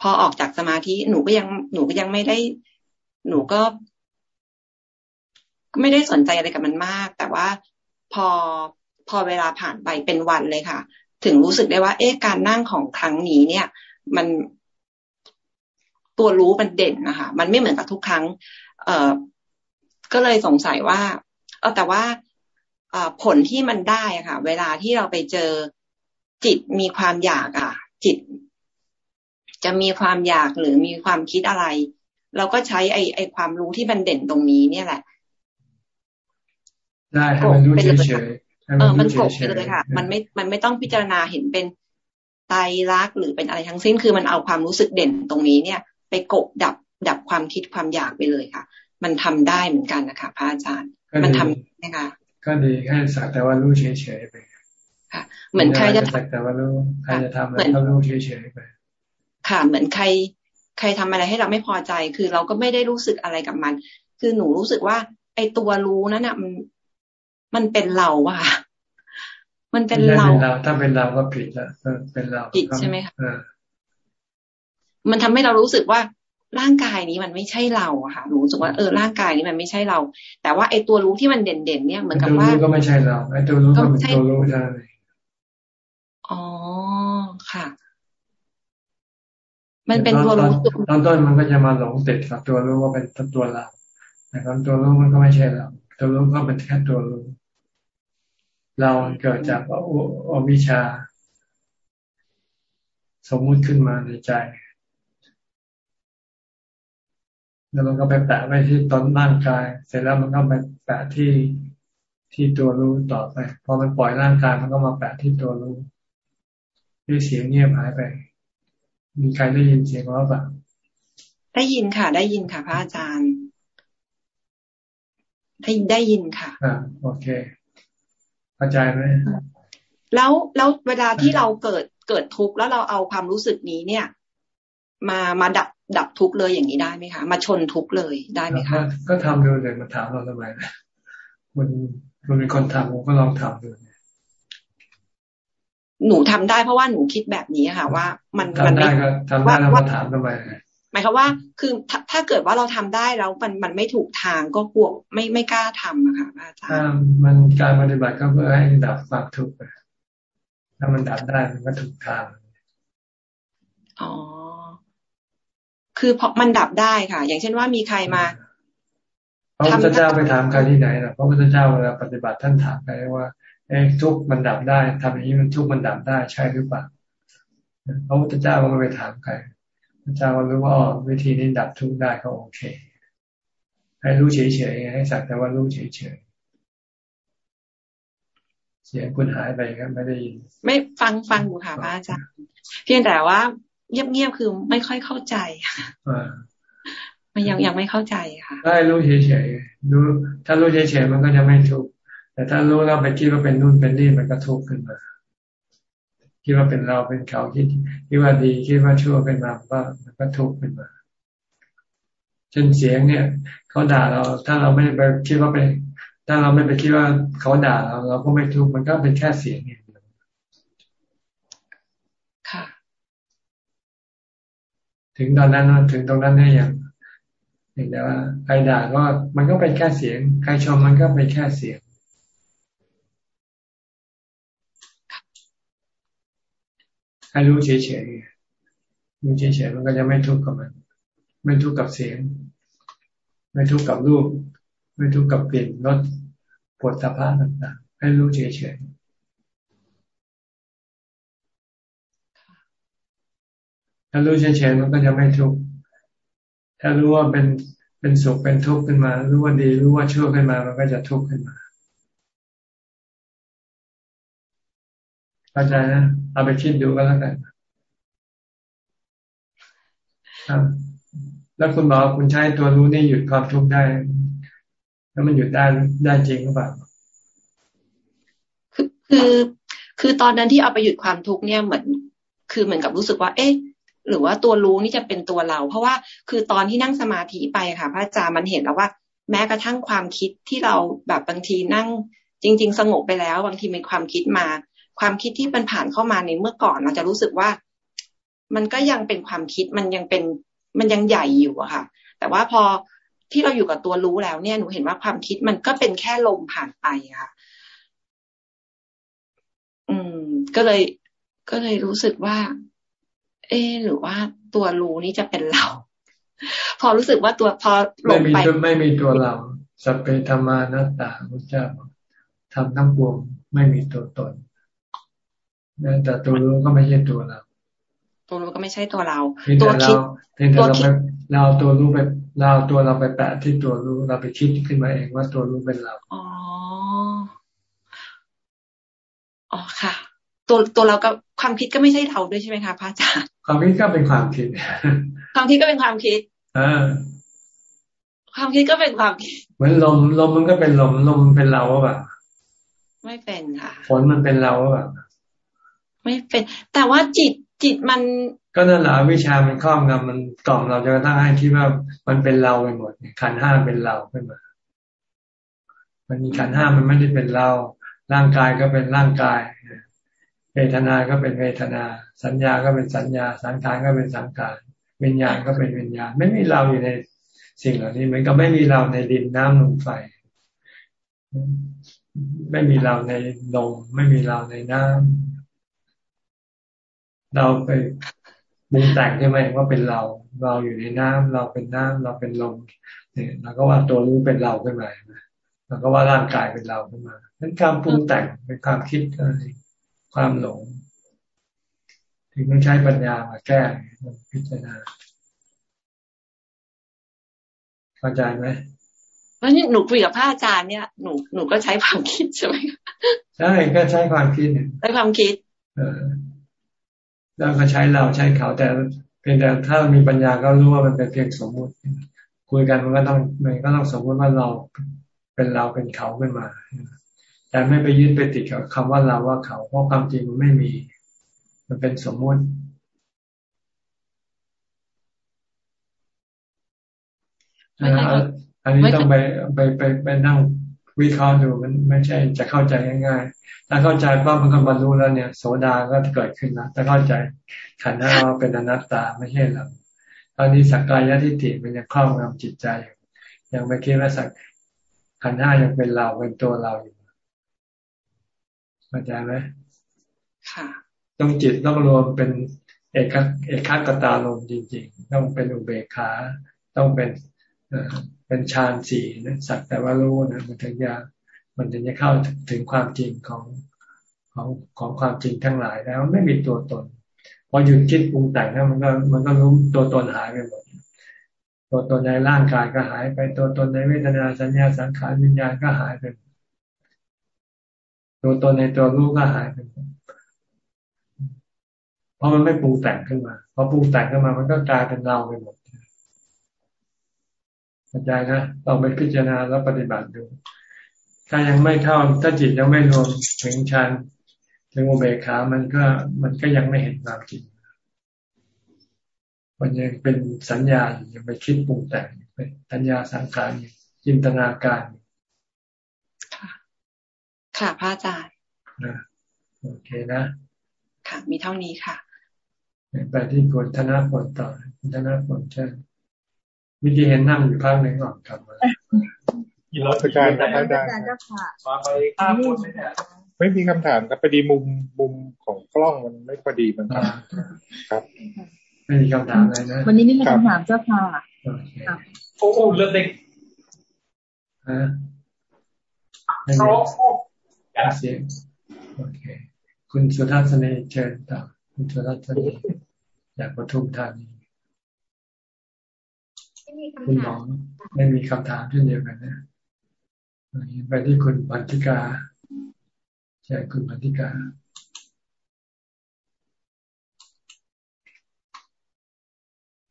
พอออกจากสมาธิหนูก็ยังหนูก็ยังไม่ได้ หนูก็ไม่ได้สนใจอะไรกับมันมาก แต่ว่าพอพอเวลาผ่านไปเป็นวันเลยค่ะ ถึงรู้สึกได้ว่า เอ๊ะการนั่งของครั้งนี้เนี่ย มันตัวรู้มันเด่นนะคะมันไม่เหมือนกับทุกครั้ง เอ่อก็เลยสงสัยว่า เออแต่ว่าผลที่มันได้ค่ะ เวลาที่เราไปเจอจิตมีความอยากอะ จิต จะมีความอยากหรือมีความคิดอะไร เราก็ใช้ไอไอความรู้ที่มันเด่นตรงนี้เนี่ยแหละได้ให้มันรู้เฉยเออมันกบไปเลยค่ะ มันไม่ มันไม่ต้องพิจารณาเห็นเป็นไตรักหรือเป็นอะไรทั้งสิ้น คือมันเอาความรู้สึกเด่นตรงนี้เนี่ย ไปกบดับดับความคิดความอยากไปเลยค่ะ มันทำได้เหมือนกันนะคะพระอาจารย์ มันทำนะคะ ก็ดีให้สักแต่ว่ารู้เฉยๆไปค่ะ เหมือนใครจะสักแต่ว่ารู้ใครจะทำอะไรก็รู้เฉยๆไป ค่ะ เหมือนใคร ใครทำอะไรให้เราไม่พอใจ คือเราก็ไม่ได้รู้สึกอะไรกับมัน คือหนูรู้สึกว่า ไอ้ตัวรู้นั้นอะมันมันเป็นเราอะมันเป็นเรา ถ้าเป็นเราก็ผิดแล้วเป็นเราผิดใช่ไหมคะมันทำให้เรารู้สึกว่าร่างกายนี้มันไม่ใช่เราอะค่ะรู้สึกว่าเออร่างกายนี้มันไม่ใช่เรา แต่ว่าไอ้ตัวรู้ที่มันเด่นๆเนี่ยเหมือนกับว่าก็ไม่ใช่เราไอ้ตัวรู้ก็เป็นตัวรู้ใช่อ๋อค่ะ มันเป็นตัวรู้ตอนต้นมันก็จะมาหลงติดกับตัวรู้ว่าเป็นตัวเราแต่ตอนตัวรู้มันก็ไม่ใช่เราตัวรู้ก็เป็นแค่ตัวรู้เราเกิดจากอวิชา สมมุติขึ้นมาในใจ แล้วมันก็ไปแปะไว้ที่ต้นร่างกาย เสร็จแล้วมันก็ไปแปะที่ที่ตัวรู้ต่อไปพอมันปล่อยร่างกายมันก็มาแปะที่ตัวรู้ที่เสียงเงียบหายไป มีใครได้ยินเสียงว่าแบบได้ยินค่ะ ได้ยินค่ะพระอาจารย์ได้ได้ยินค่ะอ่าโอเคเข้าใจไหมแล้วแล้วเวลาที่เราเกิดเกิดทุกข์แล้วเราเอาความรู้สึกนี้เนี่ย มามาดับดับทุกข์เลยอย่างนี้ได้ไหมคะ มาชนทุกข์เลยได้ไหมคะ ก็ทำดูเลยมาถามเราทำไมมันมันเป็นคนทำผมก็ลองทำดู หนูทำได้เพราะว่าหนูคิดแบบนี้ค่ะ ว่า มันมันไม่ทำได้แล้วมาถามทำไมหมายความว่า คือถ้าเกิดว่าเราทำได้แล้วมันมันไม่ถูกทางก็กลัวไม่ไม่กล้าทำอะค่ะอาจารย์มันการปฏิบัติก็เพื่อให้ดับความทุกข์ถ้ามันดับได้มันก็ถูกทางอ๋อคือพอมันดับได้ค่ะ อย่างเช่นว่ามีใครมาพระพุทธเจ้าไปถามใครที่ไหนนะพระพุทธเจ้าเวลาปฏิบัติท่านถามใครว่า เอ้ทุกมันดับได้ทำอย่างนี้มันทุกมันดับได้ใช่หรือเปล่าพระพุทธเจ้าก็ไม่ไปถามใครระเจ้ารู้ว่าวิธีนี้ดับทุกข์ได้ก็โอเค ให้รู้เฉยๆให้สักแต่ว่ารู้เฉยๆเสียงคุณหายไปก็ไม่ได้ยินไม่ฟังฟังอยู่ค่ะพระอาจารย์เพียงแต่ว่าเงียบๆคือไม่ค่อยเข้าใจค่ะมันยังยังไม่เข้าใจค่ะได้รู้เฉยๆรู้ถ้ารู้เฉยๆมันก็จะไม่ทุกข์ แต่ถ้ารู้แล้วไปคิดว่าเป็นนู่นเป็นนี่มันก็ทุกข์ขึ้นมา คิดว่าเป็นเราเป็นเขาคิดคิดว่าดีคิดว่าชั่วเป็นมาก็มันก็ทุกข์ขึ้นมาเช่นเสียงเนี่ยเขาด่าเรา ถ้าเราไม่ไปคิดว่าเป็นถ้าเราไม่ไปคิดว่าเขาด่าเราเราก็ไม่ทุกข์มันก็เป็นแค่เสียงอย่างเดียวค่ะ ถึงตอนนั้นถึงตรงนั้นได้ยังเห็นแต่ว่าใครด่าก็มันก็เป็นแค่เสียง ใครชมมันก็เป็นแค่เสียง ให้รู้เฉยๆรู้เฉยๆมันก็จะไม่ทุกข์กับมัน ไม่ทุกข์กับเสียง ไม่ทุกข์กับรูป ไม่ทุกข์กับกลิ่นรสปวดสะพานต่างๆให้รู้เฉยๆถ้ารู้เฉยๆมันก็จะไม่ทุกข์ถ้ารู้ว่าเป็นเป็นสุขเป็นทุกข์ขึ้นมา รู้ว่าดีรู้ว่าชั่วขึ้นมา มันก็จะทุกข์ขึ้นมา เข้าใจนะ เอาไปคิดดูก็แล้วกันครับแล้วคุณบอกคุณใช้ตัวรู้นี่หยุดความทุกข์ได้ แล้วมันหยุดได้ได้จริงหรือเปล่าคือคือคือตอนนั้นที่เอาไปหยุดความทุกข์เนี่ยเหมือน คือเหมือนกับรู้สึกว่า เอ๊ะ หรือว่าตัวรู้นี่จะเป็นตัวเรา เพราะว่าคือตอนที่นั่งสมาธิไปค่ะ พระอาจารย์มันเห็นแล้วว่า แม้กระทั่งความคิดที่เราแบบบางทีนั่งจริง ๆ สงบไปแล้ว บางทีมีความคิดมา ความคิดที่มันผ่านเข้ามาในเมื่อก่อนเราจะรู้สึกว่า มันก็ยังเป็นความคิดมันยังเป็นมันยังใหญ่อยู่อะค่ะ แต่ว่าพอที่เราอยู่กับตัวรู้แล้วเนี่ยหนูเห็นว่าความคิดมันก็เป็นแค่ลมผ่านไปค่ะอืม ก็เลย ก็เลยรู้สึกว่า เออหรือว่าตัวรู้นี่จะเป็นเรา พอรู้สึกว่าตัวพอลงไปไม่มีตัวเราสัพเพธรรมานัตตาพุทธเจ้าทำทั้งปวงไม่มีตัวตน แต่ตัวรู้ก็ไม่ใช่ตัวเรา ตัวรู้ก็ไม่ใช่ตัวเรา ตัวคิดตัวคิดเราตัวรู้ไปเราตัวเราไปแปะที่ตัวรู้เราไปคิดขึ้นมาเองว่าตัวรู้เป็นเรา อ๋อ อ๋อค่ะ ตัวตัวเรากับความคิดก็ไม่ใช่เราด้วยใช่ไหมคะพระอาจารย์ ความคิดก็เป็นความคิด ความคิดก็เป็นความคิดอ่าความคิดก็เป็นความคิด เหมือนลมลมมันก็เป็นลมลมเป็นเราแบบไม่เป็นค่ะ ฝนมันเป็นเราแบบ ไม่เป็น แต่ว่าจิตจิตมัน ก็นั่นแหละวิชามันครอบงำมันกล่อมเราจะตั้งให้คิดว่ามันเป็นเราไปหมดขันห้าเป็นเราขึ้นมา มันมีขันห้ามันไม่ได้เป็นเรา ร่างกายก็เป็นร่างกายเวทนา ก็เป็นเวทนา สัญญาก็เป็นสัญญา สังขารก็เป็นสังขารวิญญาณก็เป็นวิญญาณ ไม่มีเราอยู่ในสิ่งเหล่านี้มันก็ไม่มีเราในดินน้ำลมไฟ ไม่มีเราในลมไม่มีเราในน้ำ เราไปมุงแต่งใช่ไหมว่าเป็นเรา เราอยู่ในน้ำเราเป็นน้ำเราเป็นลมเนี่ยเราก็ว่าตัวรู้เป็นเราขึ้นมาเราก็ว่าร่างกายเป็นเราขึ้นมาเป็นการปรุงแต่งเป็นความคิดอะไรความหลง ถึงต้องใช้ปัญญามาแก้พิจารณาเข้าใจไหมเพราะนี่หนูคุยกับพระอาจารย์เนี่ยหนูหนูก็ใช้ความคิดใช่ไหมใช่ก็ใช้ความคิดใช้ความคิด เออ แล้วก็ใช้เราใช้เขาแต่เพียงแต่ถ้ามีปัญญาก็รู้ว่ามันเป็นเพียงสมมุติ คุยกันมันก็ต้องมันก็ต้องสมมติว่าเราเป็นเราเป็นเขาขึ้นมา แต่ไม่ไปยึดไปติดกับคำว่าเราว่าเขา เพราะความจริงมันไม่มี มันเป็นสมมุติอันนี้ต้องไปไปไปไปนั่ง วิเคราะห์ดูมันไม่ใช่จะเข้าใจง่ายๆ ถ้าเข้าใจปั๊บมันก็บรรลุแล้วเนี่ย โสดาก็เกิดขึ้นนะถ้าเข้าใจขันธ์เราเป็นอนัตตาไม่ใช่เราตอนนี้สักกายทิฏฐิมันยังครอบงำจิตใจยังไม่คิดว่าสักขันธ์ห้ายังเป็นเราเป็นตัวเราอยู่เข้าใจไหมค่ะต้องจิตต้องรวมเป็นเอกเอกขตาลมจริง ๆ ต้องเป็นอุเบกขาต้องเป็น เป็นฌานสี่นะสักแต่ว่ารู้นะมันถึงจะมันถึงจะเข้าถึงความจริงของของของความจริงทั้งหลายแล้วไม่มีตัวตน พอหยุดคิดปรุงแต่งนะมันก็มันก็รู้ตัวตนหายไปหมดตัวตนในร่างกายก็หายไปตัวตนในเวทนาสัญญาสังขารวิญญาณก็หายไปตัวตนในตัวรู้ก็หายไปเพราะมันไม่ปรุงแต่งขึ้นมาพอปรุงแต่งขึ้นมา มันก็กลายเป็นเราไปหมด เข้าใจนะลองไปพิจารณาแล้วปฏิบัติดู ถ้ายังไม่เข้าถ้าจิตยังไม่รวมถึงฌานถึงอุเบกขามันก็มันก็ยังไม่เห็นความจริงมันยังเป็นสัญญายังไปคิดปรุงแต่งเป็นสัญญาสังขารจินตนาการค่ะค่ะพระอาจารย์โอเคนะ ค่ะ มีเท่านี้ค่ะไปที่คุณธนพลต่อคุณธนพลใช่ มิกี้เห็นนั่งอยู่ข้างหนึ่งก่อนกลับมาอีรัชการครับอาจารย์มาไปข้ามคนไม่เนี่ยไม่มีคำถามครับพอดีมุมมุมของกล้องมันไม่พอดีมันครับ ครับ ไม่มีคำถามอะไรนะ วันนี้ไม่มีคำถามเจ้าค่ะโอ้โหเลือดเด็กฮะไม่มีเสียงโอเค คุณสุทัศน์เชิญต่อคุณสุทัศน์อยากประทุมธานี คุณหมอไม่มีคำถามเช่นเดียวกันนะไปที่คุณพันธิกาใช่คุณพันธิกา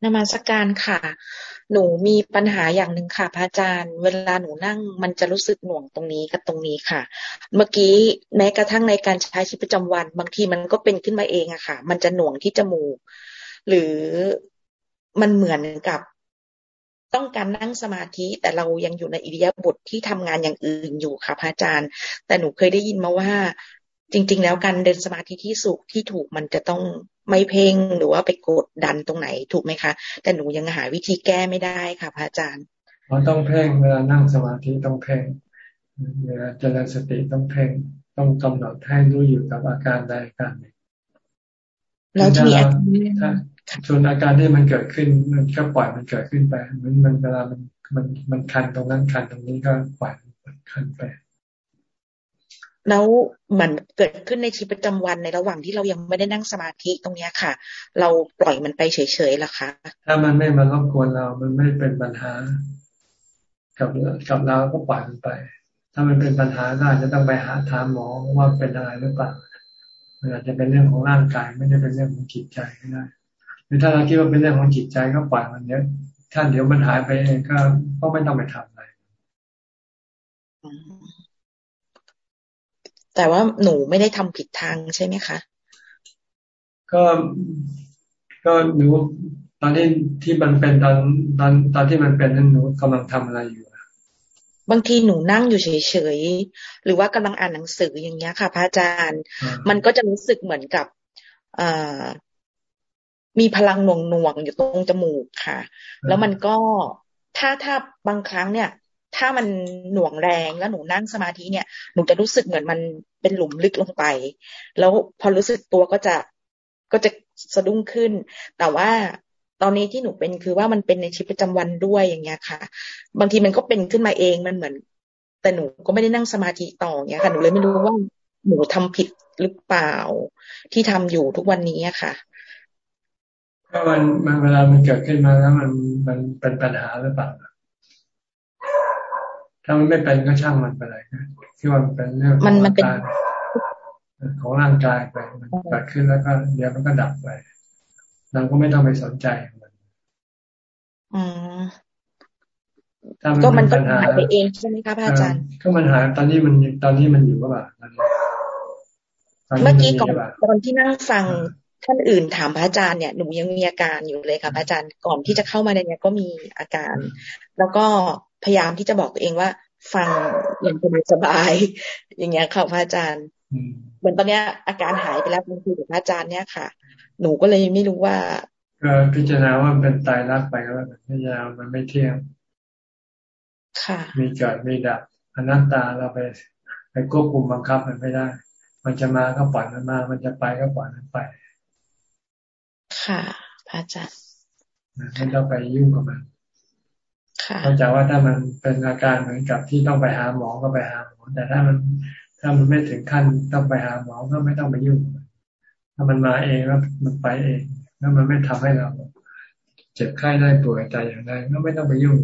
นมาสการค่ะ หนูมีปัญหาอย่างหนึ่งค่ะพระอาจารย์ เวลาหนูนั่งมันจะรู้สึกหน่วงตรงนี้กับตรงนี้ค่ะ เมื่อกี้แม้กระทั่งในการใช้ชีวิตประจำวัน บางทีมันก็เป็นขึ้นมาเองอะค่ะ มันจะหน่วงที่จมูก หรือมันเหมือนกับ ต้องการนั่งสมาธิ แต่เรายังอยู่ในอิริยาบถทที่ทำงานอย่างอื่นอยู่ค่ะพระอาจารย์ แต่หนูเคยได้ยินมาว่า จริง ๆ แล้วการเดินสมาธิที่สุขที่ถูกมันจะต้องไม่เพ่งหรือว่าไปกดดันตรงไหนถูกไหมคะ แต่หนูยังหาวิธีแก้ไม่ได้ค่ะพระอาจารย์เราต้องเพ่งเวลานั่งสมาธิต้องเพ่งเวลาเจริญสติต้องเพ่งต้องกำหนดให้รู้อยู่กับอาการใดอาการหนึ่ง แล้วที่ส่วนอาการที่มันเกิดขึ้นมันก็ปล่อยมันเกิดขึ้นไปมันมันเวลามันมันมันคันตรงนั้นคันตรงนี้ก็ปล่อยมันคันไป แล้วเหมือนเกิดขึ้นในชีวิตประจำวันในระหว่างที่เรายังไม่ได้นั่งสมาธิตรงเนี้ยค่ะ เราปล่อยมันไปเฉยๆล่ะคะถ้ามันไม่มารบกวนเรา มันไม่เป็นปัญหา กับกับเราก็ปล่อยมันไป ถ้ามันเป็นปัญหาก็อาจจะต้องไปหาถามหมอว่าเป็นอะไรหรือเปล่า มันอาจจะเป็นเรื่องของร่างกาย ไม่ได้เป็นเรื่องของจิตใจก็ได้หรือถ้าเราคิดว่าเป็นเรื่องของจิตใจก็ปล่อยมันเนี้ยถ้าเดี๋ยวมันหายไปเองก็ก็ไม่ต้องไปทำอะไรแต่ว่าหนูไม่ได้ทำผิดทางใช่ไหมคะ ก็ก็หนูตอนที่ที่มันเป็นตอนตอนตอนที่มันเป็นนั้นหนูกำลังทำอะไรอยู่ บางทีหนูนั่งอยู่เฉยๆหรือว่ากำลังอ่านหนังสืออย่างเงี้ยค่ะพระอาจารย์ มันก็จะรู้สึกเหมือนกับอ่ามีพลังหน่วงหน่วงอยู่ตรงจมูกค่ะ แล้วมันก็ถ้าถ้าบางครั้งเนี่ย ถ้ามันหน่วงแรงแล้วหนูนั่งสมาธิเนี่ยหนูจะรู้สึกเหมือนมันเป็นหลุมลึกลงไป แล้วพอรู้สึกตัวก็จะก็จะสะดุ้งขึ้น แต่ว่า ตอนนี้ที่หนูเป็นคือว่ามันเป็นในชีวิตประจำวันด้วยอย่างเงี้ยค่ะ บางทีมันก็เป็นขึ้นมาเองมันเหมือน แต่หนูก็ไม่ได้นั่งสมาธิต่อเงี้ยค่ะหนูเลยไม่รู้ว่าหนูทำผิดหรือเปล่าที่ทำอยู่ทุกวันนี้ค่ะก็มันมันเวลามันเกิดขึ้นมาแล้วมันมันเป็นปัญหาหรือเปล่าถ้ามันไม่เป็นก็ช่างมันไปเลยที่ว่ามันเป็นเรื่องของร่างกายของร่างกายไปมันเกิดขึ้นแล้วก็เดี๋ยวมันก็ดับไป เราก็ไม่ต้องไปสนใจมันอืมก็มันก็หายไปเองใช่ไหมคะพระอาจารย์ ก็มันหายตอนนี้มันตอนนี้มันอยู่ก็แบบเมื่อกี้ก่อนตอนที่นั่งฟังท่านอื่นถามพระอาจารย์เนี่ยหนูยังมีอาการอยู่เลยค่ะพระอาจารย์ก่อนที่จะเข้ามาในนี้ก็มีอาการ แล้วก็พยายามที่จะบอกตัวเองว่า ฟังอย่างสบาย อย่างเงี้ยค่ะพระอาจารย์เหมือนตอนเนี้ยอาการหายไปแล้วมันคือพระอาจารย์เนี่ยค่ะ หนูก็เลยไม่รู้ว่าก็พิจารณาว่าเป็นตายรักไปก็แล้วพิจารณามันไม่เที่ยงค่ะ มีเกิดมีดับอนัตตาเราไปไปควบคุมบังคับมันไม่ได้ มันจะมาก็ปล่อยมันมา มันจะไปก็ปล่อยมันไป ค่ะพระอาจารย์ไม่ต้องไปยุ่งกับมันเข้าใจว่าถ้ามันเป็นอาการเหมือนกับที่ต้องไปหาหมอก็ไปหาหมอ แต่ถ้ามันถ้ามันไม่ถึงขั้นต้องไปหาหมอก็ไม่ต้องไปยุ่ง ถ้ามันมาเองแล้วมันไปเองแล้วมันไม่ทำให้เรา เจ็บไข้ได้ป่วยใจอย่างใดก็ไม่ต้องไปยุ่ง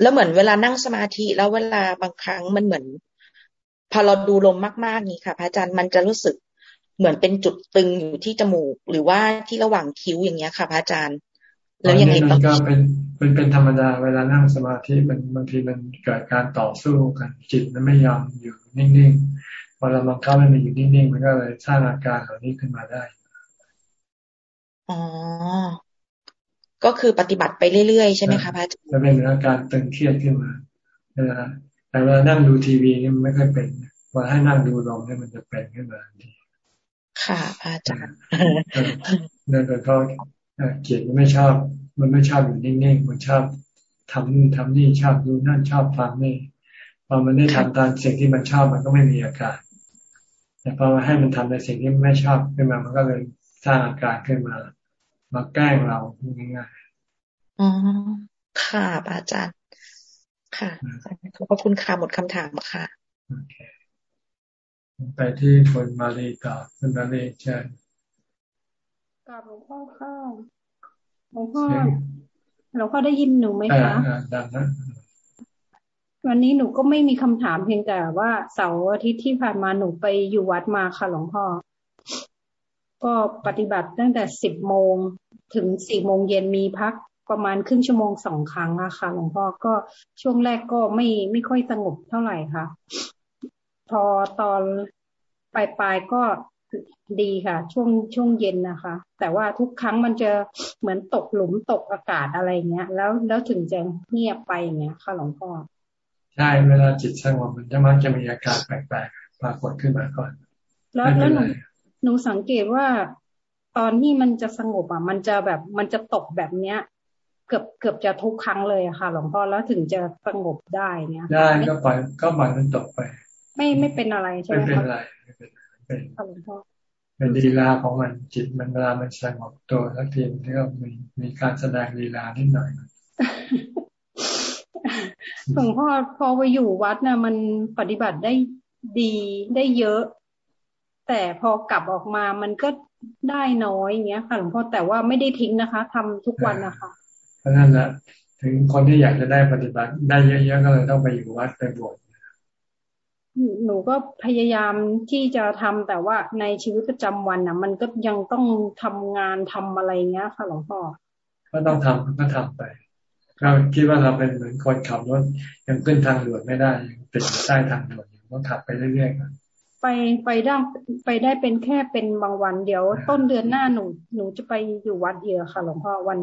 แล้วเหมือนเวลานั่งสมาธิแล้วเวลาบางครั้งมันเหมือน พอเราดูลมมากๆนี่ค่ะพระอาจารย์มันจะรู้สึกเหมือนเป็นจุดตึงอยู่ที่จมูก หรือว่าที่ระหว่างคิ้วอย่างเงี้ยค่ะพระอาจารย์ แล้วยังไงต่อก็เป็นเป็นเป็นธรรมดาเวลานั่งสมาธิมันบางทีมันเกิดการต่อสู้กันจิตมันไม่ยอมอยู่นิ่งๆ พอเราบังคับให้มันอยู่นิ่งๆมันก็เลยสร้างอาการเหล่านี้ขึ้นมาได้อ๋อก็คือปฏิบัติไปเรื่อยๆใช่ไหมคะพระอาจารย์จะเป็นอาการตึงเครียดขึ้นมาเวลาแต่เวลานั่งดูทีวีนี่มันไม่ค่อยเป็นว่าให้นั่งดูลมนี่มันจะเป็นขึ้นมาทีค่ะอาจารย์นั่นก็เพราะจิตมันไม่ชอบ มันไม่ชอบอยู่นิ่งๆมันชอบทำนู่นทำนี่ชอบดูนั่นชอบฟังนี่พอมันได้ทำตามสิ่งที่มันชอบมันก็ไม่มีอาการ แต่พอมาให้มันทำในสิ่งที่ไม่ชอบขึ้นมา มันก็เลยสร้างอาการขึ้นมา มาแกล้งเราง่ายๆอ๋อค่ะอาจารย์ ค่ะขอบคุณค่ะหมดคำถามค่ะโอเคไปที่คนมาลีต่อคุณมาลีเชิญกลับหลวงพ่อข้าหลวงพ่อหลวงพ่อได้ยินหนูไหมคะดังนะ วันนี้หนูก็ไม่มีคำถามเพียงแต่ว่าเสาร์อาทิตย์ที่ผ่านมาหนูไปอยู่วัดมาค่ะหลวงพ่อ ก็ปฏิบัติตั้งแต่สิบโมงถึงสี่โมงเย็นมีพักประมาณครึ่งชั่วโมงสองครั้งอะค่ะหลวงพ่อก็ช่วงแรกก็ไม่ไม่ค่อยสงบเท่าไหร่ค่ะ พอตอนปลายปลายก็ดีค่ะ ช่วงช่วงเย็นนะคะ แต่ว่าทุกครั้งมันจะเหมือนตกหลุมตกอากาศอะไรเงี้ย แล้วแล้วถึงจะเงียบไปอย่างเงี้ยค่ะหลวงพ่อ ใช่เวลาจิตสงบมันจะมักจะมีอาการแปลกๆปรากฏขึ้นมาก่อน แล้วแล้วหนูหนูสังเกตว่าตอนที่มันจะสงบอะ มันจะแบบมันจะตกแบบเนี้ย เกือบเกือบจะทุกครั้งเลยค่ะ หลวงพ่อแล้วถึงจะสงบได้เนี้ยได้ก็ปล่อยก็ปล่อยมันตกไป ไม่ไม่เป็นอะไรใช่ไหมไม่เป็นไรไม่เป็นเป็นเป็นลีลาของมันจิตมันเวลามันสงบตัวสักทีมันก็มีมีการแสดงลีลานิดหน่อยม หลวงพ่อพอไปอยู่วัดนะ่ะ มันปฏิบัติได้ดีได้เยอะ แต่พอกลับออกมามันก็ได้น้อยอย่างเงี้ยค่ะหลวงพ่อแต่ว่าไม่ได้ทิ้งนะคะทำทุกวันนะคะเพราะนั่นแหละถึงคนที่อยากจะได้ปฏิบัติได้เยอะๆก็เลยต้องไปอยู่วัดไปบวชหนูก็พยายามที่จะทำแต่ว่าในชีวิตประจำวันน่ะมันก็ยังต้องทำงานทำอะไรเงี้ยค่ะหลวงพ่อก็ต้องทำก็ทำไป ก็คิดว่าเราเป็นเหมือนคนขับรถยังขึ้นทางด่วนไม่ได้ยังติดใต้ทางด่วนอยู่ก็ขับไปเรื่อยๆไปไปได้ไปได้เป็นแค่เป็นบางวันเดี๋ยว ต้นเดือนหน้าหนูหนูจะไปอยู่วัดเดียวค่ะหลวงพ่อวัน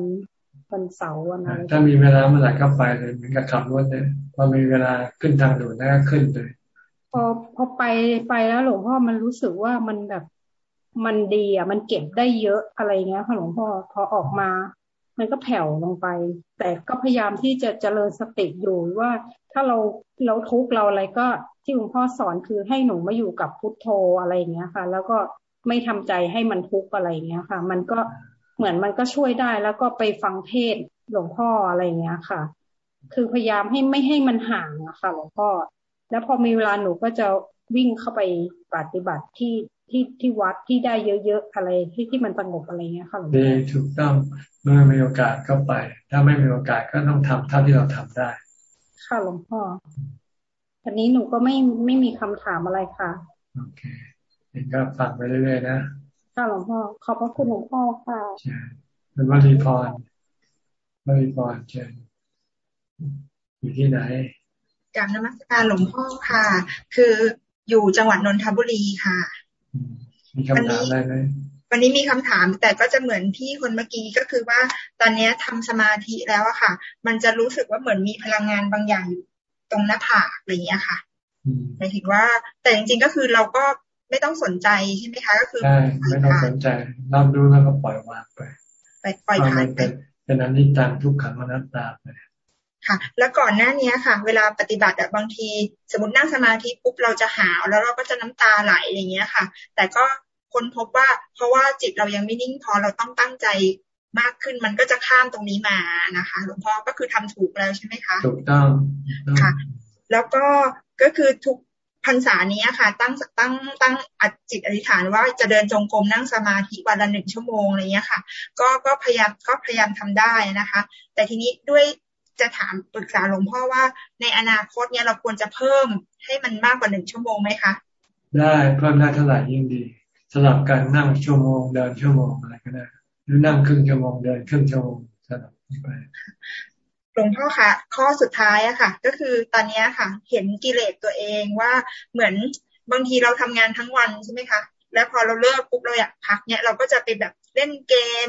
วันเสาร์วันอะไรถ้ามีเวลาเมื่อไหร่ก็ไปเลยเหมือนกับขับรถเนี่ยพอมีเวลาขึ้นทางด่วนแล้วก็ขึ้นเลยพอพอไปไปแล้วหลวงพ่อมันรู้สึกว่ามันแบบมันดีอะ มันเก็บได้เยอะอะไรเงี้ยค่ะหลวงพ่อพอออกมา มันก็แผ่วลงไป แต่ก็พยายามที่จะเจริญสติอยู่ว่า ถ้าเราเราทุกข์เราอะไรก็ที่หลวงพ่อสอนคือให้หนูมาอยู่กับพุทโธอะไรเงี้ยค่ะ แล้วก็ไม่ทำใจให้มันทุกข์อะไรเงี้ยค่ะ มันก็เหมือนมันก็ช่วยได้แล้วก็ไปฟังเทศหลวงพ่ออะไรเงี้ยค่ะ คือพยายามให้ไม่ให้มันห่างอะค่ะหลวงพ่อ แล้วพอมีเวลาหนูก็จะวิ่งเข้าไปปฏิบัติที่ ที่ที่วัดที่ได้เยอะๆอะไรที่ที่มันสงบอะไรเงี้ยค่ะหลวงพ่อดีถูกต้องเมื่อมีโอกาสก็ไป ถ้าไม่มีโอกาสก็ต้องทำเท่าที่เราทำได้ ค่ะหลวงพ่ออันนี้หนูก็ไม่ไม่มีคำถามอะไรค่ะโอเคเห็นก็ฟังไปเรื่อยๆนะค่ะหลวงพ่อขอบพระคุณหลวงพ่อค่ะใช่เป็นวัลีพรวัลีพรเชิญอยู่ที่ไหนกรรมนมัสการหลวงพ่อค่ะ คืออยู่จังหวัดนนทบุรีค่ะ มีคำถามอะไรไหมวันนี้มีคำถามแต่ก็จะเหมือนพี่คนเมื่อกี้ก็คือว่าตอนนี้ทำสมาธิแล้วอะค่ะ มันจะรู้สึกว่าเหมือนมีพลังงานบางอย่างอยู่ตรงหน้าผากอะไรอย่างเงี้ยค่ะหมายถึงว่า แต่จริงๆก็คือเราก็ไม่ต้องสนใจใช่ไหมคะ ก็คือใช่ไม่ต้องสนใจรับรู้แล้วก็ปล่อยวางไป ไปปล่อยผ่านไปเป็นอนิจจังทุกขังอนัตตาไป ค่ะ แล้วก่อนหน้านี้ค่ะ เวลาปฏิบัติบางที สมมตินั่งสมาธิปุ๊บเราจะหาวแล้วเราก็จะน้ำตาไหลอย่างเงี้ยค่ะ แต่ก็ค้นพบว่าเพราะว่าจิตเรายังไม่นิ่งพอเราต้องตั้งใจมากขึ้นมันก็จะข้ามตรงนี้มานะคะหลวงพ่อก็คือทำถูกแล้วใช่ไหมคะถูกต้องค่ะ แล้วก็ก็คือทุกพรรษานี้ค่ะ ตั้งตั้งตั้งอัดจิตอธิษฐานว่าจะเดินจงกรมนั่งสมาธิวันละหนึ่งชั่วโมงอะไรเงี้ยค่ะ ก็ก็พยายามก็พยายามทำได้นะคะ แต่ทีนี้ด้วย จะถามปรึกษาหลวงพ่อว่าในอนาคตเนี่ยเราควรจะเพิ่มให้มันมากกว่าหนึ่งชั่วโมงไหมคะ ได้เพิ่มได้เท่าไหร่ยิ่งดีสลับกันนั่งชั่วโมงเดินชั่วโมงอะไรก็ได้หรือนั่งครึ่งชั่วโมงเดินครึ่งชั่วโมงสลับไปหลวงพ่อคะข้อสุดท้ายอะค่ะ ก็คือตอนนี้ค่ะ เห็นกิเลสตัวเองว่าเหมือนบางทีเราทำงานทั้งวันใช่ไหมคะแล้วพอเราเลิกปุ๊บเราอยากพักเนี่ยเราก็จะไปแบบเล่นเกม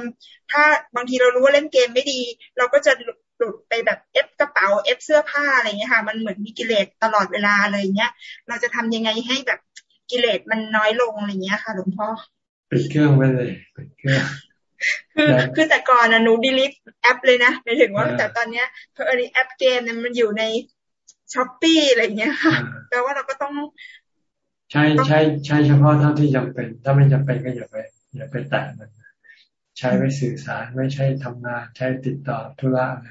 ถ้าบางทีเรารู้ว่าเล่นเกมไม่ดี เราก็จะ หลุดไปแบบเอฟกระเป๋าเอฟเสื้อผ้าอะไรเงี้ยค่ะ มันเหมือนมีกิเลสตลอดเวลาเลยเนี้ย เราจะทำยังไงให้แบบกิเลสมันน้อยลงอะไรเงี้ยค่ะ หลวงพ่อปิดเครื่องไปเลยปิดเครื่องคือคือแต่ก่อนนะหนู delete แอปเลยนะหมายถึงว่าแต่ตอนเนี้ยเพราะอันนี้แอปเกมเนี่ยมันอยู่ใน Shopee อะไรเงี้ยค่ะแปลว่าเราก็ต้อง ใช้ใช้ใช้เฉพาะเท่าที่จำเป็น ถ้าไม่จำเป็นก็อย่าไปอย่าไปแตะมันใช้ไว้สื่อสารไม่ใช่ทำงาน ใช้ติดต่อธุระอะไร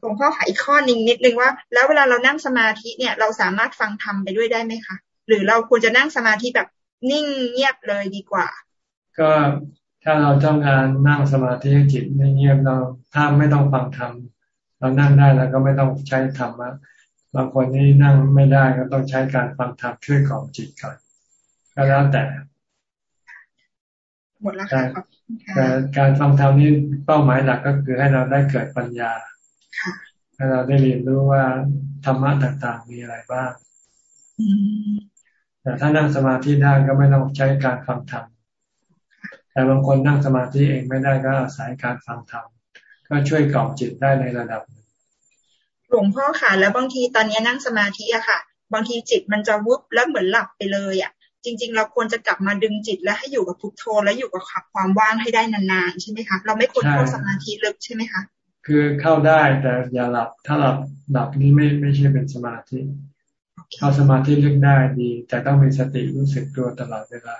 หลวงพ่อขออีกข้อนึงนิดนึงว่า แล้วเวลาเรานั่งสมาธิเนี่ยเราสามารถฟังธรรมไปด้วยได้ไหมคะหรือเราควรจะนั่งสมาธิแบบนิ่งเงียบเลยดีกว่า ก็ถ้าเราต้องการนั่งสมาธิจิตเงียบเราถ้าไม่ต้องฟังธรรมเรานั่งได้แล้วก็ไม่ต้องใช้ธรรมะบางคนนี่นั่งไม่ได้ก็ต้องใช้การฟังธรรมช่วยของจิตก่อนก็แล้วแต่ หมดแล้วค่ะแต่การฟังธรรมนี่เป้าหมายหลักก็คือให้เราได้เกิดปัญญาให้เราได้เรียนรู้ว่าธรรมะต่างๆ มีอะไรบ้างแต่ถ้านั่งสมาธิได้ก็ไม่ต้องใช้การฟังธรรมแต่บางคนนั่งสมาธิเองไม่ได้ก็อาศัยการฟังธรรมก็ช่วยกล่อมจิตได้ในระดับหลวงพ่อค่ะ แล้วบางทีตอนนี้นั่งสมาธิอะค่ะ บางทีจิตมันจะวุบแล้วเหมือนหลับไปเลยอะ จริง ๆ เราควรจะกลับมาดึงจิตแล้วให้อยู่กับพุทโธและอยู่กับความว่างให้ได้นานๆใช่ไหมคะเราไม่ควรเข้าสมาธิลึกใช่ไหมคะคือเข้าได้แต่อย่าหลับถ้าหลับหลับนี้ไม่ไม่ใช่เป็นสมาธิเข้าสมาธิลึกได้ดี แต่ต้องมีสติรู้สึกตัวตลอดเวลา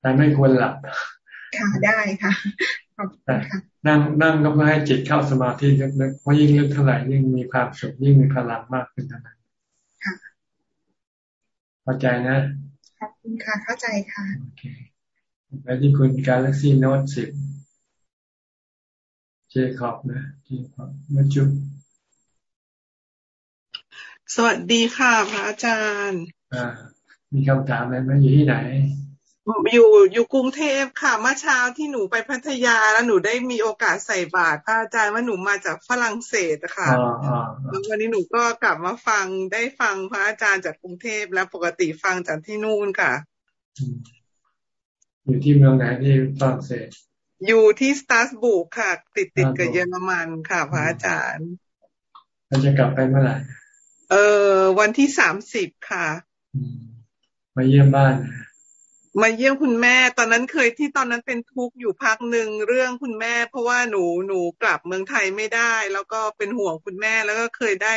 แต่ไม่ควรหลับค่ะได้ค่ะแต่นั่งนั่งก็เพื่อให้จิตเข้าสมาธิลึกๆเพราะยิ่งลึกเท่าไหร่ยิ่งมีความสุขยิ่งมีพลังมากขึ้นเท่านั้น เข้าใจนะขอบคุณค่ะ เข้าใจค่ะโอเคไปที่คุณ Galaxy Note 10เจคอบนะเจคอบมาจุบสวัสดีค่ะ พระอาจารย์ อ่า มีคำถามอะไรไหมอยู่ที่ไหน อยู่อยู่กรุงเทพค่ะ เมื่อเช้าที่หนูไปพัทยาแล้วหนูได้มีโอกาสใส่บาตรพระอาจารย์ว่าหนูมาจากฝรั่งเศสค่ะแล้ววันนี้หนูก็กลับมาฟังได้ฟังพระอาจารย์จากกรุงเทพและปกติฟังจากที่นู่นค่ะ อยู่ที่เมืองไหนที่ฝรั่งเศส อยู่ที่สตาสบุกค่ะ ติดติดกับเยอรมันค่ะ พระอาจารย์เราจะกลับไปเมื่อไหร่เออวันที่สามสิบค่ะ มาเยี่ยมบ้าน มาเยี่ยมคุณแม่ ตอนนั้นเคยที่ตอนนั้นเป็นทุกข์อยู่พักหนึ่งเรื่องคุณแม่ เพราะว่าหนูหนูกลับเมืองไทยไม่ได้ แล้วก็เป็นห่วงคุณแม่แล้วก็เคยได้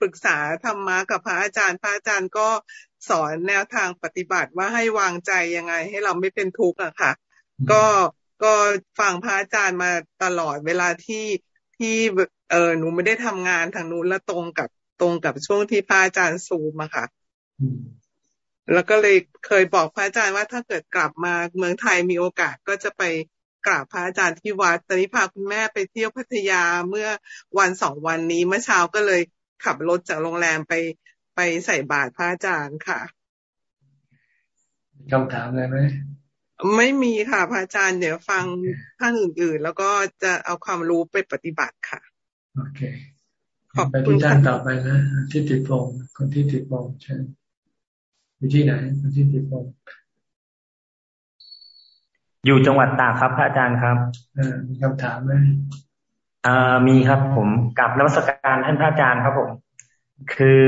ปรึกษาธรรมะกับพระอาจารย์ พระอาจารย์ก็สอนแนวทางปฏิบัติว่าให้วางใจยังไง ให้เราไม่เป็นทุกข์อะค่ะ ก็ก็ฟังพระอาจารย์มาตลอดเวลาที่ที่เออหนูไม่ได้ทำงานทางนู้นแล้วตรงกับตรงกับช่วงที่พระอาจารย์ซูมอะค่ะ แล้วก็เลยเคยบอกพระอาจารย์ว่าถ้าเกิดกลับมาเมืองไทยมีโอกาสก็จะไปกราบพระอาจารย์ที่วัดตอนนี้พาคุณแม่ไปเที่ยวพัทยาเมื่อวันสองวันนี้เมื่อเช้าก็เลยขับรถจากโรงแรมไปไปใส่บาตรพระอาจารย์ค่ะคำถามอะไรไหมไม่มีค่ะพระอาจารย์ เดี๋ยวฟังท่านอื่น ๆ แล้วก็จะเอาความรู้ไปปฏิบัติค่ะ โอเค ขอบคุณท่านต่อไปนะที่ติดพงคนที่ติดพงเชิญ อยู่ที่ไหนคนที่ติดพงอยู่จังหวัดตากครับพระอาจารย์ครับมีคำถามไหมอ่ามีครับผมกับนวัตการท่านพระอาจารย์ครับผม คือ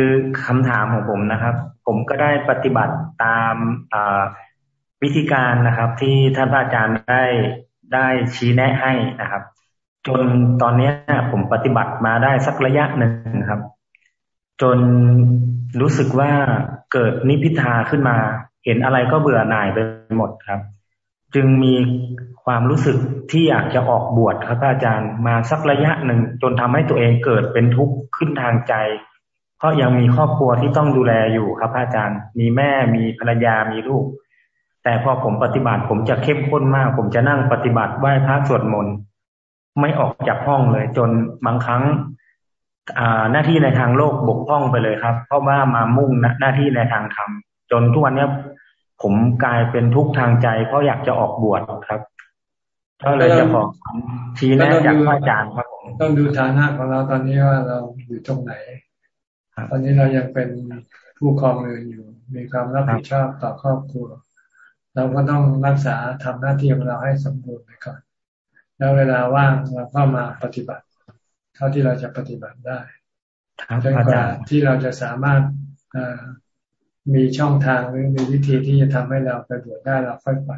คำถามของผมนะครับ ผมก็ได้ปฏิบัติตามวิธีการนะครับ ที่ท่านพระอาจารย์ได้ได้ชี้แนะให้นะครับ จนตอนนี้ผมปฏิบัติมาได้สักระยะหนึ่งครับ จน รู้สึกว่าเกิดนิพิทาขึ้นมา เห็นอะไรก็เบื่อหน่ายไปหมดครับ จึงมีความรู้สึกที่อยากจะออกบวชครับอาจารย์มาสักระยะหนึ่งจนทำให้ตัวเองเกิดเป็นทุกข์ขึ้นทางใจ เพราะยังมีครอบครัวที่ต้องดูแลอยู่ครับอาจารย์ มีแม่มีภรรยามีลูก แต่พอผมปฏิบัติผมจะเข้มข้นมาก ผมจะนั่งปฏิบัติไหว้พระสวดมนต์ไม่ออกจากห้องเลย จนบางครั้ง หน้าที่ในทางโลกบกพร่องไปเลยครับ เพราะว่ามามุ่งหน้าที่ในทางธรรมจนทุกวันนี้ผมกลายเป็นทุกข์ทางใจ เพราะอยากจะออกบวชครับก็เลยจะขอชี้แนะจากพระอาจารย์ครับผมต้องดูฐานะของเราตอนนี้ว่าเราอยู่ตรงไหนตอนนี้เรายังเป็นผู้ครองเรือนอยู่ มีความรับผิดชอบต่อครอบครัว เราก็ต้องรักษาทำหน้าที่ของเราให้สมบูรณ์ไปก่อน แล้วเวลาว่างเราก็มาปฏิบัติ เท่าที่เราจะปฏิบัติได้จนกว่าที่เราจะสามารถมีช่องทางหรือมีวิธีที่จะทำให้เราไปบวชได้เราค่อยไป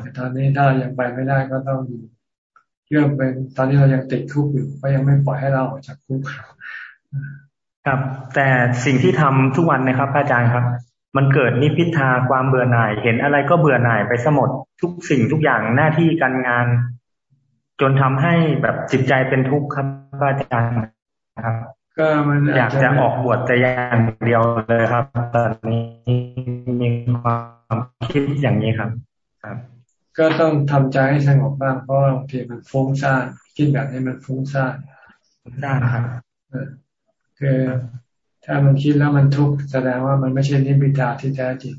แต่ตอนนี้ถ้ายังไปไม่ได้ก็ต้องอยู่เรื่องเป็นตอนนี้เรายังติดคุกอยู่ก็ยังไม่ปล่อยให้เราออกจากคุกครับ แต่สิ่งที่ทำทุกวันนะครับอาจารย์ครับ มันเกิดนิพิทาความเบื่อหน่าย เห็นอะไรก็เบื่อหน่ายไปสมดทุกสิ่งทุกอย่างหน้าที่การงาน จนทำให้แบบจิตใจเป็นทุกข์ครับอาจารย์ครับก็มันอยากจะออกบวชแต่อย่างเดียวเลยครับ ตอนนี้มีความคิดอย่างนี้ครับ ครับ ก็ต้องทำใจให้สงบบ้างเพราะบางทีมันฟุ้งซ่านคิดแบบนี้มันฟุ้งซ่านฟุ้งซ่านครับคือถ้ามันคิดแล้วมันทุกข์แสดงว่ามันไม่ใช่นิพพิทาที่แท้จริง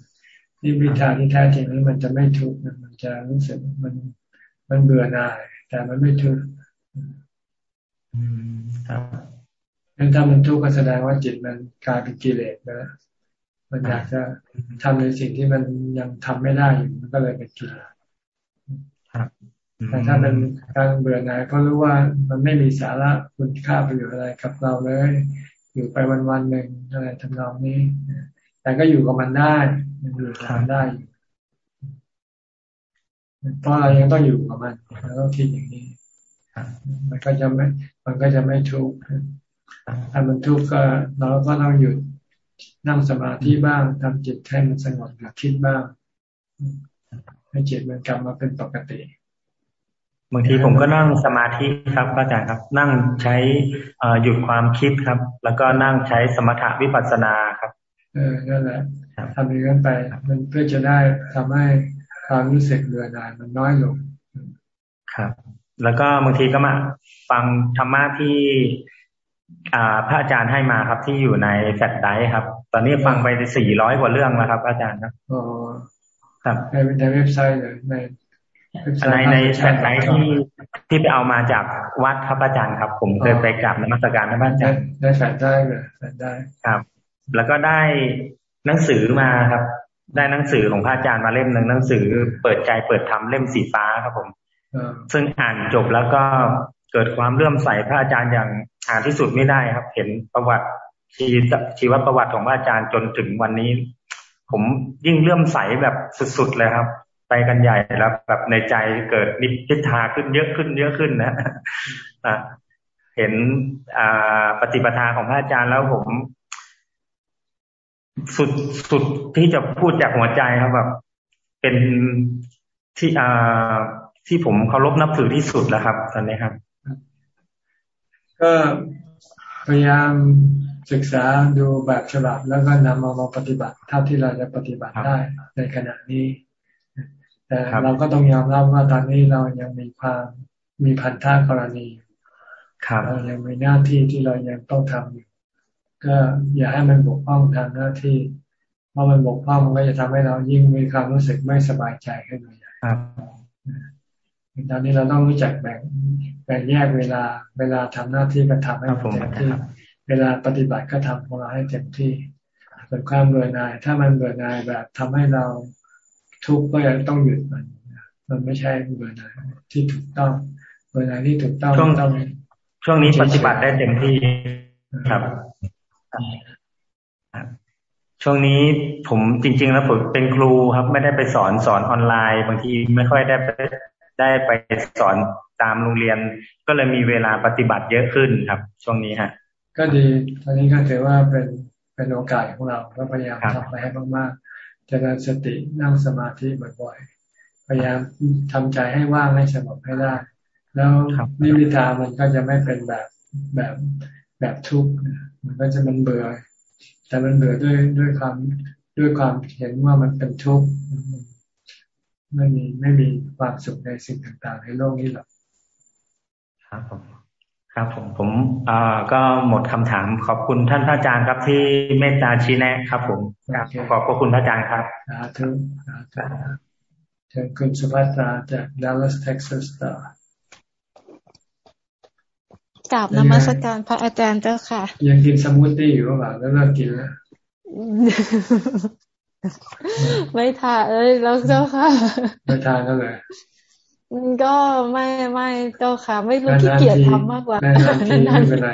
นิพพิทาที่แท้จริงนี้มันจะไม่ทุกข์มันจะรู้สึกมันมันเบื่อหน่าย แต่มันไม่ทุกข์งั้นถ้ามันทุกข์ก็แสดงว่าจิตมันกลายเป็นกิเลสแล้วมันอยากจะทำในสิ่งที่มันยังทำไม่ได้อยู่มันก็เลยเป็นกิเลสแต่ถ้าเป็นการเบื่อหน่ายก็รู้ว่ามันไม่มีสาระคุณค่าประโยชน์อะไรกับเราเลย อยู่ไปวันวันหนึ่งอะไรทำนองนี้ แต่ก็อยู่กับมันได้มันอยู่กับมันได้อยู่ เพราะเรายังต้องอยู่กับมันเราต้องคิดอย่างนี้มันก็จะไม่มันก็จะไม่ทุกข์ถ้ามันทุกข์ก็เราก็ต้องหยุดนั่งสมาธิบ้างทำจิตให้มันสงบหยุดคิดบ้าง ให้จิตมันกลับมาเป็นปกติบางทีผมก็นั่งสมาธิครับอาจารย์ครับ นั่งใช้หยุดความคิดครับ แล้วก็นั่งใช้สมถะวิปัสสนาครับ เออนั่นแหละทำอย่างนั้นไป มันเพื่อจะได้ทำให้ ความรู้สึกเบื่อหน่ายมันน้อยลง ครับ แล้วก็บางทีก็มาฟังธรรมะที่อ่าพระอาจารย์ให้มาครับที่อยู่ในแฟลชไดครับ ตอนนี้ฟังไปสี่ร้อยกว่าเรื่องแล้วครับ อาจารย์ครับอ๋อครับในในเว็บไซต์เลยในในในแฟลชไดที่ที่ไปเอามาจากวัดครับอาจารย์ครับ ผมเคยไปกราบนมัสการท่านอาจารย์ได้แฟลชได้เลยแฟลชได้ครับ แล้วก็ได้หนังสือมาครับ ได้หนังสือของพระอาจารย์มาเล่มหนึ่งหนังสือ เปิดใจเปิดธรรมเล่มสีฟ้าครับผมซึ่งอ่านจบแล้วก็เกิดความเลื่อมใสพระอาจารย์อย่างอ่านที่สุดไม่ได้ครับ เห็นประวัติชีชีวประวัติของพระอาจารย์จนถึงวันนี้ ผมยิ่งเลื่อมใสแบบสุดๆเลยครับ ไปกันใหญ่แล้วแบบในใจเกิดนิพิทาขึ้นเยอะขึ้นเยอะขึ้นนะเห็นปฏิปทาของพระอาจารย์แล้วผม สุดสุดที่จะพูดจากหัวใจครับแบบเป็นที่อ่าที่ผมเคารพนับถือที่สุดแล้วครับ ตอนนี้ครับ ก็พยายามศึกษาดูแบบฉบับแล้วก็นำมามาปฏิบัติเท่าที่เราจะปฏิบัติได้ในขณะนี้แต่เราก็ต้องยอมรับว่าตอนนี้เรายังมีความมีพันธะกรณีเรายังมีหน้าที่ที่เรายังต้องทำอยู่ ก็อย่าให้มันบกพร่องทางหน้าที่เพราะมันบกพร่องมันก็จะทำให้เรายิ่งมีความรู้สึกไม่สบายใจขึ้นมาใหญ่ตอนนี้เราต้องรู้จักแบ่งแบ่งแยกเวลา เวลาทำหน้าที่ก็ทำให้เต็มที่ เวลาปฏิบัติก็ทำของเราให้เต็มที่ส่วนความเบื่อหน่าย ถ้ามันเบื่อหน่ายแบบทำให้เราทุกข์ก็ยังต้องหยุดมัน มันไม่ใช่เบื่อหน่ายที่ถูกต้อง เบื่อหน่ายที่ถูกต้องต้องช่วงนี้ปฏิบัติได้เต็มที่ครับ ช่วงนี้ผมจริง ๆ แล้วผมเป็นครูครับ ไม่ได้ไปสอนสอนออนไลน์ บางทีไม่ค่อยได้ไปได้ไปสอนตามโรงเรียน ก็เลยมีเวลาปฏิบัติเยอะขึ้นครับ ช่วงนี้ฮะ ก็ดีตอนนี้ก็ถือว่าเป็นเป็นโอกาสของเราก็พยายามทำไปให้มากๆจะนั้นสตินั่งสมาธิบ่อยๆพยายามทำใจให้ว่างให้สงบให้ได้ แล้วนิมิตามันก็จะไม่เป็นแบบแบบแบบทุกข์ มันก็จะมันเบื่อ แต่มันเบื่อด้วยด้วยความด้วยความเห็นว่ามันเป็นทุกข์ไม่มีไม่มีความสุขในสิ่งต่างๆ ในโลกนี้หรอกครับผมครับผมผมอ่าก็หมดคำถามขอบคุณท่านพระอาจารย์ครับที่เมตตาชี้แนะครับ ผมครับขอบพระคุณพระอาจารย์ครับสาธุสาธุเชิญคุณสุภัตราจากดัลลัสเท็กซัสต่อ กราบนมัสการพระอาจารย์เจ้าค่ะ ยังกินสมูทตี้อยู่หรือเปล่าแล้วเลิกกินแล้วไม่ทานเอ้ยแล้วเจ้าค่ะ ไม่ทานก็เลยก็ไม่ไม่เจ้าค่ะ ไม่รู้ขี้เกียจทำมากกว่านั่นเป็นไร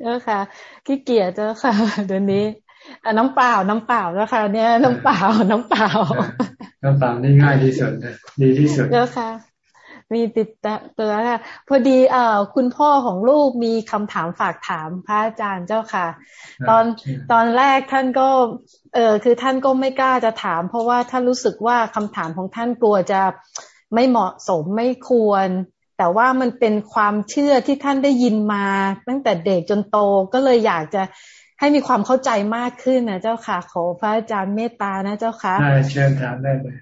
เจ้าค่ะขี้เกียจเจ้าค่ะเดี๋ยวนี้อ่น้ำเปล่าน้ำเปล่าเจ้าค่ะเนี่ยน้ำเปล่าน้ำเปล่าน้ำเปล่านี่ง่ายที่สุดดีที่สุดเจ้าค่ะ มีติดตัวค่ะ พอดีเอ่อคุณพ่อของลูกมีคำถามฝากถามพระอาจารย์เจ้าค่ะ ตอนตอนแรกท่านก็ เออคือท่านก็ไม่กล้าจะถาม เพราะว่าท่านรู้สึกว่าคำถามของท่านกลัวจะไม่เหมาะสมไม่ควร แต่ว่ามันเป็นความเชื่อที่ท่านได้ยินมา ตั้งแต่เด็กจนโตก็เลยอยากจะให้มีความเข้าใจมากขึ้นนะเจ้าค่ะ ขอพระอาจารย์เมตตานะเจ้าค่ะได้เชิญถามได้เลย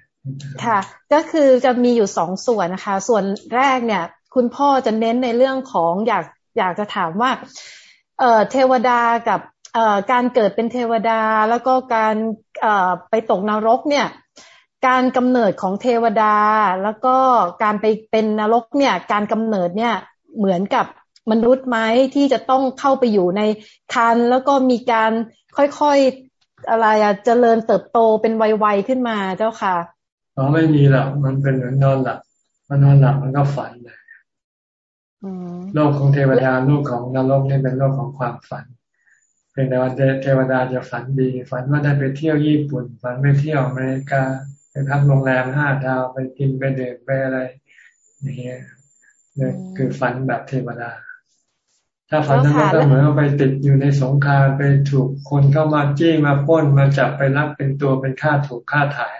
ค่ะ ก็คือจะมีอยู่สองส่วนนะคะ ส่วนแรกเนี่ย คุณพ่อจะเน้นในเรื่องของอยากอยากจะถามว่าเอ่อเทวดากับเอ่อการเกิดเป็นเทวดาแล้วก็การเอ่อไปตกนรกเนี่ย การกำเนิดของเทวดา แล้วก็การไปเป็นนรกเนี่ย การกำเนิดเนี่ยเหมือนกับมนุษย์ไหมที่จะต้องเข้าไปอยู่ในคันแล้วก็มีการค่อยๆอะไรอะเจริญเติบโตเป็นวัยๆขึ้นมาเจ้าค่ะ อ๋อไม่มีหรอกมันเป็นเหมือนนอนหลับมันนอนหลับมันก็ฝันเลยโลกของเทวดาโลกของนรกนี่เป็นโลกของความฝันเป็นแต่ว่าเทวดาจะฝันดี ฝันว่าได้ไปเที่ยวญี่ปุ่น ฝันไปเที่ยวอเมริกาไปพักโรงแรมห้าดาวไปกินไปเดินไปอะไรอย่างเงี้ยนี่คือฝันแบบเทวดา ถ้าฝันนั้นก็เหมือนไปติดอยู่ในสงครามไปถูกคนเข้ามาจี้มาป้นมาจับไปรักเป็นตัวเป็นค่าถูกค่าถ่าย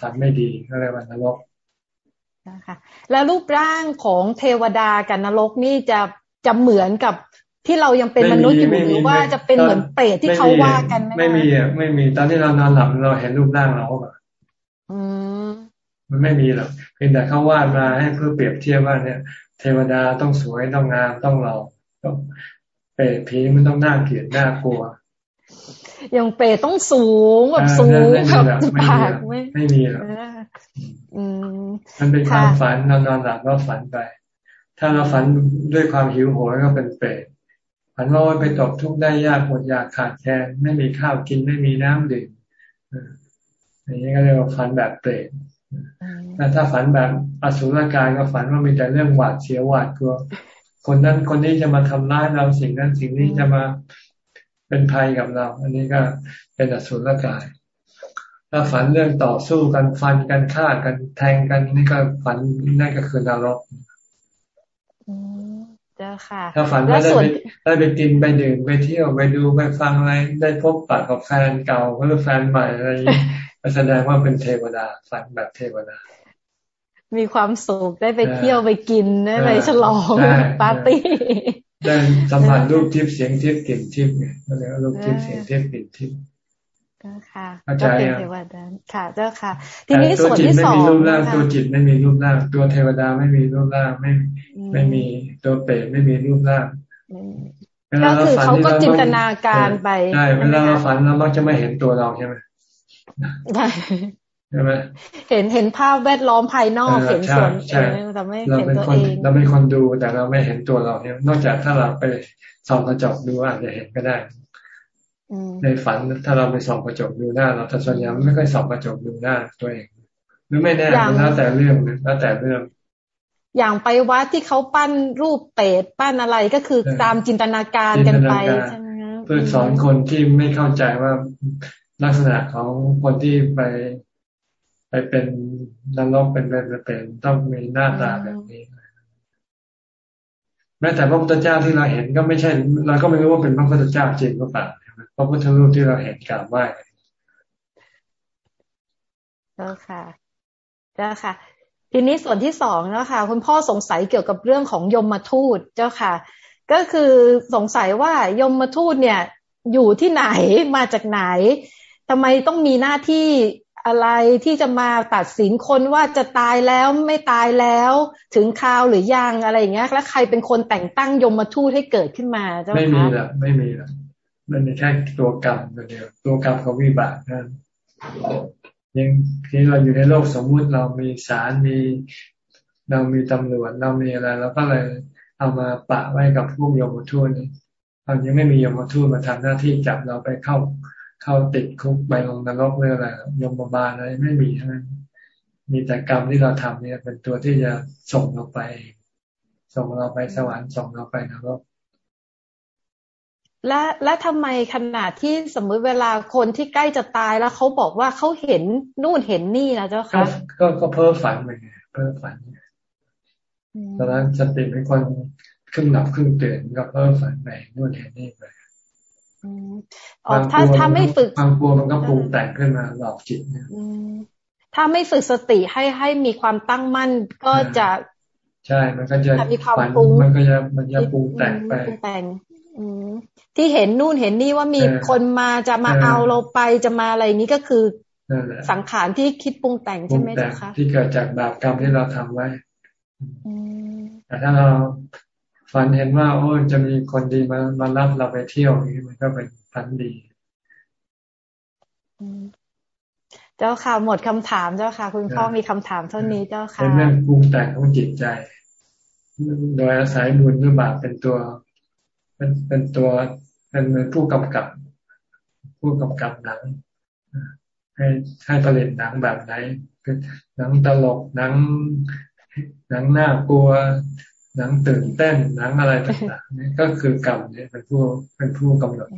ฝันไม่ดีก็เรียกว่านรกนะคะแล้วรูปร่างของเทวดากับนรกนี่จะจะเหมือนกับที่เรายังเป็นมนุษย์อยู่หรือว่าจะเป็นเหมือนเปรตที่เขาว่ากันไหมไม่มีอะไม่มีตอนที่เรานอนหลับเราเห็นรูปร่างเราแบบมันไม่มีหรอกเพียงแต่เขาวาดมาให้เพื่อเปรียบเทียบว่าเนี่ย เทวดาต้องสวยต้องงามต้องเราต้องเปรตผีมันต้องน่าเกลียดน่ากลัว อย่างเปรตต้องสูงแบบสูงแบบปากไม่ไม่มีหรอกมันเป็นความฝันนอนนอนหลับก็ฝันไป ถ้าเราฝันด้วยความหิวโหยก็เป็นเปรตฝันว่าไปตกทุกข์ได้ยากหมดอยากขาดแคลนไม่มีข้าวกินไม่มีน้ำดื่มอย่างนี้ก็เรียกว่าฝันแบบเปรตแต่ถ้าฝันแบบอสุรกายก็ฝันว่ามีแต่เรื่องหวาดเสียวหวาดกลัวคนนั้นคนนี้จะมาทำร้ายเราสิ่งนั้นสิ่งนี้จะมา เป็นภัยกับเรา อันนี้ก็เป็นอสุรกายถ้าฝันเรื่องต่อสู้กันฟันกันฆ่ากันแทงกันนี่ก็ฝันนั่นก็คือนรกเจ้าค่ะ ถ้าฝันว่าได้ไปได้ไปกินไปดื่มไปเที่ยวไปดูไปฟังอะไรได้พบปะกับแฟนเก่าหรือแฟนใหม่อะไรแสดงว่าเป็นเทวดาฝันแบบเทวดา มีความสุขได้ไปเที่ยวไปกินได้ไปฉลองปาร์ตี้ ได้สัมผัสรูปทิพย์เสียงทิพย์กลิ่นทิพย์เนี่ยก็เรียกว่ารูปทิพย์เสียงทิพย์กลิ่นทิพย์ก็ค่ะก็เป็นเทวดาค่ะ เจ้าค่ะ ทีนี้ส่วนที่สองตัวจิตไม่มีรูปร่างตัวเทวดาไม่มีรูปร่างไม่ไม่มีตัวเปรตไม่มีรูปร่างก็คือเขาก็จินตนาการไปใช่เวลาเราฝันเรามักจะไม่เห็นตัวเราใช่ไหมใช่ ไหมเห็นเห็นภาพแวดล้อมภายนอกเห็นส่วนเองแต่ไม่เห็นตัวเองเราเป็นคนดูแต่เราไม่เห็นตัวเราเนี่ย นอกจากถ้าเราไปส่องกระจกดูอาจจะเห็นก็ได้ในฝันถ้าเราไปส่องกระจกดูหน้า เราแต่ส่วนใหญ่ไม่ค่อยส่องกระจกดูหน้าตัวเองหรือไม่แน่แล้วแต่เรื่องแล้วแต่เรื่อง อย่างไปวัดที่เขาปั้นรูปเปรตปั้นอะไรก็คือตามจินตนาการกันไปใช่ไหมเพื่อสอนคนที่ไม่เข้าใจว่าลักษณะของคนที่ไป ไปเป็นนรกเป็นเป็นเป็นต้องมีหน้าตาแบบนี้แม้แต่พระพุทธเจ้าที่เราเห็นก็ไม่ใช่เราก็ไม่รู้ว่าเป็นพระพุทธเจ้าจริงหรือเปล่าพระพุทธรูปที่เราเห็นกราบไหว้เจ้าค่ะเจ้าค่ะ ทีนี้ส่วนที่สองแล้วค่ะคุณพ่อสงสัยเกี่ยวกับเรื่องของยมมาทูตเจ้าค่ะ ก็คือสงสัยว่ายมมาทูตเนี่ย อยู่ที่ไหนมาจากไหนทำไมต้องมีหน้าที่ อะไรที่จะมาตัดสินคนว่าจะตายแล้วไม่ตายแล้วถึงคราวหรือยังอะไรอย่างเงี้ย แล้วใครเป็นคนแต่งตั้งยมมาทูตให้เกิดขึ้นมาเจ้าคะไม่มีละไม่มีละมันมีแค่ตัวกรรมตัวเดียวตัวกรรมของวิบากนั่นยังที่เราอยู่ในโลกสมมุติเรามีศาลมีเรามีตำรวจเรามีอะไรเราก็เลยเอามาปะไว้กับพวกยมทูตนี่ตอนยังไม่มียมทูตมาทำหน้าที่จับเราไปเข้า เข้าติดคุกไปลงนรกเรื่องอะไรยมบาลอะไรไม่มีทั้งนั้นมีแต่กรรมที่เราทำเนี่ย เป็นตัวที่จะส่งเราไป ส่งเราไปสวรรค์ส่งเราไปนรกและและทำไมขนาดที่สมมุติเวลาคนที่ใกล้จะตายแล้วเขาบอกว่าเขาเห็นนู่นเห็นนี่นะเจ้าค่ะก็ก็เพ้อฝันไปไงเพ้อฝันตอนนั้นสติเป็นคนขึ้นหลับขึ้นตื่นก็เพ้อฝันไปนู่นเห็นนี่ไป อ๋อถ้าถ้าไม่ฝึกความกลัวมันก็ปรุงแต่งขึ้นมาหลอกจิตเนี่ยถ้าไม่ฝึกสติให้ให้มีความตั้งมั่นก็จะ ใช่ มันก็จะมีความปรุงมันก็จะมันจะปรุงแต่งไปแต่งที่เห็นนู่นเห็นนี่ว่ามีคนมาจะมาเอาเราไปจะมาอะไรนี้ก็คือสังขารที่คิดปรุงแต่งใช่ไหมจ๊ะคะที่เกิดจากบาปกรรมที่เราทำไว้แต่ถ้าเรา ฝันเห็นว่าโอ้จะมีคนดีมามารับเราไปเที่ยวนี้มันก็เป็นฝันดีเจ้าค่ะหมดคำถามเจ้าค่ะ คุณพ่อมีคำถามเท่านี้เจ้าค่ะเป็นเรื่องปรุงแต่งของจิตใจ โดยอาศัยบุญหรือบาปเป็นตัว เป็นเป็นตัวเป็นเหมือนผู้กำกับ ผู้กำกับหนัง ให้ให้ผลิตหนังแบบไหนหนังตลกหนังหนังน่ากลัว หนังตื่นเต้นหนังอะไรต่างๆนี่ก็คือกรรมเนี่ยเป็นผู้เป็นผู้กำหนด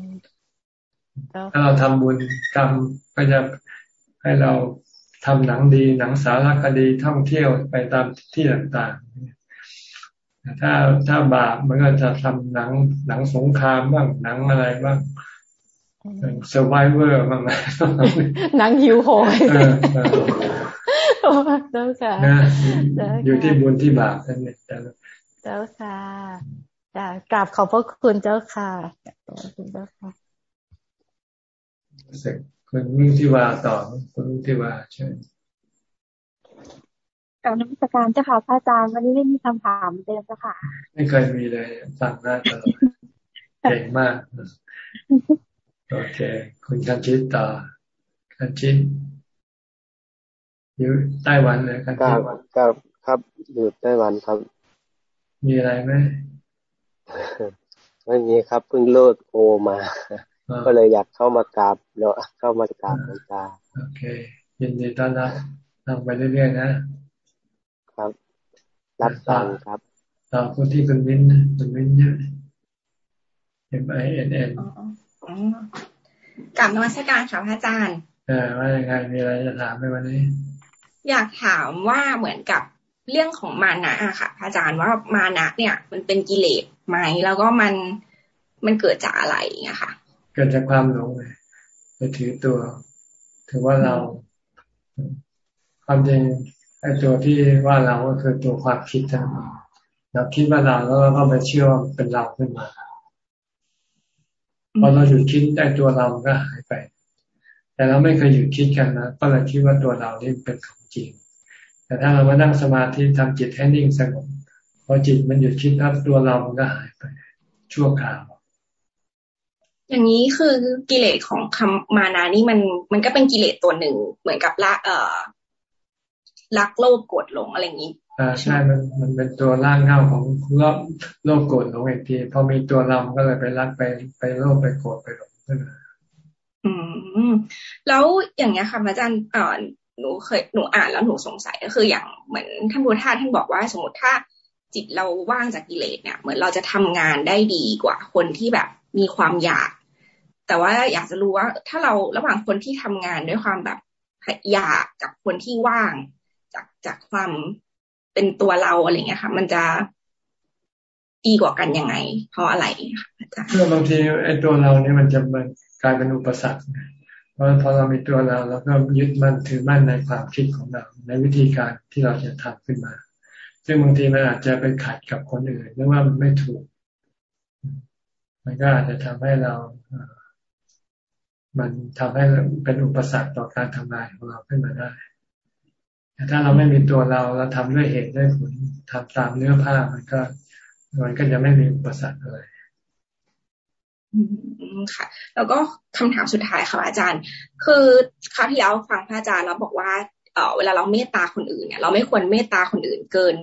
ถ้าเราทำบุญกรรมก็จะให้เราทำหนังดีหนังสารคดีท่องเที่ยวไปตามที่ต่างๆ ถ้าถ้าบาปมันก็จะทำหนังหนังสงครามบ้างหนังอะไรบ้าง survivor บ้างหนังหิวโหยเจ้าค่ะอยู่ที่บุญที่บาปนั่นเอง เจ้าค่ะจ้ากราบขอบพระคุณเจ้าค่ะขอบคุณเจ้าค่ะเชิญคุณมิ่งที่ว่าต่อคุณมิ่งที่ว่าใช่กับนักวิการเจ้าค่ะพระอาจารย์วันนี้ไม่มีคำถามเดิมเจ้าค่ะ ไม่เคยมีเลยฟังได้ตลอดเก่งมากโอเค คุณคันชิตต่อคันชิตอยู่ไต้หวันเลยคันชิตครับครับ อยู่ไต้หวันครับ มีอะไรไหมไม่มีครับเพิ่งเลิกโอมา ก็เลยอยากเข้ามากราบเนาะเข้ามากราบหลวงตาโอเค ยินดีต้อนรับทำไปเรื่อยๆนะ ครับรับฟังครับต่อคนที่เป็นวินเป็นวินเนี่ย M I N N กับนวัตการค่ะพระอาจารย์ เออว่ายังไงมีอะไรจะถามไหมวันนี้ อยากถามว่าเหมือนกับ เรื่องของมานะอะค่ะพระอาจารย์ว่ามานะเนี่ย มันเป็นกิเลสไหมแล้วก็มันมันเกิดจากอะไรอะค่ะ เกิดจากความหลงเลยไปถือตัว ถือว่าเราความจริงไอ้ตัวที่ว่าเราก็คือตัวความคิดทั้งนั้นเราคิดว่าเราแล้วก็ไปเชื่อเป็นเราขึ้นมาพอเราหยุดคิดไอ้ตัวเราก็หายไป แต่เราไม่เคยหยุดคิดกันนะก็เลยคิดว่าตัวเรานี่เป็นของจริง แต่ถ้าเรามานั่งสมาธิทำจิตให้นิ่งสงบพอจิตมันหยุดคิดแล้วตัวเรามันก็หายไป ชั่วคราวอย่างนี้คือกิเลสของคำมานานี่มันมันก็เป็นกิเลสตัวหนึ่ง เหมือนกับละเอ่อรักโลภโกรธหลงอะไรอย่างนี้อ่าใช่มันมันเป็นตัวร่างเงาของโลภโลภโกรธหลงอีกทีพอมีตัวเราก็เลยไปรักไปไปโลภไปโกรธไปหลงขึ้นมาอืม แล้วอย่างเงี้ยค่ะอาจารย์เอ่อ หนูเคยหนูอ่านแล้วหนูสงสัยก็คืออย่างเหมือนท่านพุทธาท่านบอกว่าสมมติถ้าจิตเราว่างจากกิเลสเนี่ย เหมือนเราจะทำงานได้ดีกว่าคนที่แบบมีความอยาก แต่ว่าอยากจะรู้ว่าถ้าเราระหว่างคนที่ทำงานด้วยความแบบอยากกับคนที่ว่าง จากจากความเป็นตัวเราอะไรเงี้ยค่ะ มันจะดีกว่ากันยังไง เพราะอะไรคะอาจารย์บางทีไอ้ตัวเราเนี่ยมันจะมันกลายเป็นอุปสรรคเราะพอเรามีตัวเราแล้วก็ยึดมั่นถือมั่นในความคิดของเรา ในวิธีการที่เราจะทำขึ้นมา ซึ่งบางทีมันอาจจะไปขัดกับคนอื่นหรือว่ามันไม่ถูก มันก็อาจจะทำให้เรา มันทำให้เป็นอุปสรรคต่อการทำงานของเราขึ้นมาได้แต่ถ้าเราไม่มีตัวเราเราทำด้วยเหตุด้วยผลทำตามเนื้อผ้ามันก็มันก็จะไม่มีอุปสรรคอะไร ค่ะ แล้วก็คำถามสุดท้ายค่ะอาจารย์ คือคราวที่แล้วฟังพระอาจารย์เราบอกว่าเออเวลาเราเมตตาคนอื่นเนี่ยเราไม่ควรเมตตาคนอื่นเกิน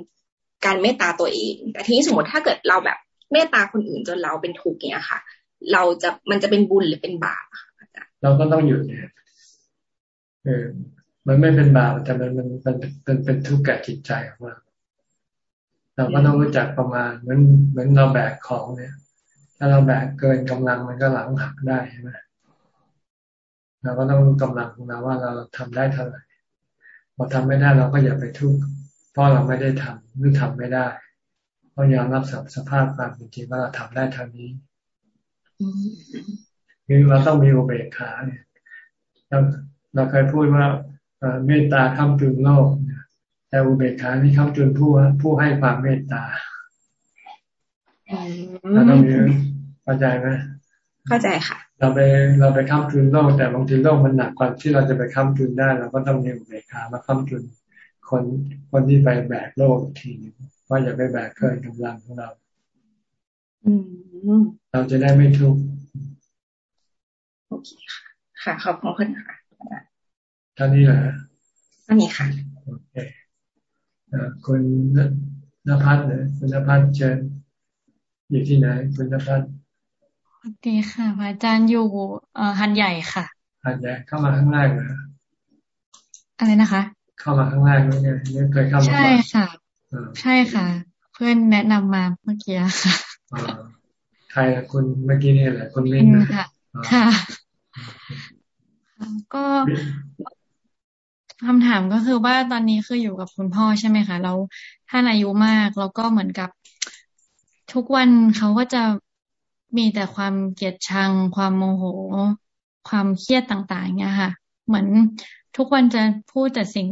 การเมตตาตัวเอง แต่ทีนี้สมมติถ้าเกิดเราแบบเมตตาคนอื่นจนเราเป็นทุกข์เนี่ยค่ะ เราจะมันจะเป็นบุญหรือเป็นบาปค่ะเราก็ต้องหยุดเนี่ยเออมันไม่เป็นบาปแต่มันมันเป็นเป็นเป็นทุกข์แก่จิตใจของเราเราก็ต้องรู้จักประมาณเหมือนเหมือนเราแบกของเนี่ย ถ้าเราแบกเกินกำลังมันก็หลังหักได้ใช่ไหมเราก็ต้องกำลังของเราว่าเราทำได้เท่าไหร่พอทำไม่ได้เราก็อย่าไปทุกข์เพราะเราไม่ได้ทำหรือทำไม่ได้เพราะยอมรับสภาพความจริงว่าเราทำได้เท่านี้คือเราต้องมีอุเบกขาเนี่ยเราเราเคยพูดว่าเมตตาค้ำจุนโลกแต่อุเบกขานี่ค้ำจุนผู้ผู้ให้ความเมตตาเราต้องมี เข้าใจไหมเข้าใจค่ะ เราไปเราไปค้ำจุนโลกแต่บางทีโลกมันหนักกว่าที่เราจะไปค้ำจุนได้เราก็ต้องมีอุเบกขามาค้ำจุนคนคนที่ไปแบกโลกทีนึงว่าอย่าไปแบกเกินกำลังของเราเราจะได้ไม่ทุกข์โอเคค่ะ ค่ะ ขอบคุณค่ะท่านนี้แหละท่านนี้ค่ะ โอเคคุณนภัสเนี่ยคุณนภัสเชิญอยู่ที่ไหน คุณนภัส สวัสดีค่ะ อาจารย์อยู่เอ่อหันใหญ่ค่ะหันใหญ่เข้ามาข้างแรกเหรออะไรนะคะ เข้ามาข้างแรกไม่ไม่เคยเข้ามาใช่ค่ะใช่ค่ะ เพื่อนแนะนำมาเมื่อกี้ค่ะใครคุณเมื่อกี้นี่แหละคุณมินค่ะค่ะ ก็คำถามก็คือว่าตอนนี้คืออยู่กับคุณพ่อใช่ไหมคะแล้วท่านอายุมากแล้วก็เหมือนกับทุกวันเขาก็จะ มีแต่ความเกลียดชัง ความโมโห ความเครียดต่างๆเนี่ยค่ะ เหมือนทุกวันจะพูดแต่สิ่ง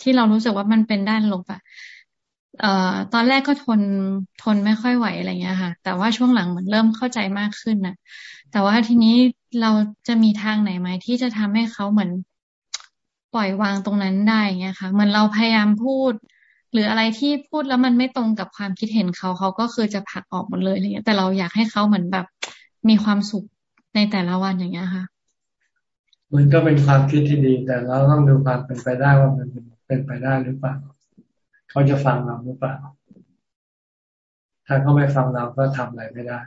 ที่เรารู้สึกว่ามันเป็นด้านลบอะเอ่อตอนแรกก็ทนทนไม่ค่อยไหวอะไรเงี้ยค่ะ แต่ว่าช่วงหลังเหมือนเริ่มเข้าใจมากขึ้นนะแต่ว่าทีนี้เราจะมีทางไหนไหมที่จะทำให้เขาเหมือนปล่อยวางตรงนั้นได้เงี้ยค่ะ เหมือนเราพยายามพูด หรืออะไรที่พูดแล้วมันไม่ตรงกับความคิดเห็นเขาเขาก็คือจะผลักออกหมดเลยอะไรเงี้ย แต่เราอยากให้เขาเหมือนแบบมีความสุขในแต่ละวันอย่างเงี้ยค่ะ มันก็เป็นความคิดที่ดีแต่เราต้องดูความเป็นไปได้ว่ามันเป็นไปได้หรือเปล่าเขาจะฟังเราหรือเปล่า ถ้าเขาไม่ฟังเราก็ทำอะไรไม่ได้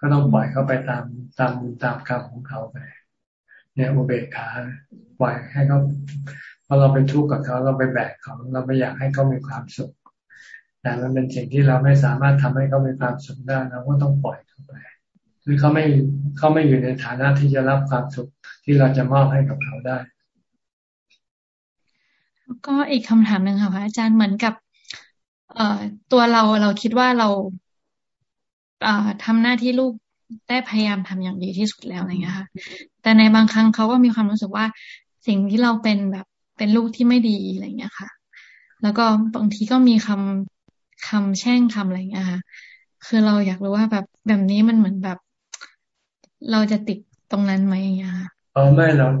ก็ต้องปล่อยเขาไปตามตามตามกรรมของเขาไป เนี่ยอุเบกขาปล่อยให้เขา พอเราไปทุกข์กับเขาเราไปแบกเขาเราไม่อยากให้เขามีความสุขแต่มันเป็นสิ่งที่เราไม่สามารถทำให้เขามีความสุขได้เราก็ต้องปล่อยเขาไปคือเขาไม่เขาไม่อยู่ในฐานะที่จะรับความสุขที่เราจะมอบให้กับเขาได้ก็อีกคำถามหนึ่งค่ะพระอาจารย์เหมือนกับ เอ่อตัวเราเราคิดว่าเรา เอ่อทำหน้าที่ลูกได้พยายามทำอย่างดีที่สุดแล้วอะไรเงี้ยค่ะ แต่ในบางครั้งเขาก็มีความรู้สึกว่าสิ่งที่เราเป็นแบบ เป็นลูกที่ไม่ดีอะไรเงี้ยค่ะ แล้วก็บางทีก็มีคำคำแช่งคำอะไรเงี้ยค่ะ คือเราอยากรู้ว่าแบบแบบนี้มันเหมือนแบบ เราจะติดตรงนั้นไหมอย่างเงี้ยค่ะอ๋อไม่หรอก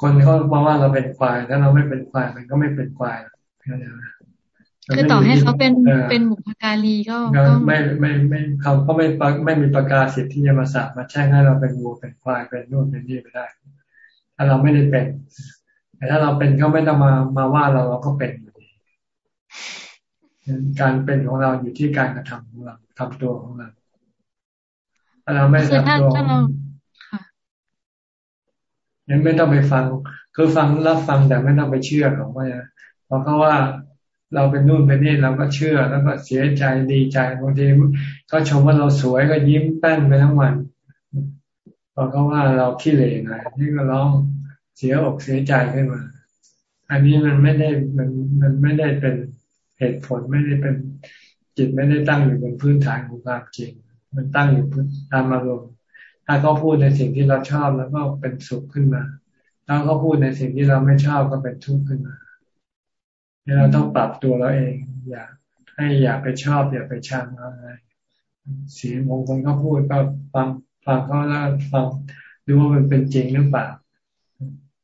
คนเขาบอกว่าเราเป็นควายถ้าเราไม่เป็นควายมันก็ไม่เป็นควายคือต่อให้เขาเป็นเป็นบุพการีก็ไม่ไม่ไม่เขาก็ไม่ไม่มีประกาศสิทธิ์ที่จะมาสาบมาแช่งให้เราเป็นวัวเป็นควายเป็นนู่นเป็นนี่ไปได้ ถ้าเราไม่ได้เป็น แต่ถ้าเราเป็นเขาไม่ต้องมามาว่าเราเราก็เป็นอยู่ดีการเป็นของเราอยู่ที่การกระทำของเราทำตัวของเราถ้าเราไม่ทำตัวยังไม่ต้องไปฟัง คือฟังรับฟังแต่ไม่ต้องไปเชื่อเขาว่าเพราะเขาว่าเราเป็นนู่นเป็นนี่เราก็เชื่อแล้วก็เสียใจดีใจบางทีเขาชมว่าเราสวยก็ยิ้มแป้นไปทั้งวันพอเขาว่าเราขี้เหร่หน่อยนี่ก็ร้อง เสียอกเสียใจขึ้นมา อันนี้มันไม่ได้มันมันไม่ได้เป็นเหตุผลไม่ได้เป็นจิตไม่ได้ตั้งอยู่บนพื้นฐานของความจริง มันตั้งอยู่ตามอารมณ์ถ้าเขาพูดในสิ่งที่เราชอบแล้วก็เป็นสุขขึ้นมาถ้าเขาพูดในสิ่งที่เราไม่ชอบก็เป็นทุกข์ขึ้นมาเราต้องปรับตัวเราเอง อย่าให้อย่าไปชอบอย่าไปชังอะไรเสียงมงคลเขาพูดก็ฟังฟังเขาแล้วฟังดูว่ามันเป็นจริงหรือเปล่า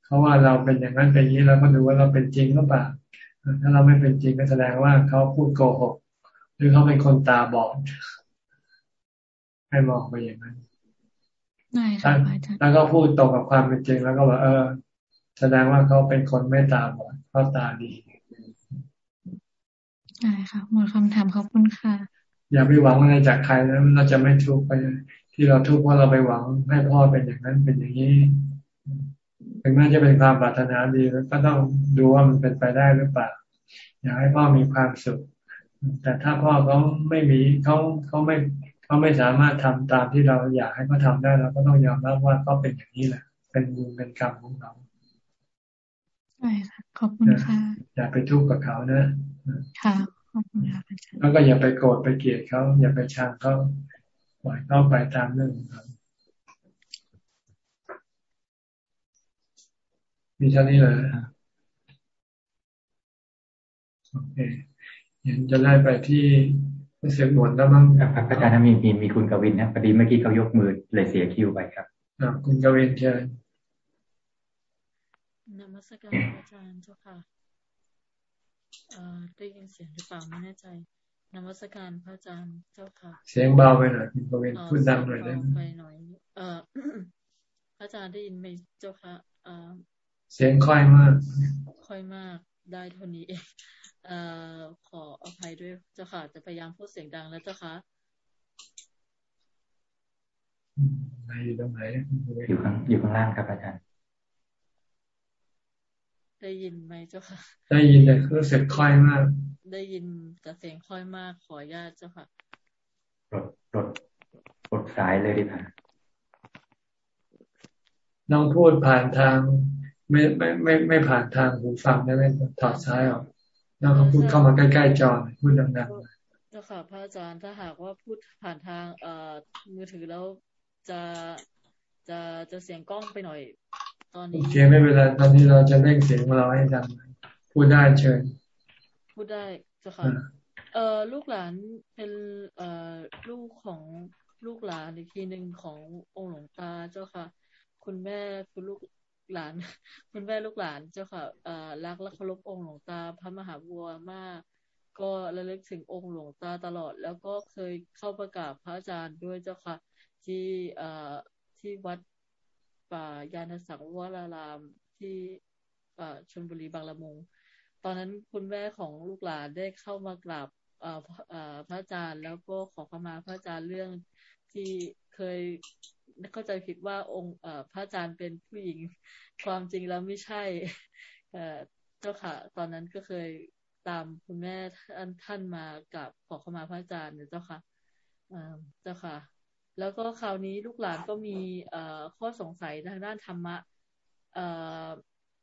เขาว่าเราเป็นอย่างนั้นเป็นอย่างนี้เราก็ดูว่าเราเป็นจริงหรือเปล่าถ้าเราไม่เป็นจริงก็แสดงว่าเขาพูดโกหก หรือเขาเป็นคนตาบอดให้มองไปอย่างนั้นแล้วก็พูดตรงกับความเป็นจริงแล้วก็บอกเออ แสดงว่าเขาเป็นคนไม่ตาบอดเขาตาดีใช่ค่ะหมดคำถามขอบคุณค่ะ อย่าไปหวังอะไรจากใครแล้วเราจะไม่ทุกข์ไป ที่เราทุกข์เพราะเราไปหวังให้พ่อเป็นอย่างนั้นเป็นอย่างนี้ ถึงแม้จะเป็นความปรารถนาดีก็ต้องดูว่ามันเป็นไปได้หรือเปล่า อยากให้พ่อมีความสุข แต่ถ้าพ่อเขาไม่มีเขาเขาไม่เขาไม่สามารถทำตามที่เราอยากให้เขาทาได้เราก็ต้องยอมรับว่าเขาเป็นอย่างนี้แหละ เป็นบุญเป็นกรรมของเราใช่ค่ะขอบคุณค่ะอย่าไปทุกข์กับเขานะค่ะขอบคุณค่ะแล้วก็อย่าไปโกรธไปเกลียดเขาอย่าไปชังเขาปล่อยเขาไปตามเรื่องของเขา มีเท่านี้เลยโอเคยังจะไล่ไปที่เสียงหมดแล้วมั้งครับอาจารย์มีมีมีคุณกวินนะพอดีเมื่อกี้เขายกมือเลยเสียคิวไปครับคุณกวินเชิญนมัสการอาจารย์เจ้าค่ะได้ยินเสียงหรือเปล่าไม่แน่ใจนมัสการพระอาจารย์เจ้าค่ะ เสียงเบาไปหน่อยคุณกวินพูดดังหน่อยได้ไหมไปหน่อย เออพระอาจารย์ได้ยินไหมเจ้าค่ะ เสียงค่อยมาก ค่อยมาก ได้เท่านี้เองเอ่อขออภัยด้วยเจ้าค่ะ จะพยายามพูดเสียงดังแล้วเจ้าค่ะไหนอยู่ตรงไหนอยู่ข้างอยู่ข้างล่างครับอาจารย์ ได้ยินไหมเจ้าค่ะ ได้ยินแต่รู้สึกค่อยมาก ได้ยินแต่เสียงค่อยมาก ขอญาตเจ้าค่ะรถรถรถสายเลยดีค่ะน้องพูดผ่านทาง ไม่ไม่ไม่ไม่ผ่านทางหูฟังได้ไหมถอดซ้ายออกแล้วก็พูดเข้ามาใกล้ๆจอพูดดังๆเจ้าค่ะพระอาจารย์ถ้าหากว่าพูดผ่านทางเอ่อมือถือแล้วจะจะจะเสียงกล้องไปหน่อย ตอนนี้โอเคไม่เป็นไรตอนนี้เราจะเร่งเสียงของเราให้ดังพูดได้เชิญ พูดได้เจ้าค่ะเอ่อลูกหลานเป็นเอ่อลูกของลูกหลานอีกทีหนึ่งขององค์หลวงตาเจ้าค่ะ คุณแม่คุณลูก หลาน คุณแม่ลูกหลานเจ้าค่ะรักและเคารพองค์หลวงตาพระมหาบัวมาก ก็ระลึกถึงองค์หลวงตาตลอด แล้วก็เคยเข้าประกาศพระอาจารย์ด้วยเจ้าค่ะ ที่ที่วัดป่ายานสังวรารามที่ชนบุรีบางละมุง ตอนนั้นคุณแม่ของลูกหลานได้เข้ามากราบพระอาจารย์ แล้วก็ขอขมาพระอาจารย์เรื่องที่เคย เข้าใจผิดว่าองค์พระอาจารย์เป็นผู้หญิง ความจริงแล้วไม่ใช่เจ้าค่ะ ตอนนั้นก็เคยตามคุณแม่ท่านท่านมากับขอเข้ามาพระอาจารย์เจ้าค่ะเจ้าค่ะ แล้วก็คราวนี้ลูกหลานก็มีข้อสงสัยทางด้านธรรมะ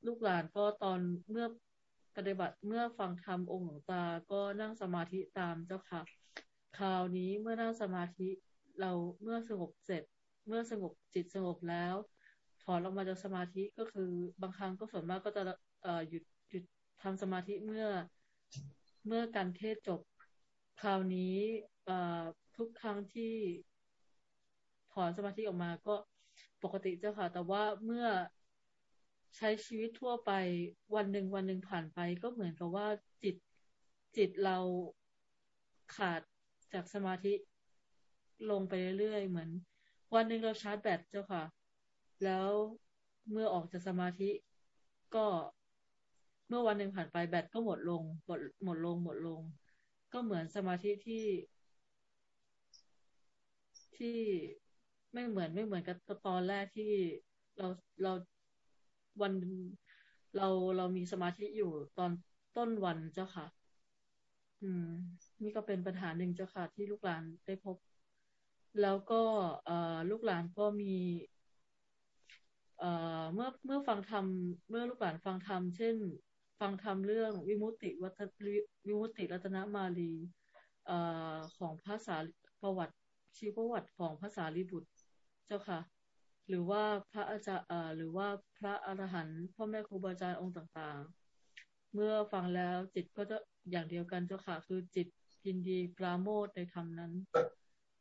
ลูกหลานก็ตอนเมื่อปฏิบัติเมื่อฟังธรรมองค์หลวงตา ก็นั่งสมาธิตามเจ้าค่ะ คราวนี้เมื่อนั่งสมาธิเราเมื่อสงบเสร็จ เมื่อสงบจิตสงบแล้ว ถอนออกมาจากสมาธิก็คือบางครั้งก็ส่วนมากก็จะหยุดหยุดทำสมาธิเมื่อเมื่อการเทศจบคราวนี้ทุกครั้งที่ถอนสมาธิออกมาก็ปกติเจ้าค่ะ แต่ว่าเมื่อใช้ชีวิตทั่วไปวันหนึ่งวันหนึ่งผ่านไป ก็เหมือนกับว่าจิตจิตเราขาดจากสมาธิลงไปเรื่อยๆเหมือน วันหนึ่งเราชาร์จแบตเจ้าค่ะ แล้วเมื่อออกจากสมาธิก็เมื่อวันหนึ่งผ่านไปแบตก็หมดลงหมดหมดลงหมดลง ก็เหมือนสมาธิที่ ที่ไม่เหมือนไม่เหมือนกับตอนแรกที่เราเราวันเราเรามีสมาธิอยู่ตอนต้นวันเจ้าค่ะ อืม นี่ก็เป็นปัญหาหนึ่งเจ้าค่ะ ที่ลูกหลานได้พบ แล้วก็ลูกหลานก็มีเมื่อเมื่อฟังธรรมเมื่อลูกหลานฟังธรรมเช่น ฟังธรรมเรื่องวิมุตติวัตวิมุตติรัตนมาลีอของภาษาประวัติชีวประวัติของภาษาลิบุตรเจ้าค่ะ หรือว่าพระอาจารย์หรือว่าพระอรหันต์พ่อแม่ครูบาอาจารย์องค์ต่างๆ เมื่อฟังแล้วจิตก็จะอย่างเดียวกันเจ้าค่ะ คือจิตยินดีปราโมทในธรรมนั้น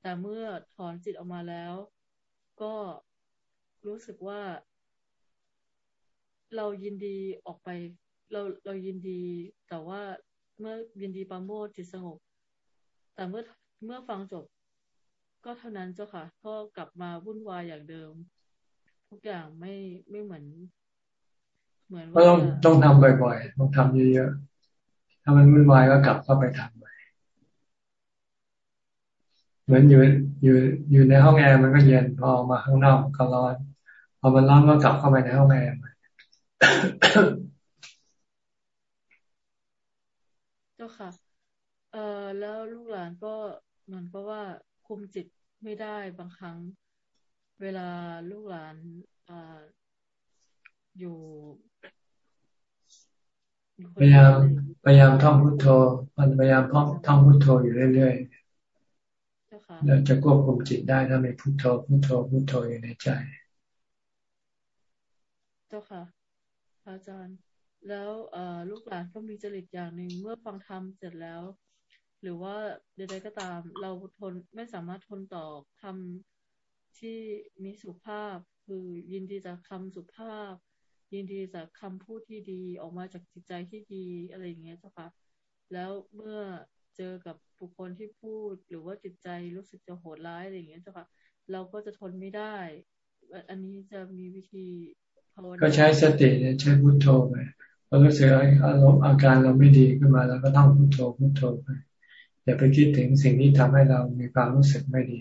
แต่เมื่อถอนจิตออกมาแล้ว ก็รู้สึกว่า เรายินดีออกไป เราเรายินดี แต่ว่าเมื่อยินดีปราโมทจิตสงบ แต่เมื่อเมื่อฟังจบ ก็เท่านั้นเจ้าค่ะก็กลับมาวุ่นวายอย่างเดิม ทุกอย่างไม่ไม่เหมือนเหมือนว่าต้องต้องทำบ่อยๆ ต้องทำเยอะๆ ถ้ามันวุ่นวายก็กลับเข้าไปทำ เหมือนอยู่อยู่อยู่ในห้องแอร์มันก็เย็นพอมาข้างนอกก็ร้อน พอมันร้อนก็กลับเข้าไปในห้องแอร์ใหม่เจ้าค่ะ เอ่อแล้วลูกหลานก็เหมือนกับว่าคุมจิตไม่ได้บางครั้ง เวลาลูกหลานออยู่พยายามพยายามท่องพุทโธมันพยายามท่องท่องพุทโธอยู่เรื่อยๆ เราจะควบคุมจิตได้ถ้ามีพุทโธพุทโธพุทโธอยู่ในใจ เจ้าค่ะอาจารย์ แล้วลูกหลานก็มีจริตอย่างหนึ่งเมื่อฟังธรรมเสร็จแล้ว หรือว่าใดๆก็ตาม เราทนไม่สามารถทนต่อทำที่มีสุภาพ คือยินดีจากคำสุภาพ ยินดีจากคำพูดที่ดีออกมาจากจิตใจที่ดีอะไรอย่างเงี้ยเจ้าค่ะแล้วเมื่อเจอกับ บุคคลที่พูด หรือว่าจิตใจรู้สึกจะโหดร้ายอะไรอย่างเงี้ยเจ้าค่ะ เราก็จะทนไม่ได้ อันนี้จะมีวิธีภาวนาก็ใช้สติใช้พุทโธไปพอรู้สึกอารมณ์อาการเราไม่ดีขึ้นมาแล้วก็ต้องพุทโธพุทโธไปอย่าไปคิดถึงสิ่งที่ทำให้เรามีความรู้สึกไม่ดี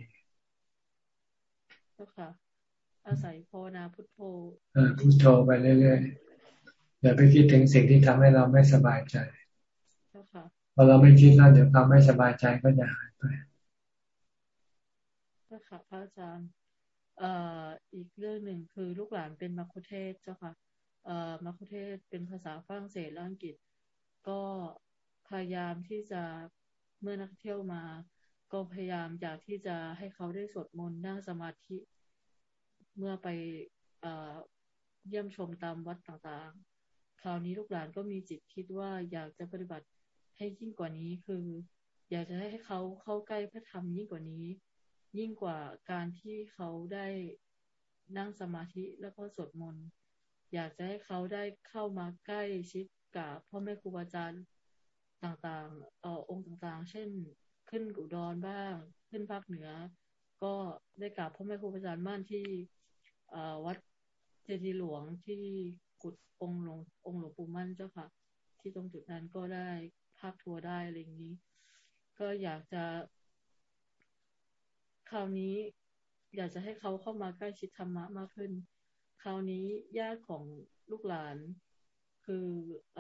จ้าค่ะ อาศัยภาวนาพุทโธพุทโธไปเรื่อยๆอย่าไปคิดถึงสิ่งที่ทำให้เราไม่สบายใจเจ้าค่ะ พอเราไม่คิดแล้วเดี๋ยวความไม่สบายใจก็จะหายไปเจ้าค่ะพระอาจารย์เอ่ออีกเรื่องหนึ่งคือลูกหลานเป็นมัคคุเทศเจ้าค่ะเอ่อมัคคุเทศเป็นภาษาฝรั่งเศสและอังกฤษ ก็พยายามที่จะเมื่อนักเที่ยวมา ก็พยายามอยากที่จะให้เขาได้สวดมนต์นั่งสมาธิ เมื่อไปเยี่ยมชมตามวัดต่างๆ คราวนี้ลูกหลานก็มีจิตคิดว่าอยากจะปฏิบัติ ให้ยิ่งกว่านี้คือ อยากจะให้เขาเข้าใกล้พระธรรมยิ่งกว่านี้ ยิ่งกว่าการที่เขาได้นั่งสมาธิแล้วก็สวดมนต์อยากจะให้เขาได้เข้ามาใกล้ชิดกับพ่อแม่ครูบาอาจารย์ต่างๆเอ่อองค์ต่างๆ เช่น ขึ้นอุดรบ้าง ขึ้นภาคเหนือ ก็ได้กราบพ่อแม่ครูบาอาจารย์มั่นที่วัดเจดีย์หลวงที่กุดองค์หลวงองค์หลวงปู่มั่นเจ้าค่ะ ที่ตรงจุดนั้นก็ได้าคทัวร์ได้อะไรอย่างนี้ ก็อยากจะ คราวนี้ อยากจะให้เขาเข้ามาใกล้ชิดธรรมะมากขึ้น คราวนี้ญาติของลูกหลาน คืออ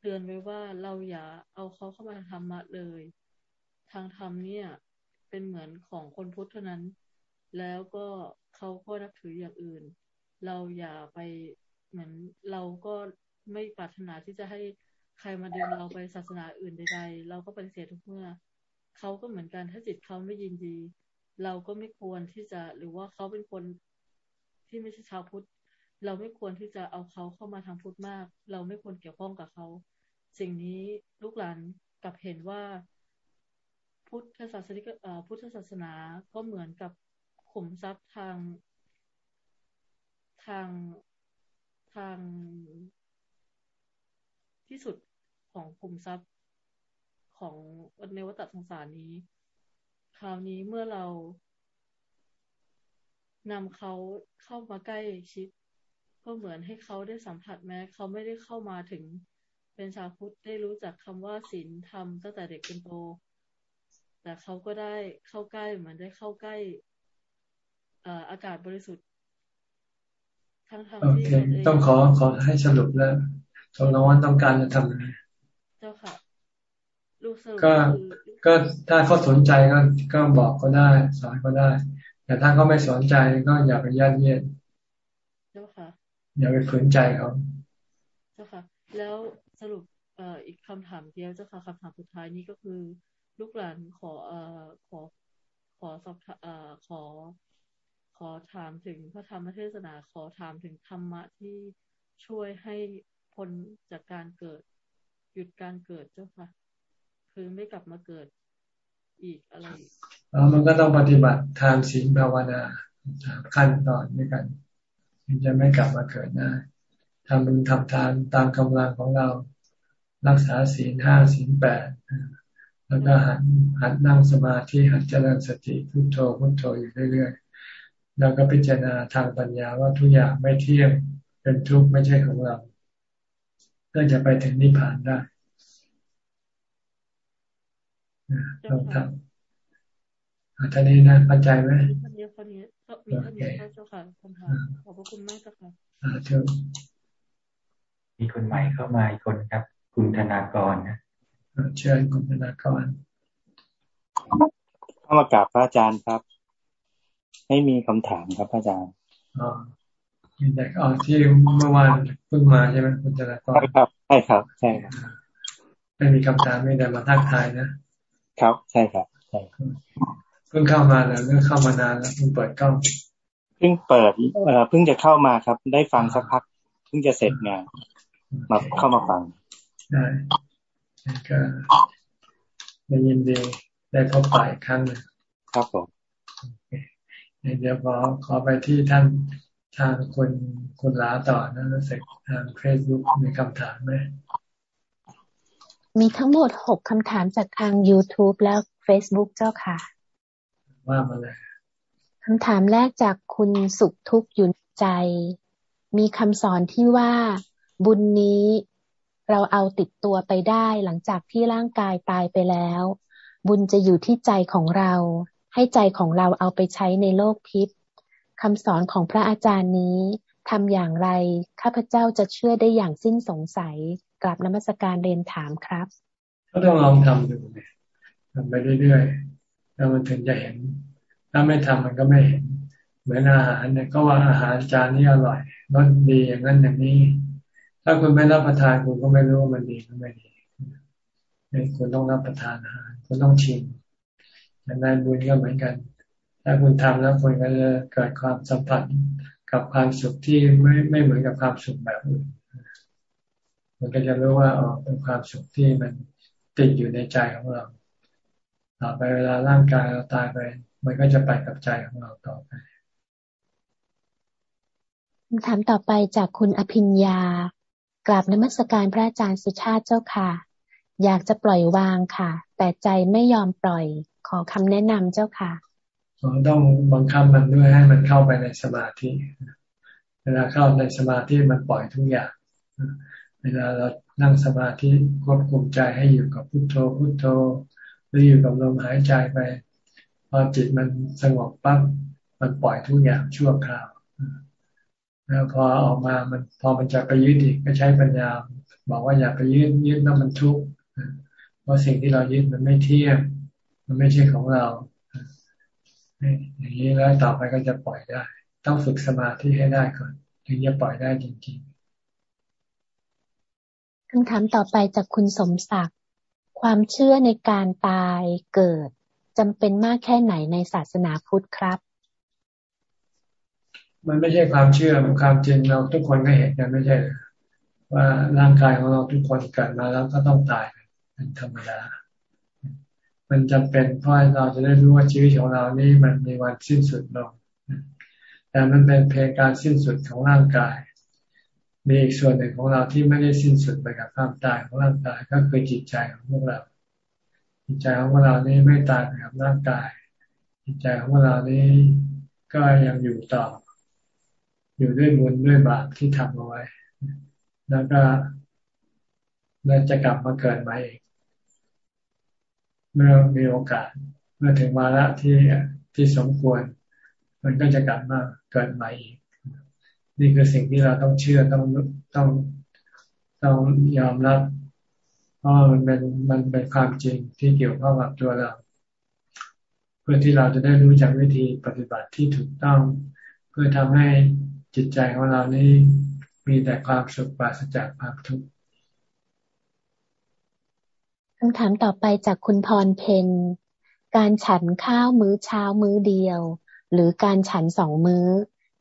เตือนไว้ว่าเราอย่าเอาเขาเข้ามาธรรมะเลย ทางธรรมเนี่ย เป็นเหมือนของคนพุทธเท่านั้น แล้วก็เขาก็นับถืออย่างอื่น เราอย่าไปเหมือนเราก็ไม่ปรารถนาที่จะให้ ใครมาเดินเราไปศาสนาอื่นใดๆ เราก็ปฏิเสธทุกเมื่อ เขาก็เหมือนกันถ้าจิตเขาไม่ยินดี เราก็ไม่ควรที่จะหรือว่าเขาเป็นคนที่ไม่ใช่ชาวพุทธ เราไม่ควรที่จะเอาเขาเข้ามาทางพุทธมาก เราไม่ควรเกี่ยวข้องกับเขา สิ่งนี้ลูกหลานกลับเห็นว่า พุทธศาสนิกพุทธศาสนาก็เหมือนกับขุมทรัพย์ทางทางทางที่สุด ของขุมทรัพย์ของในวัฏสงสารนี้ คราวนี้เมื่อเรานำเขาเข้ามาใกล้ชิด ก็เหมือนให้เขาได้สัมผัสแม้ เขาไม่ได้เข้ามาถึงเป็นชาวพุทธได้รู้จักคำว่าศีลธรรมตั้งแต่เด็กเป็นโต แต่เขาก็ได้เข้าใกล้เหมือนได้เข้าใกล้อากาศบริสุทธิ์ทั้งทำที่ต้องขอขอให้สรุปแล้วตกลงว่าต้องการจะทำอะไรเจ้าค่ะ ลูกสรุปก็ก็ถ้าเขาสนใจก็ก็บอกก็ได้ สอนก็ได้ แต่ถ้าเขาไม่สนใจก็อย่าไปยัดเยียดเจ้าค่ะ อย่าไปฝืนใจเขาเจ้าค่ะ แล้วสรุปเอ่ออีกคำถามเดียวเจ้าค่ะคำถามสุดท้ายนี้ก็คือ ลูกหลานขอเอ่อขอขอสอบเอ่อขอ ขอถามถึงพระธรรมเทศนาขอถามถึงธรรมะที่ช่วยให้พ้นจากการเกิด หยุดการเกิดเจ้าค่ะ คือไม่กลับมาเกิดอีกอะไรอ๋อมันก็ต้องปฏิบัติทานศีลภาวนาขั้นตอนด้วยกันมันจะไม่กลับมาเกิดได้ทำบุญทำทานตามกำลังของเรา รักษาศีลห้าศีลแปดแล้วก็หัดหัดนั่งสมาธิหัดเจริญสติพุทโธพุทโธอยู่เรื่อยๆแล้วก็พิจารณาทางปัญญาว่าทุกอย่างไม่เที่ยงเป็นทุกข์ไม่ใช่ของเราก็จะไปถึงนิพพานได้ ลองทำอาจารย์นี้นะปัจจัยไหมมีเท่านี้มีเท่านี้เจ้าค่ะคำถามขอบพระคุณมากเจ้าค่ะเชิญมีคนใหม่เข้ามาอีกคนครับ คุณธนากรนะเชิญคุณธนากรเข้ามากราบพระอาจารย์ครับ ไม่มีคำถามครับพระอาจารย์อ๋อมีแต่อ๋อที่เมื่อวานเพิ่งมาใช่ไหมคุณธนากรใช่ครับใช่ครับใช่ครับไม่มีคำถามไม่ได้มาทักทายนะ ครับ ใช่ครับใช่เพิ่งเข้ามาแล้วเพิ่งเข้ามานานแล้วเพิ่งเปิดกล้องเพิ่งเปิดเอ่อเพิ่งจะเข้ามาครับ ได้ฟังสักพักเพิ่งจะเสร็จงานมาเข้ามาฟังได้ก็ได้ยินดีได้พบปะอีกครั้งนึงครับผมเดี๋ยวขอขอไปที่ท่านทางคุณคุณลาต่อนะรู้สึกทางเฟซบุ๊กมีคำถามไหม มีทั้งหมดหกคำถามจากทาง YouTube และ Facebook เจ้าค่ะ ว่ามาเลยคำถามแรกจากคุณสุขทุกข์อยู่ใจ มีคำสอนที่ว่าบุญนี้เราเอาติดตัวไปได้หลังจากที่ร่างกายตายไปแล้ว บุญจะอยู่ที่ใจของเรา ให้ใจของเราเอาไปใช้ในโลกทิพย์คำสอนของพระอาจารย์นี้ทำอย่างไร ข้าพเจ้าจะเชื่อได้อย่างสิ้นสงสัย กลับนมัสการเรียนถามครับ ก็ต้องลองทำดูเนี่ยทำไปเรื่อยๆแล้วมันถึงจะเห็น ถ้าไม่ทำมันก็ไม่เห็น เหมือนอาหารเนี่ยก็ว่าอาหารจานนี้อร่อยรสดีอย่างนั้นอย่างนี้ ถ้าคุณไม่รับประทานคุณก็ไม่รู้ว่ามันดีหรือไม่ดีคุณต้องรับประทานอาหารคุณต้องชิมอย่างนั้นบุญก็เหมือนกัน ถ้าคุณทำแล้วคุณก็จะเกิดความสัมผัสกับความสุขที่ไม่ไม่เหมือนกับความสุขแบบอื่น มันก็จะรู้ว่าอ๋อเป็นความสุขที่มันติดอยู่ในใจของเราต่อไปเวลาร่างกายเราตายไป มันก็จะไปกับใจของเราต่อไปคำถามต่อไปจากคุณอภิญญากราบนมัสการพระอาจารย์สุชาติเจ้าค่ะ อยากจะปล่อยวางค่ะ แต่ใจไม่ยอมปล่อยขอคำแนะนำเจ้าค่ะต้องบังคับมันด้วยให้มันเข้าไปในสมาธิ เวลาเข้าในสมาธิมันปล่อยทุกอย่าง เวลาเรานั่งสมาธิควบคุมใจให้อยู่กับพุโทโธพุโทโธ หรืออยู่กับลมหายใจไป พอจิตมันสงบปั๊บมันปล่อยทุกอย่างชั่วคราวแล้วพอออกมามันพอมันจะไปยึดอีกก็ใช้ปัญญา บอกว่าอย่าไปยึดยึดแล้วมันทุกข์เพราะสิ่งที่เรายึดมันไม่เที่ยงมันไม่ใช่ของเราอย่างนี้แล้วต่อไปก็จะปล่อยได้ ต้องฝึกสมาธิให้ได้ก่อน ถึงจะปล่อยได้จริงๆ คำถามต่อไปจากคุณสมศักดิ์ ความเชื่อในการตายเกิดจำเป็นมากแค่ไหนในศาสนาพุทธครับ มันไม่ใช่ความเชื่อมันความจริงเราทุกคนก็เห็นกันไม่ใช่ว่าร่างกายของเราทุกคนเกิดมาแล้วก็ต้องตายเป็นธรรมดา มันจำเป็นเพราะเราจะได้รู้ว่าชีวิตของเรานี่มันมีวันสิ้นสุดลงแต่มันเป็นเพียงการสิ้นสุดของร่างกาย มีอีกส่วนหนึ่งของเราที่ไม่ได้สิ้นสุดไปกับความตายของร่างกายก็คือจิตใจของพวกเรา จิตใจของพวกเรานี่ไม่ตายไปกับร่างกาย จิตใจของพวกเรานี่ก็ยังอยู่ต่อ อยู่ด้วยบุญด้วยบาปที่ทำเอาไว้ แล้วก็เราจะกลับมาเกิดใหม่อีกเมื่อมีโอกาส เมื่อถึงวาระที่ที่สมควร มันก็จะกลับมาเกิดใหม่อีก นี่คือสิ่งที่เราต้องเชื่อต้องต้องต้องยอมรับเพราะมันเป็นมันเป็นความจริงที่เกี่ยวข้องกับตัวเรา เพื่อที่เราจะได้รู้จักวิธีปฏิบัติที่ถูกต้อง เพื่อทำให้จิตใจของเรานี้มีแต่ความสุขปราศจากความทุกข์คำถามต่อไปจากคุณพรเพนการฉันข้าวมื้อเช้ามื้อเดียว หรือการฉันสองมื้อ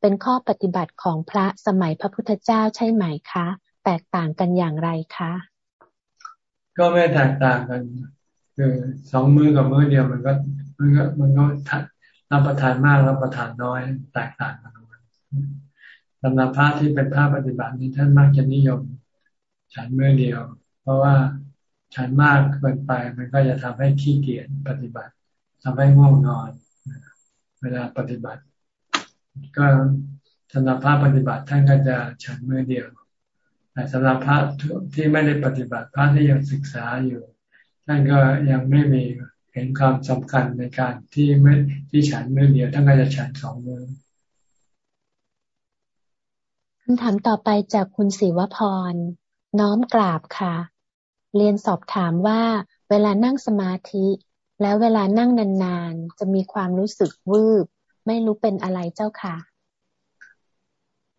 เป็นข้อปฏิบัติของพระสมัยพระพุทธเจ้าใช่ไหมคะ แตกต่างกันอย่างไรคะ ก็ไม่แตกต่างกันคือสองมือกับมือเดียวมันก็มันก็มันก็รับประทานมากรับประทานน้อยแตกต่างกันสำหรับพระที่เป็นพระปฏิบัตินี้ท่านมักจะนิยม ฉันมือเดียว เพราะว่าฉันมากเกินไป มันก็จะทำให้ขี้เกียจปฏิบัติทำให้ง่วงนอน เวลาปฏิบัติ ก็สำหรับพระปฏิบัติท่านก็จะฉันมือเดียว แต่สำหรับพระที่ไม่ได้ปฏิบัติพระที่ยังศึกษาอยู่ท่านก็ยังไม่มีเห็นความสำคัญในการที่ไม่ที่ฉันมือเดียวท่านก็จะฉันสองมือคำถามต่อไปจากคุณศิวพร น้อมกราบค่ะ เรียนสอบถามว่า เวลานั่งสมาธิ แล้วเวลานั่งนานๆ จะมีความรู้สึกวืบ ไม่รู้เป็นอะไรเจ้าค่ะ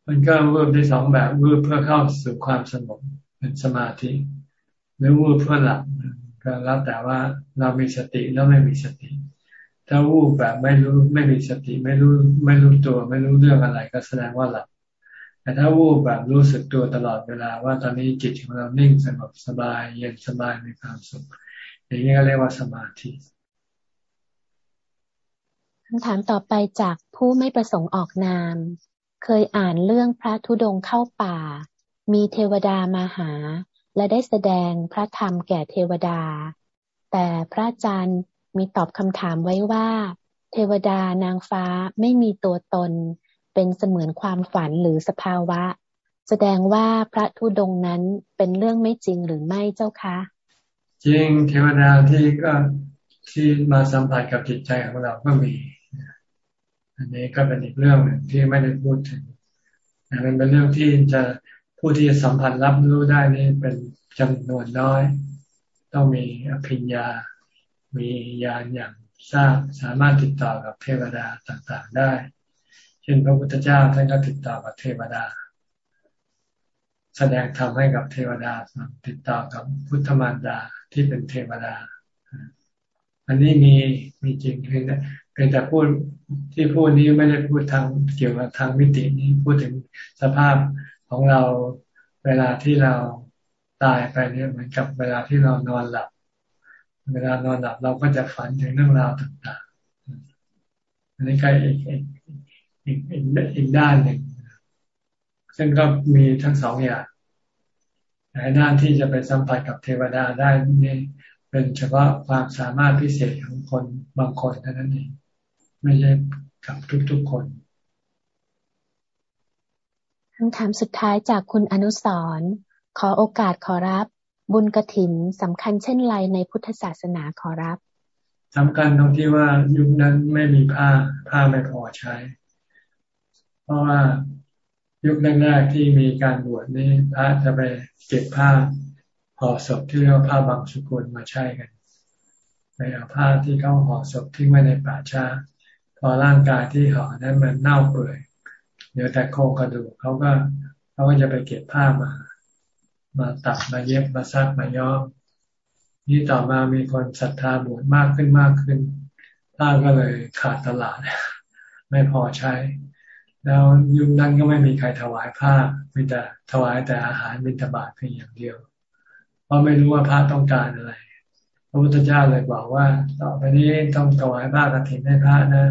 มันก็วืบได้สองแบบวืบเพื่อเข้าสู่ความสงบเป็นสมาธิหรือวืบเพื่อหลับก็แล้วแต่ว่าเรามีสติแล้วไม่มีสติ ถ้าวูบแบบไม่รู้ไม่มีสติไม่รู้ไม่รู้ตัว ไม่รู้เรื่องอะไรก็แสดงว่าหลับแต่ถ้าวูบแบบรู้สึกตัวตลอดเวลาว่าตอนนี้จิตของเรานิ่งสงบสบาย เย็นสบายมีความสุขอย่างนี้ก็เรียกว่าสมาธิ คำถามต่อไปจากผู้ไม่ประสงค์ออกนาม เคยอ่านเรื่องพระธุดงเข้าป่า มีเทวดามาหา และได้แสดงพระธรรมแก่เทวดา แต่พระอาจารย์มีตอบคำถามไว้ว่า เทวดานางฟ้าไม่มีตัวตน เป็นเสมือนความฝันหรือสภาวะ แสดงว่าพระธุดงนั้นเป็นเรื่องไม่จริงหรือไม่เจ้าคะ จริงเทวดาที่ก็ที่มาสัมผัสกับจิตใจของเราก็มี อันนี้ก็เป็นอีกเรื่องหนึ่งที่ไม่ได้พูดถึงมันเป็นเรื่องที่จะผู้ที่สัมผัสรับรู้ได้นี่เป็นจำนวนน้อย ต้องมีอภิญญา มีญาณอย่างทราบสามารถติดต่อกับเทวดาต่างๆได้ เช่นพระพุทธเจ้าท่านก็ติดต่อกับเทวดา แสดงธรรมให้กับเทวดาติดต่อกับพุทธมารดาที่เป็นเทวดา อันนี้มีมีจริงเพียงแต่ พียงแต่พูดที่พูดนี้ไม่ได้พูดทางเกี่ยวกับทางมิตินี้พูดถึงสภาพของเราเวลาที่เราตายไปเนี่ยเหมือนกับเวลาที่เรานอนหลับ เวลานอนหลับเราก็จะฝันถึงเรื่องราวต่างๆ อันนี้ก็อีกอีกอีกอีกด้านหนึ่ง ซึ่งก็มีทั้งสองอย่างในด้านที่จะไปสัมผัสกับเทวดาได้นี่เป็นเฉพาะความสามารถพิเศษของคนบางคนเท่านั้นเอง ไม่ใช่กับทุกๆคนคำถามสุดท้ายจากคุณอนุสรขอโอกาสขอรับ บุญกระถินสำคัญเช่นไรในพุทธศาสนาขอรับสำคัญตรงที่ว่ายุคนั้นไม่มีผ้าผ้าไม่พอใช้ เพราะว่ายุคแรกๆที่มีการบวชนี่พระจะไปเก็บผ้าห่อศพที่เรียกว่าผ้าบางสุกุลมาใช้กันไปเอาผ้าที่เขาห่อศพทิ้งไว้ในป่าช้า พอร่างกายที่ห่อนั้นมันเน่าเปื่อยเดี๋ยวแต่โครงกระดูกเขาก็เขาก็จะไปเก็บผ้ามา มาตัดมาเย็บมาซักมาย้อมนี่ต่อมามีคนศรัทธาบวชมากขึ้นมากขึ้นผ้าก็เลยขาดตลาด ไม่พอใช้ แล้วยุคนั้นก็ไม่มีใครถวายผ้ามีแต่ถวายแต่อาหารบิณฑบาตเพียงอย่างเดียว เพราะไม่รู้ว่าพระต้องการอะไรพระพุทธเจ้าเลยบอกว่า ต่อไปนี้ต้องถวายผ้ากฐินให้พระนะ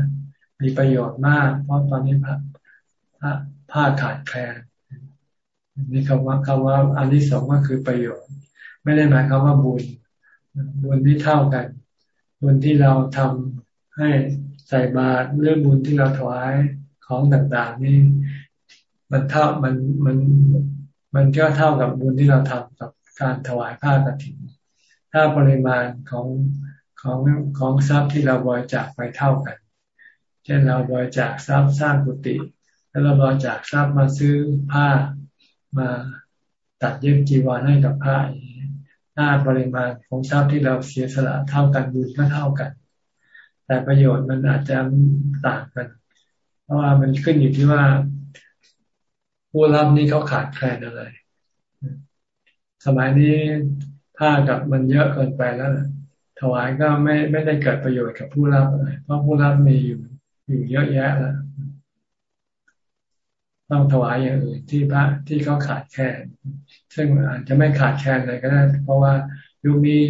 มีประโยชน์มาก เพราะตอนนี้พระผ้าขาดแคลนนี่คำว่าคำว่าอันที่สองก็คือประโยชน์ ไม่ได้หมายความว่าบุญ บุญที่เท่ากัน บุญที่เราทำให้ใส่บาตรเรื่องบุญที่เราถวายของต่างๆ นี่มันเท่ามันมันมันก็เท่ากับบุญที่เราทำกับการถวายผ้ากฐินถ้าปริมาณของของของทรัพย์ที่เราบริจาคไปเท่ากัน ช่นเราบริจาคทรัพย์สร้างกุฏิแล้วเราบริจาคทรัพย์มาซื้อผ้ามาตัดเย็บจีวรให้กับผ้าถ้าปริมาณของทรัพย์ที่เราเสียสละเท่ากันบุญก็เท่ากัน แต่ประโยชน์มันอาจจะต่างกัน เพราะว่ามันขึ้นอยู่ที่ว่า ผู้รับนี้เขาขาดแคลนอะไร สมัยนี้ผ้ากับมันเยอะเกินไปแล้วถวายก็ไม่ไม่ได้เกิดประโยชน์กับผู้รับอะไรเพราะผู้รับมีอยู่ อยู่เยอะแยะแล้วต้องถวายอย่างอื่นที่พระที่เขาขาดแคลนซึ่งอาจจะไม่ขาดแคลนเลยก็ได้ เพราะว่ายุคนี้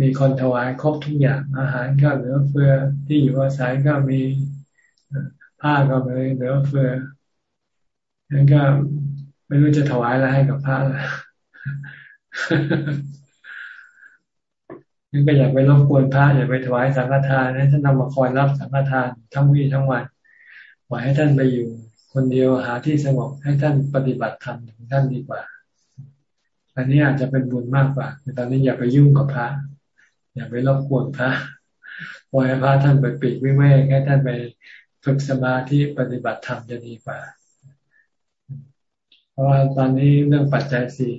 มีคนถวายครบทุกอย่างอาหารก็เหลือเฟือที่อยู่อาศัยก็มีผ้าก็ไปเหลือเฟือนั้นก็ไม่รู้จะถวายอะไรให้กับพระแล้ว นั่นก็อยากไปรบกวนพระอย่าไปถวายสังฆทานให้ท่านนำมาคอยรับสังฆทานทั้งวี่ทั้งวันปล่อยให้ท่านไปอยู่ คนเดียวหาที่สงบให้ท่านปฏิบัติธรรมของท่านดีกว่า อันนี้อาจจะเป็นบุญมากกว่าแต่ตอนนี้อย่าไปยุ่งกับพระ อย่าไปรบกวนพระปล่อยให้พระท่านไปปิดวิเวกให้ท่านไปฝึกสมาธิปฏิบัติธรรมจะดีกว่า เพราะว่าตอนนี้เรื่องปัจจัยสี่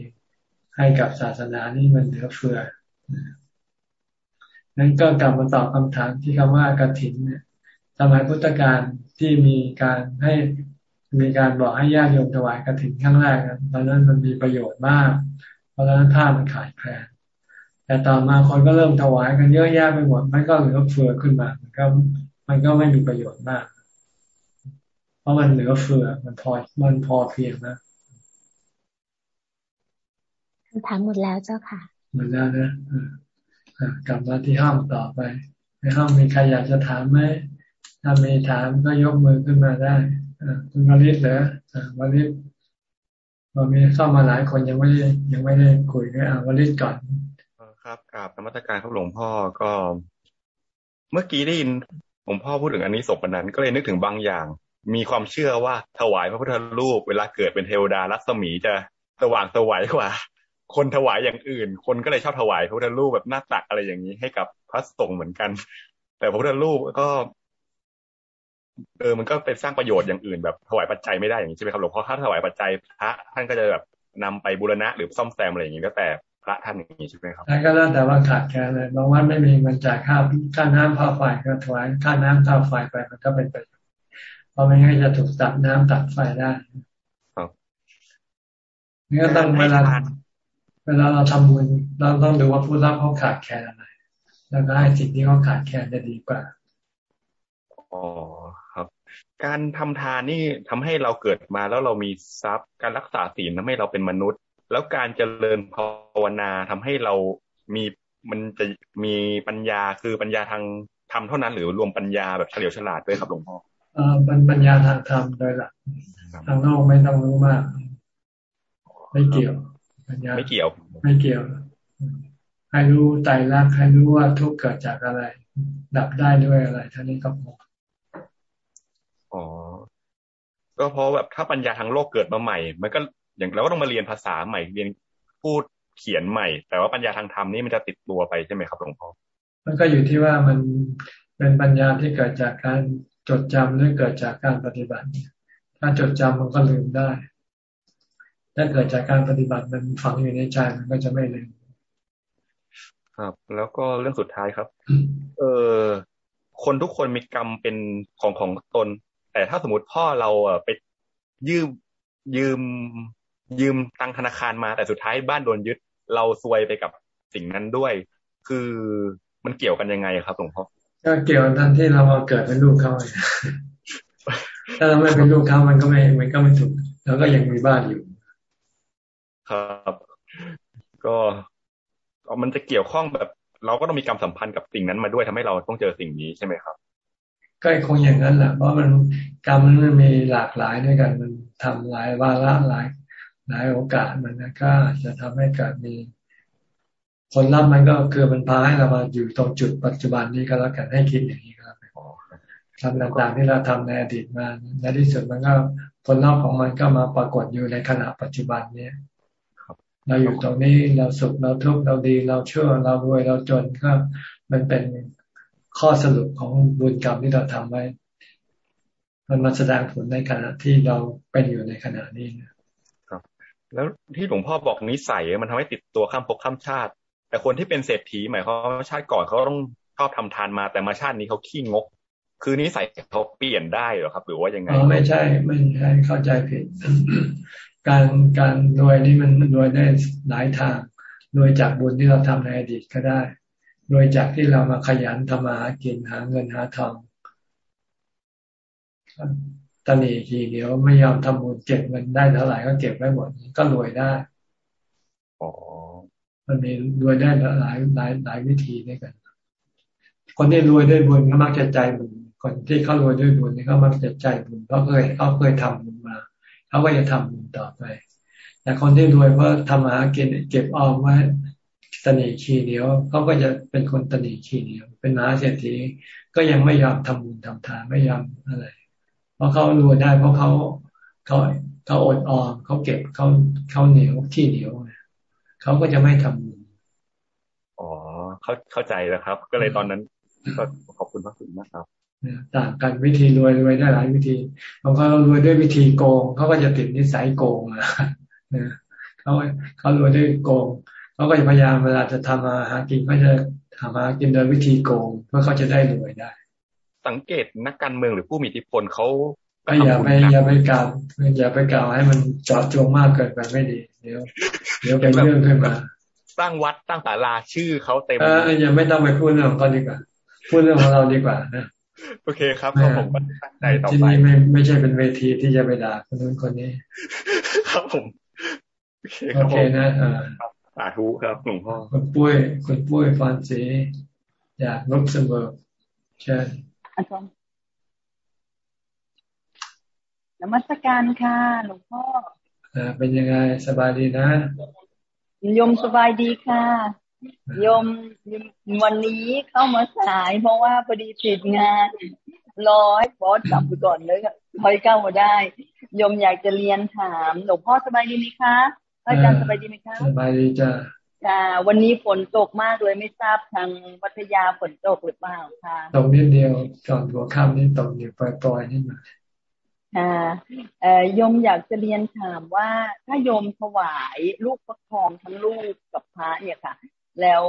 ให้กับศาสนานี่มันเหลือเฟือ นั้นก็กลับมาตอบคำถามที่คำว่ากระถินเนี่ยสมัยพุทธกาลที่มีการให้มีการบอกให้ญาติโยมถวายกระถินครั้งแรกตอนนั้นมันมีประโยชน์มาก เพราะตอนนั้นผ้ามันขาดแคลนแต่ต่อมาคนก็เริ่มถวายกันเยอะแยะไปหมดมันก็เหลือเฟือขึ้นมา มันก็มันก็ไม่มีประโยชน์มาก เพราะมันเหลือเฟือมันพอมันพอเพียงนะคำถามหมดแล้วเจ้าค่ะหมดแล้วนะ กลับมาที่ห้องต่อไป ในห้องมีใครอยากจะถามไหมถ้ามีถามก็ยกมือขึ้นมาได้คุณวริศเหรอวริศพอมีเข้ามาหลายคนยังไม่ได้ยังไม่ได้คุยด้วยอ่าวริศก่อนครับกราบธรรมตการครับหลวงพ่อก็ เมื่อกี้ได้ยินหลวงพ่อพูดถึงอันนี้ศพนั้น ก็เลยนึกถึงบางอย่าง มีความเชื่อว่าถวายพระพุทธรูป เวลาเกิดเป็นเทวดารัศมีจะสว่างสวัยกว่า คนถวายอย่างอื่น คนก็เลยชอบถวายพระพุทธรูปแบบหน้าตักอะไรอย่างนี้ให้กับพระสงฆ์เหมือนกัน แต่พระพุทธรูปก็เออมันก็เป็นสร้างประโยชน์อย่างอื่นแบบถวายปัจจัยไม่ได้อย่างนี้ใช่ไหมครับหลวงพ่อถ้าถวายปัจจัยพระท่านก็จะแบบนำไปบูรณะหรือซ่อมแซมอะไรอย่างนี้ก็แต่พระท่านอย่างนี้ใช่ไหมครับนั่นก็แล้วแต่ว่าขาดแคลนเลยบางวันไม่มีเงินจ่ายค่าค่าน้ำค่าไฟก็ถวายค่าน้ำค่าไฟไปมันก็เป็นไปเพราะไม่งั้นจะถูกตัดน้ำตัดไฟได้ครับนี่ก็ต้องเวลา เวลาเราทำบุญเราต้องดูว่าผู้รับเขาขาดแคลนอะไร แล้วก็ให้สิ่งที่เขาขาดแคลนจะดีกว่าอ๋อครับ การทำทานนี่ทำให้เราเกิดมาแล้วเรามีทรัพย์ การรักษาศีลทำให้เราเป็นมนุษย์ แล้วการเจริญภาวนาทำให้เรามีมันจะมีปัญญาคือปัญญาทางธรรมเท่านั้น หรือรวมปัญญาแบบเฉลียวฉลาดด้วยครับหลวงพ่อเออปัญญาทางธรรมโดยหลักทางโลกไม่ต้องรู้มาก ไม่เกี่ยว ปัญญาไม่เกี่ยว ไม่เกี่ยว ให้รู้ไตรลักษณ์ให้รู้ว่าทุกเกิดจากอะไร ดับได้ด้วยอะไรท่านี้ก็พออ๋อ ก็เพราะแบบถ้าปัญญาทางโลกเกิดมาใหม่ มันก็อย่างเราก็ต้องมาเรียนภาษาใหม่เรียนพูดเขียนใหม่ แต่ว่าปัญญาทางธรรมนี่มันจะติดตัวไปใช่ไหมครับหลวงพ่อมันก็อยู่ที่ว่ามันเป็นปัญญาที่เกิดจากการจดจำหรือเกิดจากการปฏิบัติ ถ้าจดจำมันก็ลืมได้ ถ้าเกิดจากการปฏิบัติมันฝังอยู่ในใจมันก็จะไม่ลืมครับ แล้วก็เรื่องสุดท้ายครับ เออคนทุกคนมีกรรมเป็นของของตน แต่ถ้าสมมติพ่อเราอะไปยืมยืม ยืมตังธนาคารมาแต่สุดท้ายบ้านโดนยึด เราซวยไปกับสิ่งนั้นด้วย คือมันเกี่ยวกันยังไงครับหลวงพ่อก็เกี่ยวกันที่เรามาเกิดเป็นลูกเขาถ้าเราไม่เป็นลูกเขามันก็ไม่มันก็ไม่ถูกแล้วก็ยังมีบ้านอยู่ ครับ ก็มันจะเกี่ยวข้องแบบ เราก็ต้องมีกรรมสัมพันธ์กับสิ่งนั้นมาด้วยทำให้เราต้องเจอสิ่งนี้ใช่ไหมครับ ก็คงอย่างนั้นแหละเพราะมันกรรมมันมีหลากหลายด้วยกันมันทำหลายวาระหลายหลายโอกาสมันก็จะทำให้เกิดมีผลลัพธ์มันก็คือมันพาให้เรามาอยู่ตรงจุดปัจจุบันนี้ก็แล้วกันให้คิดอย่างนี้ครับทำต่างๆที่เราทำในอดีตมาในที่สุดมันก็ผลลัพธ์ของมันก็มาปรากฏอยู่ในขณะปัจจุบันเนี้ย เราอยู่ตรงนี้เราสุขเราทุกข์เราดี เราเชื่อเรารวยเราจนก็มันเป็นข้อสรุปของบุญกรรมที่เราทำไว้ มันมาแสดงผลในขณะที่เราเป็นอยู่ในขณะนี้นะครับ แล้วที่หลวงพ่อบอกนิสัยมันทำให้ติดตัวข้ามภพข้ามชาติ แต่คนที่เป็นเศรษฐีหมายความว่าชาติก่อนเขาต้องชอบทำทานมาแต่มาชาตินี้เขาขี้งก คือนิสัยเขาเปลี่ยนได้หรอครับ หรือว่ายังไงไม่ใช่ ไม่ใช่เข้าใจผิด การการรวยนี่มันรวยได้หลายทางรวยจากบุญที่เราทำในอดีตก็ได้รวยจากที่เรามาขยันทำมาหากินหาเงินหาทองตนีทีเดียวไม่ยอมทำบุญเก็บเงินได้เท่าไหร่ก็เก็บไว้หมดก็รวยได้อ๋อมันมีรวยได้หลายหลายหลายวิธีด้วยกัน คนที่รวยด้วยบุญก็มักจะใจบุญคนที่เขารวยด้วยบุญนี่เขามักจะใจบุญเพราะเคยเขาเคยทำบุญมา เขาก็จะทำบุญต่อไป แต่คนที่รวยเพราะทำหากินเก็บออมไว้ตนีขีเหนียวเขาก็จะเป็นคนตนีขีเหนียว เป็นมหาเศรษฐีก็ยังไม่ยอมทำบุญทำทานไม่ยอมอะไร เพราะเขารวยได้เพราะเขาเขาเขาอดออมเขาเก็บเขาเขาเหนียวที่เหนียวเขาก็จะไม่ทำบุญอ๋อเข้าเข้าใจแล้วครับ ก็เลยตอนนั้นก็ขอบคุณพระคุณนะครับ ต่างกันวิธีรวยรวยได้หลายวิธีบางคนรวยด้วยวิธีโกงเขาก็จะติดนิสัยโกงนะเขาเขารวยด้วยโกงเขาก็จะพยายามเวลาจะทำมาหากินก็จะทำมากินโดยวิธีโกงเพื่อเขาจะได้รวยได้ สังเกตนักการเมืองหรือผู้มีอิทธิพลเขาก็อย่าไปอย่าไปกล่าวอย่าไปกล่าวให้มันจอดจงมากเกินไปไม่ดี เดี๋ยวเดี๋ยวเป็นเรื่องขึ้นมาสร้างวัดสร้างศาลาชื่อเขาเต็มเออยังไม่ต้องไปพูดเรื่องของเขาดีกว่าพูดเรื่องของเราดีกว่านะ โอเคครับก็ผมตั้งใจต่อไปที่นี่ไม่ไม่ใช่เป็นเวทีที่จะไปด่าคนนู้นคนนี้ ครับผม โอเคนะอ่าสาธุครับหลวงพ่อคุณปุ้ยคุณปุ้ยฟอนซีอยากลบเสมอเชิญอาจารย์นมัสการค่ะ หลวงพ่ออ่าเป็นยังไงสบายดีนะยมสบายดีค่ะ ยมวันนี้เข้ามาสาย เพราะว่าพอดีติดงานรอให้บอสกลับไปก่อนเลยค่อยเข้ามาได้ยมอยากจะเรียนถามหลวงพ่อสบายดีไหมคะอาจารย์สบายดีไหมคะสบายดีจ้ะค่ะวันนี้ฝนตกมากเลยไม่ทราบทางวัทยาฝนตกหรือเปล่าคะตกนิดเดียวก่อนหัวค่ำนี่ตกอยู่ปล่อยๆนิดหน่อยค่ะโยมอยากจะเรียนถามว่าถ้าโยมถวายลูกประคองทั้งลูกกับพระเนี่ยค่ะ แล้ว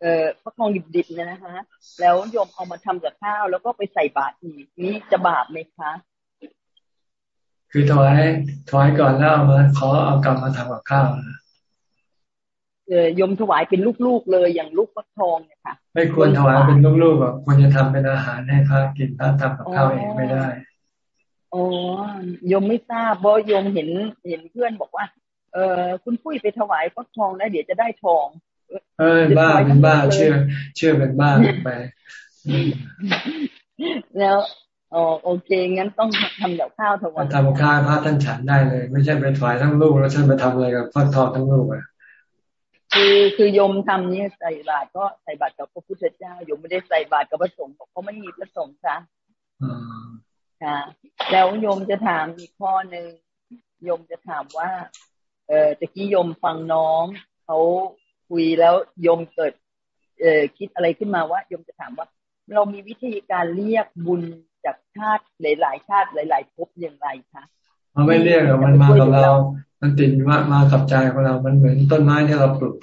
เอ่อประคองดิบๆเนี่ยนะคะ แล้วโยมเอามาทำกับข้าว แล้วก็ไปใส่บาตรอีกนี่จะบาปไหมคะ คือถวายถวายก่อนแล้วเอามาขอเอากลับมาทำกับข้าวนะเออยมถวายเป็นลูกๆเลยอย่างลูกประคองเนี่ยค่ะ ไม่ควรถวายเป็นลูกๆอะควรจะทำเป็นอาหารให้พระกินพระทำกับข้าวเองไม่ได้อ๋อยมไม่ทราบเพราะยมเห็นเห็นเพื่อนบอกว่า เออคุณปุ้ยไปถวายฟักทองแล้วเดี๋ยวจะได้ทอง เออบ้าเป็นบ้าเชื่อ เชื่อเป็นบ้าไปแล้วอ๋อโอเค งั้นต้องทำกับข้าวถวายทำข้าวพระท่านฉันได้เลย ไม่ใช่ไปถวายทั้งลูกแล้วฉันไปทำอะไรกับฟักทองทั้งลูกอะคือคือยมทำนี่ใส่บาตรก็ใส่บาตรกับพระพุทธเจ้ายมไม่ได้ใส่บาตรกับพระสงฆ์เพราะไม่มีพระสงฆ์ค่ะค่ะแล้วโยมจะถามอีกข้อหนึ่งโยมจะถามว่า เออตะกี้โยมฟังน้องเขา คุยแล้วโยมเกิดเออคิดอะไรขึ้นมาว่าโยมจะถามว่า เรามีวิธีการเรียกบุญจากชาติหลาย ๆ ชาติหลาย ๆภพอย่างไรคะมันไม่เรียกหรอกมันมากับเรา มันติดมามากับใจของเรา มันเหมือนต้นไม้ที่เราปลูก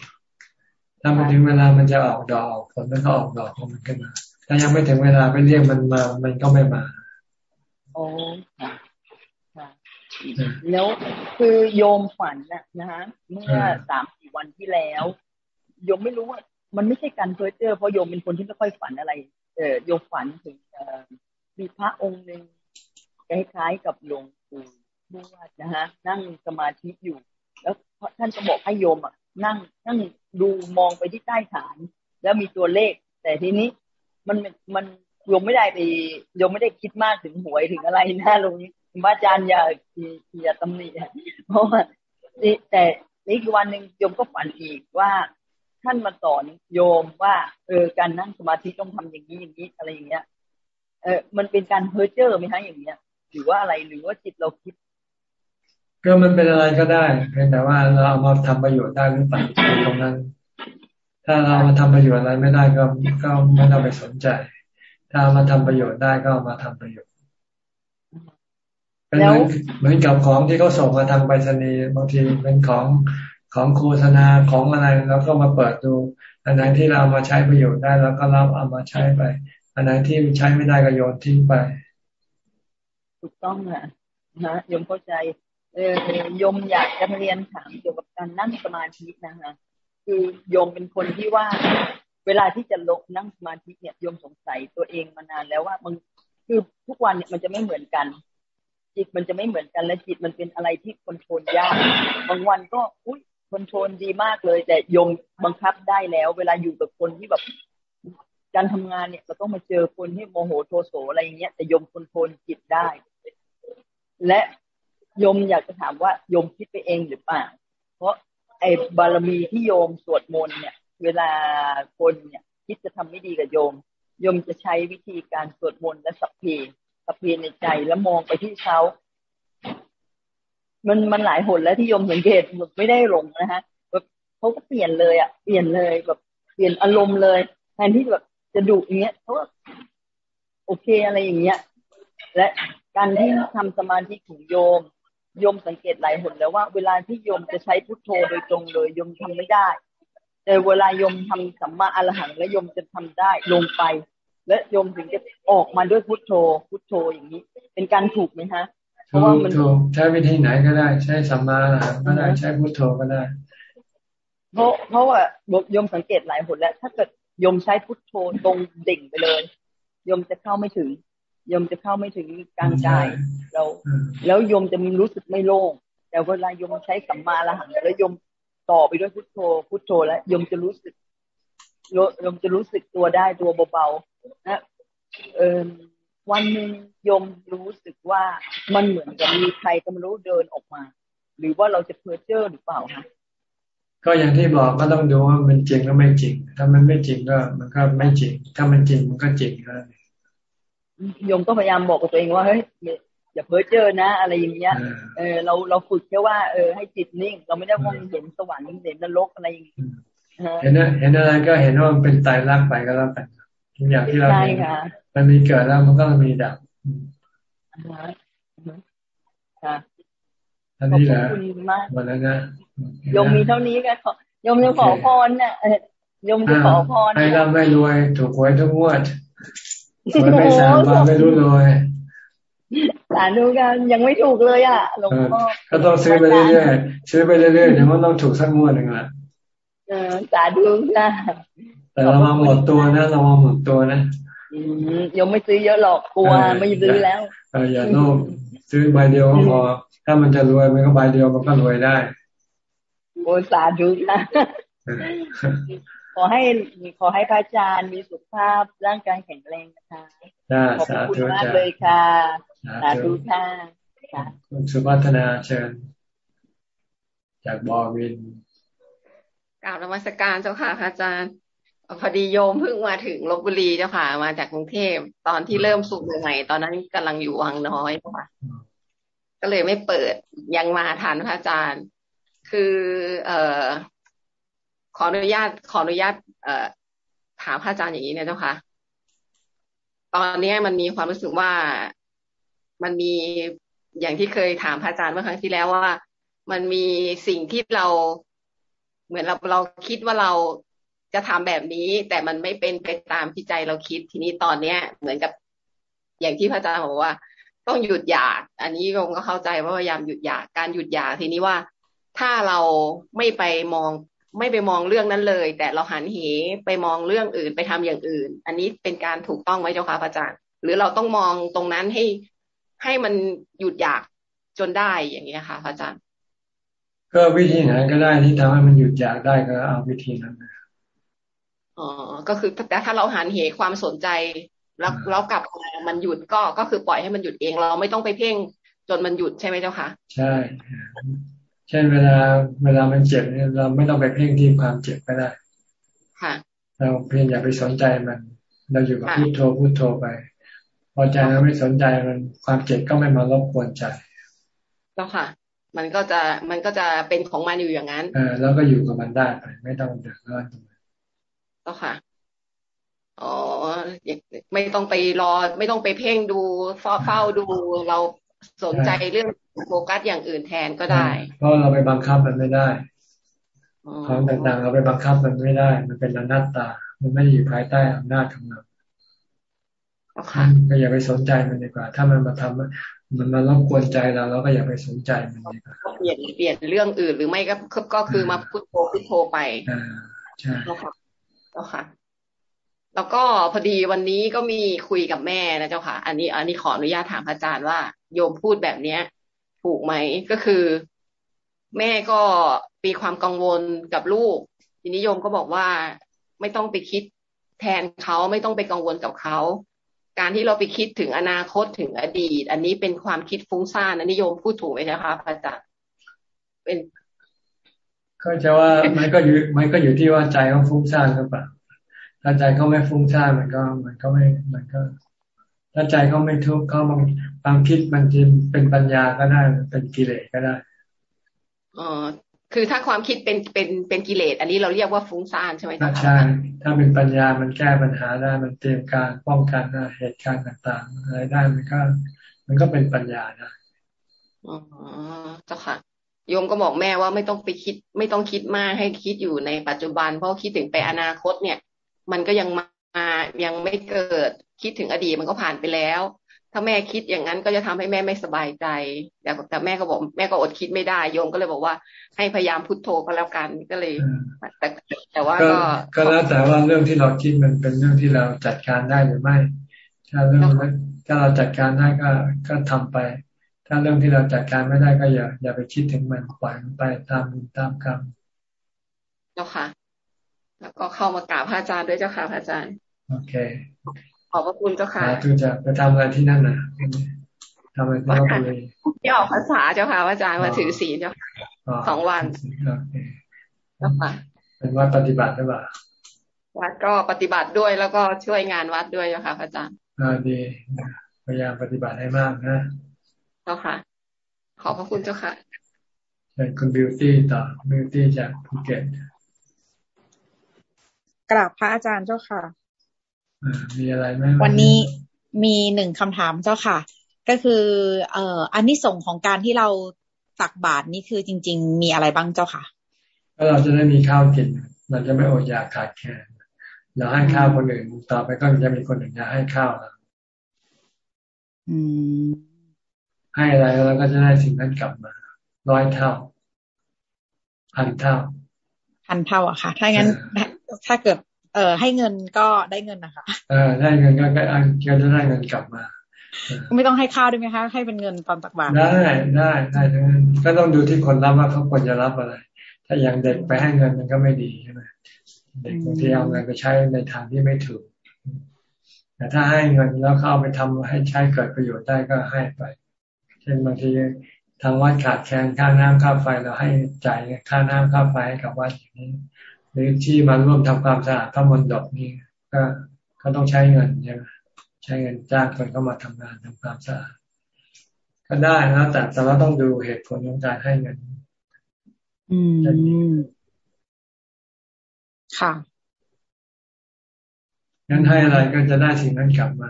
ถ้ามันถึงเวลามันจะออกดอกผลมันก็ออกดอกของมันขึ้นมา ถ้ายังไม่ถึงเวลาไปเรียกมันมา มันก็ไม่มาโอ้ค่ะแล้วคือโยมฝันนะนะฮะเมื่อสามสี่วันที่แล้ว โยมไม่รู้ว่า มันไม่ใช่การเพ้อเจ้อเพราะโยมเป็นคนที่ไม่ค่อยฝันอะไร เออโยมฝันถึงมีพระองค์หนึ่งคล้ายๆกับหลวงปู่ทวดนะฮะ นั่งสมาธิอยู่ แล้วท่านก็บอกให้โยมอะ นั่งนั่งดูมองไปที่ใต้ฐาน แล้วมีตัวเลข แต่ทีนี้มันมันโยมไม่ได้ไปโยมไม่ได้คิดมากถึงหวยถึงอะไรนะลุงอาจารย์อย่าอย่าตำหนิเพราะว่าแต่อีกวันหนึ่งโยมก็ฝันอีกว่า ท่านมาสอนโยมว่าเออการนั่งสมาธิต้องทำอย่างนี้อย่างนี้อะไรอย่างเงี้ย เออมันเป็นการเพ้อเจ้อไหมฮะอย่างเงี้ยหรือว่าอะไรหรือว่าจิตเราคิดก็มันเป็นอะไรก็ได้เพียงแต่ว่าเราเอามาทำประโยชน์ได้หรือเปล่าตรงนั้น ถ้าเรามาทำประโยชน์อะไรไม่ได้ก็ก็ไม่ต้องไปสนใจ ถ้ามาทำประโยชน์ได้ก็มาทำประโยชน์เป็นเหมือนเหมือนกับของที่เขาส่งมาทางไปรษณีย์บางทีเป็นของ ของโฆษณาของอะไรแล้วก็มาเปิดดู อันไหนที่เรามาใช้ประโยชน์ได้แล้วก็รับเอามาใช้ไป อันไหนที่ใช้ไม่ได้ก็โยนทิ้งไป ถูกต้องอะนะยมเข้าใจเออยมอยากจะเรียนถามเกี่ยวกับการนั่งสมาธินะคะคือโยมเป็นคนที่ว่า เวลาที่จะลงนั่งสมาธิเนี่ยโยมสงสัยตัวเองมานานแล้วว่ามันคือทุกวันเนี่ยมันจะไม่เหมือนกัน จิตมันจะไม่เหมือนกันและจิตมันเป็นอะไรที่ control ยากบางวันก็อุ้ย control ดีมากเลย แต่โยมบังคับได้แล้ว เวลาอยู่กับคนที่แบบการทำงานเนี่ยเราต้องมาเจอคนที่โมโหโทโสอะไรอย่างเงี้ยแต่โยม control จิตได้ และโยมอยากจะถามว่าโยมคิดไปเองหรือเปล่า เพราะไอ้บารมีที่โยมสวดมนต์เนี่ย เวลาคนเนี่ยคิดจะทำไม่ดีกับโยมโยมจะใช้วิธีการสวดมนต์และสัพเพสัพเพในใจแล้วมองไปที่เขา มันมันหลายหนแล้วที่โยมสังเกตแบบไม่ได้หลงนะฮะแบบเขาก็เปลี่ยนเลยอะเปลี่ยนเลยแบบเปลี่ยนอารมณ์เลยแทนที่แบบจะดุอย่างเงี้ยเขาก็โอเคอะไรอย่างเงี้ย และการที่ทำสมาธิของโยม โยมสังเกตหลายหนแล้วว่า เวลาที่โยมจะใช้พุทโธโดยตรงเลยโยมทำไม่ได้ แต่เวลาโยมทำสัมมาอรหังและยมจะทำได้ลงไป และโยมถึงจะออกมาด้วยพุทโธ พุทโธอย่างนี้ เป็นการถูกไหมฮะ ราะว่ามันถูกใช้วิธีไหนก็ได้ ใช้สัมมาอรหังก็ได้ใช้พุทโธก็ได้ เพราะเพราะว่ายมสังเกตหลายหนแล้ว ถ้าเกิดยมใช้พุทโธตรงเด่งไปเลยยมจะเข้าไม่ถึงยมจะเข้าไม่ถึงกลางกายเรา แล้วยมจะมีรู้สึกไม่โล่งแต่เวลายมใช้สัมมาอรหังแล้วยมต่อไปด้วยพุทโธ พุทโธแล้วยมจะรู้สึกยมจะรู้สึกตัวได้ตัวเบาๆนะเออ วันหนึ่งยมรู้สึกว่ามันเหมือนกับมีใครก็ไม่รู้เดินออกมา หรือว่าเราจะเพ้อเจ้อหรือเปล่าคะก็อย่างที่บอกก็ต้องดูว่ามันจริงหรือไม่จริง ถ้ามันไม่จริงก็มันก็ไม่จริง ถ้ามันจริงมันก็จริงครับยมก็พยายามบอกกับตัวเองว่าเฮ้ยอย่าเพ้อเจ้อนะ อะไรอย่างเงี้ย เออเราเราฝึกแค่ว่าเออให้จิตนิ่ง เราไม่ได้มองเห็นสวรรค์เห็นนรกอะไรอย่างเงี้ยเห็นเห็นอะไรก็เห็นว่ามันเป็นตายรักไปก็แล้วกันทุกอย่างที่เราเห็น มันมีเกิดแล้วมันก็มีดับค่ะอันนี้แหละวันนั้นนะยมมีเท่านี้ก็ขอยมจะขอพรเนี่ยยมจะขอพรให้ร่ำไม่รวย ถูกหวยทุกงวดรวยไม่สามมาไม่รู้รวยสาธุกันยังไม่ถูกเลยอะหลวงพ่อก็ต้องซื้อไปเรื่อยๆซื้อไปเรื่อยๆเดี๋ยวมันต้องถูกสักงวดหนึ่งละสาธุนะแต่เรามาหมดตัวนะเรามาหมดตัวนะ ยังไม่ซื้อเยอะหรอกกลัวไม่ซื้อแล้วเอออย่าโลภซื้อใบเดียวพอ ถ้ามันจะรวยมันก็ใบเดียวมันก็รวยได้โอ้สาธุค่ะขอให้ขอให้พระอาจารย์มีสุขภาพร่างกายแข็งแรงนะคะขอบคุณมากเลยค่ะ สาธุค่ะคุณสุพัฒนาเชิญ จากบอวินกล่าวนมัสการเจ้าค่ะพระอาจารย์ พอดีโยมเพิ่งมาถึงลบบุรีเจ้าค่ะ มาจากกรุงเทพตอนที่เริ่มสุกใหม่ตอนนั้นกำลังอยู่วังน้อยเจ้าค่ะ ก็เลยไม่เปิดยังมาทันพระอาจารย์ คือ เอ่อ ขออนุญาตขออนุญาต เอ่อ ถามพระอาจารย์อย่างนี้เนี่ยเจ้าค่ะ ตอนนี้มันมีความรู้สึกว่ามันมีอย่างที่เคยถามพระอาจารย์เมื่อครั้งที่แล้วว่า มันมีสิ่งที่เราเหมือนเราเราคิดว่าเรา จะทำแบบนี้ แต่มันไม่เป็นไปตามที่ใจเราคิดทีนี้ตอนเนี้ย เหมือนกับอย่างที่พระอาจารย์บอกว่า ต้องหยุดอยาก อันนี้ผมก็เข้าใจว่าพยายามหยุดอยากการหยุดอยากทีนี้ว่าถ้าเราไม่ไปมอง ไม่ไปมองเรื่องนั้นเลย แต่เราหันเหไปมองเรื่องอื่นไปทำอย่างอื่น อันนี้เป็นการถูกต้องไหมเจ้าค่ะพระอาจารย์ หรือเราต้องมองตรงนั้นให้ให้มันหยุดอยากจนได้อย่างนี้ค่ะพระอาจารย์ ก็วิธีไหนก็ได้ที่ทำให้มันหยุดอยากได้ก็เอาวิธีนั้น อ๋อก็คือแต่ถ้าเราหันเหความสนใจ แล้วเรากลับมามันหยุดก็ก็คือปล่อยให้มันหยุดเองเราไม่ต้องไปเพ่งจนมันหยุดใช่ไหมเจ้าคะใช่ เช่นเวลาเวลามันเจ็บเนี่ยเราไม่ต้องไปเพ่งที่ความเจ็บก็ได้ ค่ะ เราเพียงอย่าไปสนใจมัน เราอยู่กับพุโทโธพุโทโธไป พอใจเราไม่สนใจมันความเจ็บก็ไม่มารบกวนใจแล้วค่ะ มันก็จะมันก็จะเป็นของมันอยู่อย่างนั้น เออแล้วก็อยู่กับมันได้ไปไม่ต้องเดือดร้อน แล้วค่ะอ๋อไม่ต้องไปรอ ไม่ต้องไปเพ่งดูเฝ้าดูเราสนใจเรื่องโฟกัสอย่างอื่นแทนก็ได้ เพราะเราไปบังคับมันไม่ได้ของต่างๆ เราไปบังคับมันไม่ได้ มันเป็นอนัตตา มันไม่อยู่ภายใต้อำนาจของเราก็อย่าไปสนใจมันดีกว่า ถ้ามันมาทำมันมารบกวนใจเราเราก็อย่าไปสนใจมันดีกว่าเปลี่ยนเปลี่ยนเรื่องอื่นหรือไม่ก็ก็คือมาพุทโธพุทโธไปอ่าใช่ แล้วค่ะ แล้วก็พอดีวันนี้ก็มีคุยกับแม่นะเจ้าค่ะ อันนี้ อันนี้ขออนุญาตถามอาจารย์ว่า โยมพูดแบบเนี้ย ถูกไหมก็คือ แม่ก็มีความกังวลกับลูก ทีนี้โยมก็บอกว่าไม่ต้องไปคิดแทนเขาไม่ต้องไปกังวลกับเขาการที่เราไปคิดถึงอนาคตถึงอดีต อันนี้เป็นความคิดฟุ้งซ่านอันนี้โยมพูดถูกไหมคะพระอาจารย์เป็น ก็จะว่ามันก็อยู่มันก็อยู่ที่ว่าใจเขาฟุ้งซ่านหรือเปล่าถ้าใจเขาไม่ฟุ้งซ่านมันก็ มันก็ไม่มันก็ถ้าใจเขาไม่ทุกข์เขาบางความคิดมันจะเป็นปัญญาก็ได้เป็นกิเลสก็ได้อ๋อคือถ้าความคิดเป็นเป็นเป็นกิเลส อันนี้เราเรียกว่าฟุ้งซ่านใช่ไหมคะใช่ถ้าเป็นปัญญามันแก้ปัญหาได้มันเตรียมการป้องกันเหตุการณ์ต่างๆอะไรได้มันก็ มันก็เป็นปัญญาได้อ๋อเจ้าค่ะ โยมก็บอกแม่ว่าไม่ต้องไปคิด ไม่ต้องคิดมากให้คิดอยู่ในปัจจุบัน เพราะคิดถึงไปอนาคตเนี่ย มันก็ยังมายังไม่เกิดคิดถึงอดีตมันก็ผ่านไปแล้ว ถ้าแม่คิดอย่างนั้นก็จะทำให้แม่ไม่สบายใจแต่แต่แม่ก็บอกแม่ก็อดคิดไม่ได้โยมก็เลยบอกว่า ให้พยายามพุทโธก็แล้วกันก็เลย แต่แต่ว่าก็ก็แล้วแต่ว่าเรื่องที่เราคิดมันเป็นเรื่องที่เราจัดการได้หรือไม่ ถ้าเรื่องถ้าเราจัดการได้ก็ก็ทำไป ถ้าเรื่องที่เราจัดการไม่ได้ก็อย่า อย่าไปคิดถึงมันปล่อยมันไปตามตามกรรมเจ้าค่ะ แล้วก็เข้ามากราบพระอาจารย์ด้วยเจ้าค่ะพระอาจารย์ โอเค ขอบพระคุณเจ้าค่ะทุจะไปทำอะไรที่นั่นนะทำอะไรที่นั่นเลยที่ออกภาษาเจ้าค่ะอาจารย์มาถือศีลเจ้าสองวันเจ้าค่ะเป็นวัดปฏิบัติหรือเปล่าวัดก็ปฏิบัติด้วยแล้วก็ช่วยงานวัดด้วยเจ้าค่ะอาจารย์อ่าดีพยายามปฏิบัติให้มากนะ เจ้าค่ะ ขอบพระคุณเจ้าค่ะเป็นคุณบิวตี้ต่อบิวตี้จากภูเก็ตกราบพระอาจารย์เจ้าค่ะมีอะไรไหมวันนี้มีหนึ่งคำถามเจ้าค่ะ ก็คือเอ่ออันนี้ส่งของการที่เราตักบาตรนี่คือจริง ๆ มีอะไรบ้างเจ้าค่ะก็เราจะได้มีข้าวกิน เราจะไม่อดอยากขาดแคลนเราให้ข้าวคนอื่นต่อไปก็จะมีคนอื่นอยากให้ข้าวเรา ให้อะไรแล้วก็จะได้สิ่งนั้นกลับมา ร้อยเท่า พันเท่า พันเท่าอะค่ะ ถ้างั้นถ้าเกิด เออให้เงินก็ได้เงินนะคะเออได้เงินก็ก็จะได้เงินกลับมาไม่ต้องให้ข้าวด้วยไหมคะ ให้เป็นเงินตอนตักบาตรได้ได้ได้ทั้งนั้นก็ต้องดูที่คนรับว่าเขาควรจะรับอะไร ถ้าอย่างเด็กไปให้เงินมันก็ไม่ดีใช่ไหมเด็กบางทีเอาเงินไปใช้ในทางที่ไม่ถูก แต่ถ้าให้เงินแล้วเขาเอาไปทำให้ใช้เกิดประโยชน์ได้ก็ให้ไป เช่นบางทีทางวัดขาดแคลนค่าน้ำค่าไฟเราให้จ่ายค่าน้ำค่าไฟให้กับวัดอย่างนี้ หรือที่มาร่วมทำความสะอาดพระมณฑปนี่ก็ก็ต้องใช้เงินใช่ไหมใช้เงินจ้างคนเข้ามาทำงานทำความสะอาดก็ได้นะแต่แต่เราต้องดูเหตุผลของการให้เงิน อืมค่ะงั้นให้อะไรก็จะได้สิ่งนั้นกลับมา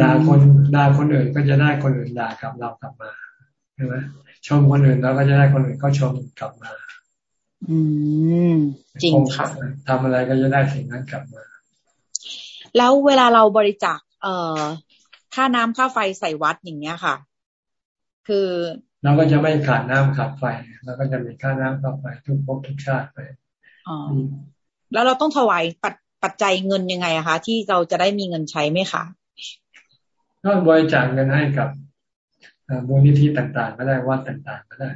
ด่าคนด่าคนอื่นก็จะได้คนอื่นด่ากลับเรากลับมาใช่ไหมชมคนอื่นเราก็จะได้คนอื่นเขาชมกลับมา อืมจริงค่ะทำอะไรก็จะได้สิ่งนั้นกลับมา แล้วเวลาเราบริจาคเอ่อค่าน้ำค่าไฟใส่วัดอย่างเงี้ยค่ะ คือเราก็จะไม่ขาดน้ำขาดไฟเราก็จะมีค่าน้ำค่าไฟทุกภพทุกชาติไปอ๋อแล้วเราต้องถวายปัจปัจจัยเงินยังไงอะคะที่เราจะได้มีเงินใช้ไหมคะ ก็บริจาคเงินให้กับมูลนิธิต่างๆ ก็ได้วัดต่างๆ ก็ได้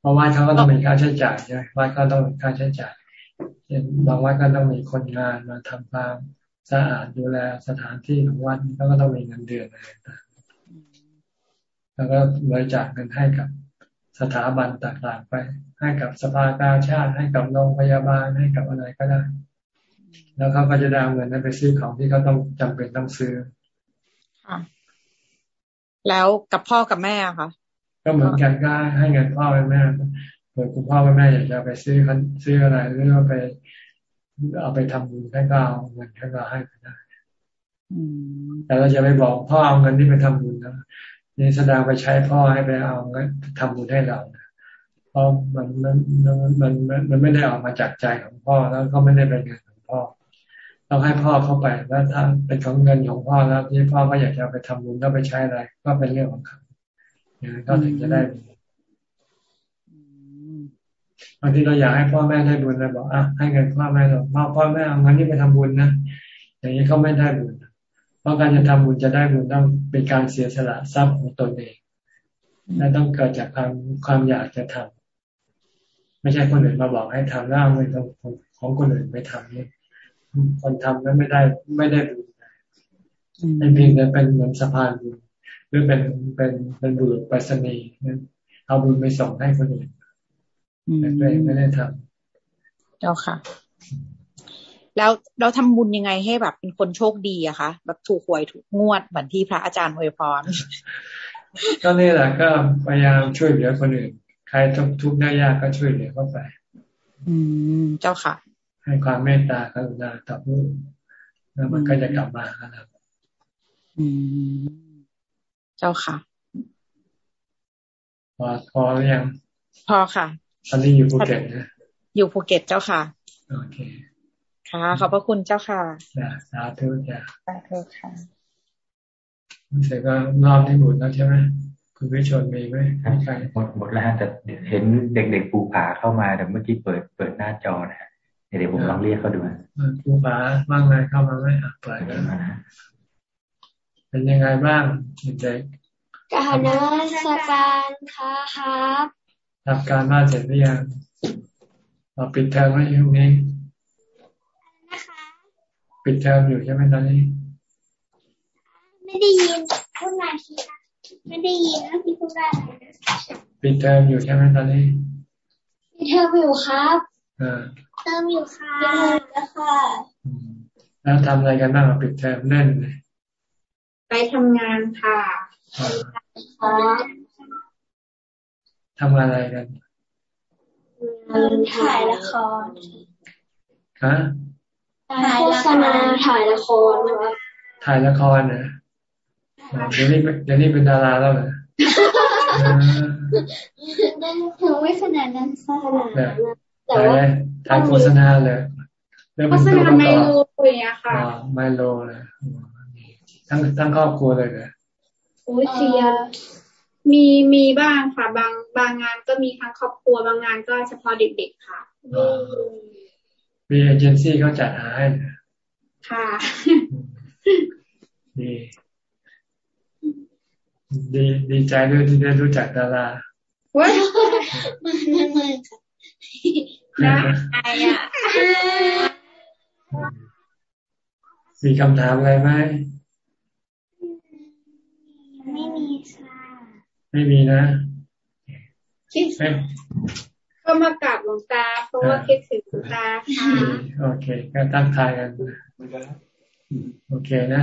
เพราะวัดเขาก็ต้องมีค่าใช้จ่ายใช่ไหมวัดก็ต้องมีค่าใช้จ่ายเช่นบางวัดก็ต้องมีคนงานมาทำความสะอาดดูแลสถานที่ของวัดแล้วก็ต้องมีเงินเดือนอะไรต่างๆแล้วก็บริจาคเงินให้กับสถาบันต่างๆไป ให้กับสภากาชาติให้กับโรงพยาบาลให้กับอะไรก็ได้ แล้วเขาก็จะได้เงินนั้นไปซื้อของที่เขาต้องจำเป็นต้องซื้อค่ะแล้วกับพ่อกับแม่คะก็เหมือนกันก็ให้เงินพ่อแม่เผื่อคุณพ่อแม่อยากจะไปซื้อซื้ออะไรหรือว่าไป เอาไปทำบุญให้ก็เอาเงินให้ก็ให้ไปได้แต่เราจะไปบอกพ่อเอาเงินที่ไปทำบุญนะนี่แสดงไปใช้พ่อให้ไปเอาเงินทำบุญให้เราเพราะมันมันมันมันมันไม่ได้ออกมาจากใจของพ่อแล้วก็ไม่ได้เป็นเงินพ่อ ต้องให้พ่อเข้าไปแล้วถ้าเป็นของเงินของพ่อแล้วที่พ่อก็อยากจะไปทำบุญก็ไปใช้อะไร ก็เป็นเรื่องของเขาอย่างนั้นก็ถึงจะได้บุญบางทีเราอยากให้พ่อแม่ได้บุญเราบอกอะให้เงินพ่อแม่เราพ่อพ่อแม่เอาเงินนี้ไปทำบุญนะอย่างนี้เขาไม่ได้บุญเพราะการจะทำบุญจะได้บุญต้องเป็นการเสียสละทรัพย์ของตนเองและต้องเกิดจากความความอยากจะทำไม่ใช่คนอื่นมาบอกให้ทำแล้วเอาเงินของของคนอื่นไปทำนี่ คนทำนั้นไม่ได้ไม่ได้บุญเป็นเพียงแต่เป็นเหมือนสะพานบุญหรือเป็นเป็นเป็นบุญไปสนีเอาบุญไปส่งให้คนอื่นแต่ตัวเองไม่ได้ทำเจ้าค่ะ แล้วเราทำบุญยังไงให้แบบเป็นคนโชคดีอะคะแบบถูกหวยถูกงวดเหมือนที่พระอาจารย์อวยพรก็นี่แหละก็พยายามช่วยเหลือคนอื่น ใครทุกข์ได้ยากก็ช่วยเหลือเข้าไป อืมเจ้าค่ะ ให้ความเมตตากรุณาต่อผู้แล้วมันก็จะกลับมาครับอืม เจ้าค่ะ พอพอหรือยัง พอค่ะ ตอนนี้อยู่ภูเก็ตนะ อยู่ภูเก็ตเจ้าค่ะ โอเค ค่ะ ขอบพระคุณเจ้าค่ะจ้าสาธุจ้าสาธุค่ะเสร็จก็รอบนี้หมดแล้วใช่ไหมคุณวิชนมีไหมใช่หมดหมดแล้วแต่เห็นเด็กๆปูผาเข้ามาแต่เมื่อกี้เปิดเปิดหน้าจอนะ เดี๋ยวผมลองเรียกเขาดูครูบาบ้างไงเข้ามาไหมอะเปิดกันเป็นยังไงบ้างเด็กการนมัสการค่ะครับทำการบ้านเสร็จหรือยังเราปิดเทอมไว้ช่วงนี้นะคะปิดเทอมอยู่ใช่ไหมตอนนี้ ไม่ได้ยินพูดมาทีไม่ได้ยินแล้วพี่พูดได้ปิดเทอมอยู่ใช่ไหมตอนนี้ปิดเทอมอยู่ครับอ่า เติมอยู่ค่ะแล้วค่ะ แล้วทำอะไรกันบ้างปิดเทอมเล่นเลยไปทำงานค่ะทำอะไรกันถ่ายละครฮะถ่ายโฆษณาถ่ายละครครับถ่ายละครนะเดี๋ยวนี้เดี๋ยวนี้เป็นดาราแล้วเหรอถึงไม่ขนาดนั้นขนาดนั้นแต่ว่า ถ่ายโฆษณาเลยโฆษณาไมโลอย่างเงี้ยค่ะไมโลเลยทั้งทั้งครอบครัวเลยเลยโอ้ยเชียมีมีบ้างค่ะ บางบางงานก็มีทั้งครอบครัวบางงานก็เฉพาะเด็กๆค่ะมีเอเจนซี่เขาจัดหาให้ค่ะดีดีดีใจด้วยที่ได้รู้จักดาราว้ายไม่ไม่ไม่ค่ะ ได้อะมีคำถามอะไรไหมไม่มีค่ะไม่มีนะคิดก็มากราบหลวงตา เพราะว่าคิดถึงหลวงตาค่ะ โอเค ก็ตั้งทายกัน โอเคนะ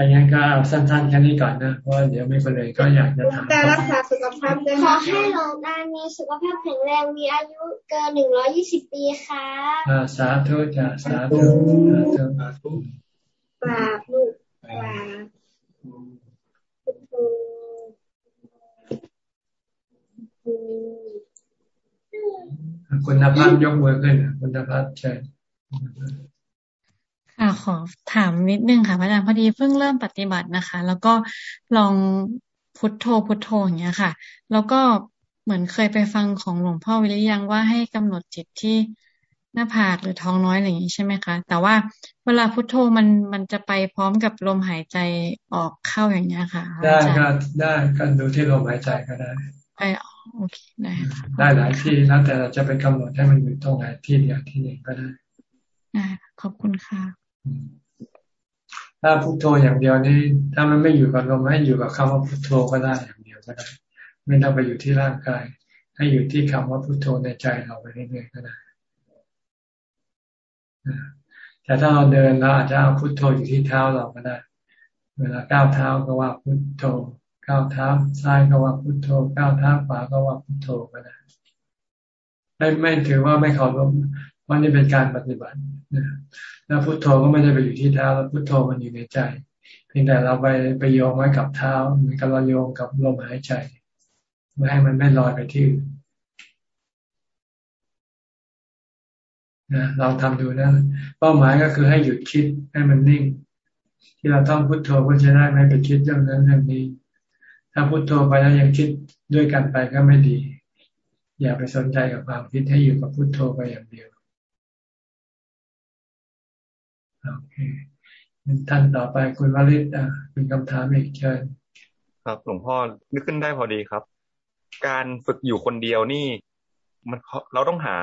ถ้างั้นก็เอาสั้นๆแค่นี้ก่อนนะเพราะเดี๋ยวไม่คนเลยก็อยากจะถามแต่รักษาสุขภาพด้วยขอให้หลวงตามีสุขภาพแข็งแรงมีอายุเกินหนึ่งร้อยี่สิบปีค่ะสาธุจ้ะสาธุสาธุกราบลูกกราบคุณภาพยกมือขึ้นคุณภาพเชิญ ค่ะขอถามนิดนึงค่ะพระอาจารย์พอดีเพิ่งเริ่มปฏิบัตินะคะ แล้วก็ลองพุทโธพุทโธอย่างเงี้ยค่ะ แล้วก็เหมือนเคยไปฟังของหลวงพ่อวิริยังว่าให้กำหนดจิตที่หน้าผากหรือท้องน้อยอะไรอย่างนี้ใช่ไหมคะ แต่ว่าเวลาพุทโธมันมันจะไปพร้อมกับลมหายใจออกเข้าอย่างเงี้ยค่ะ ได้ก็ได้ก็ดูที่ลมหายใจก็ได้ไปโอเคได้ค่ะได้หลายที่แล้วแต่เราจะไปกำหนดให้มันอยู่ตรงไหนที่เดียวที่หนึ่งก็ได้ได้ขอบคุณค่ะ ถ้าพุทโธอย่างเดียวนี่ถ้ามันไม่อยู่กับลมให้อยู่กับคำว่าพุทโธก็ได้อย่างเดียวก็ได้ ไม่ต้องไปอยู่ที่ร่างกาย ให้อยู่ที่คำว่าพุทโธในใจเราไปเรื่อยๆก็ได้แต่ถ้าเราเดินเราอาจจะเอาพุทโธอยู่ที่เท้าเราก็ได้ เวลาก้าวเท้าก็ว่าพุทโธก้าวเท้าซ้ายก็ว่าพุทโธก้าวเท้าขวาก็ว่าพุทโธก็ได้ไม่ไม่ถือว่าไม่เคารพว่านี่เป็นการปฏิบัติ แล้วพุทโธก็ไม่ได้ไปอยู่ที่เท้าแล้วพุทโธมันอยู่ในใจ เพียงแต่เราไปไปโยงไว้กับเท้าเหมือนกับเราโยงกับลมหายใจไม่ให้มันไม่ลอยไปที่อื่นนะเราทำดูนะเป้าหมายก็คือให้หยุดคิดให้มันนิ่ง ที่เราต้องพุทโธเพื่อจะได้ไม่ไปคิดเรื่องนั้นเรื่องนี้ ถ้าพุทโธไปแล้วยังคิดด้วยกันไปก็ไม่ดี อย่าไปสนใจกับความคิดให้อยู่กับพุทโธไปอย่างเดียว โอเคท่านต่อไปคุณวริศอะเป็นคำถามอีกเชิญครับหลวงพ่อนึกขึ้นได้พอดีครับ การฝึกอยู่คนเดียวนี่ มันเราต้องหา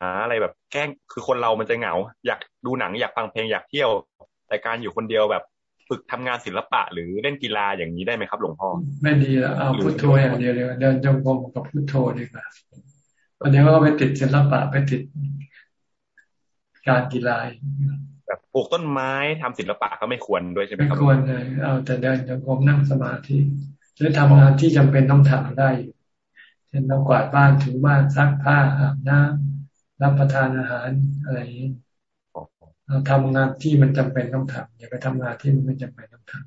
หาอะไรแบบ แกล้งคือคนเรามันจะเหงา อยากดูหนังอยากฟังเพลงอยากเที่ยว แต่การอยู่คนเดียวแบบ ฝึกทำงานศิลปะ หรือเล่นกีฬาอย่างนี้ได้ไหมครับ หลวงพ่อไม่ดีแล้วเอาพุทโธอย่างเดียวเลยเดินจงกรมกับพุทโธดีกว่าวันนี้ก็ไปติดศิลปะไปติดการกีฬาแบบป ลูกต้นไม้ทำศิลปะก็ไม่ควรด้วยใช่ไหมครับไม่ควรเลยเอาแต่เดินจงกรมนั่งสมาธิหรือทำงานที่จำเป็นต้องทำได้เช่นต้องกวาดบ้านถูบ้านซักผ้าอาบน้ำรับประทานอาหารอะไรอย่างนี้เราทำงานที่มันจำเป็นต้องทำอย่าไปทำงานที่มันไม่จำเป็นต้องทำ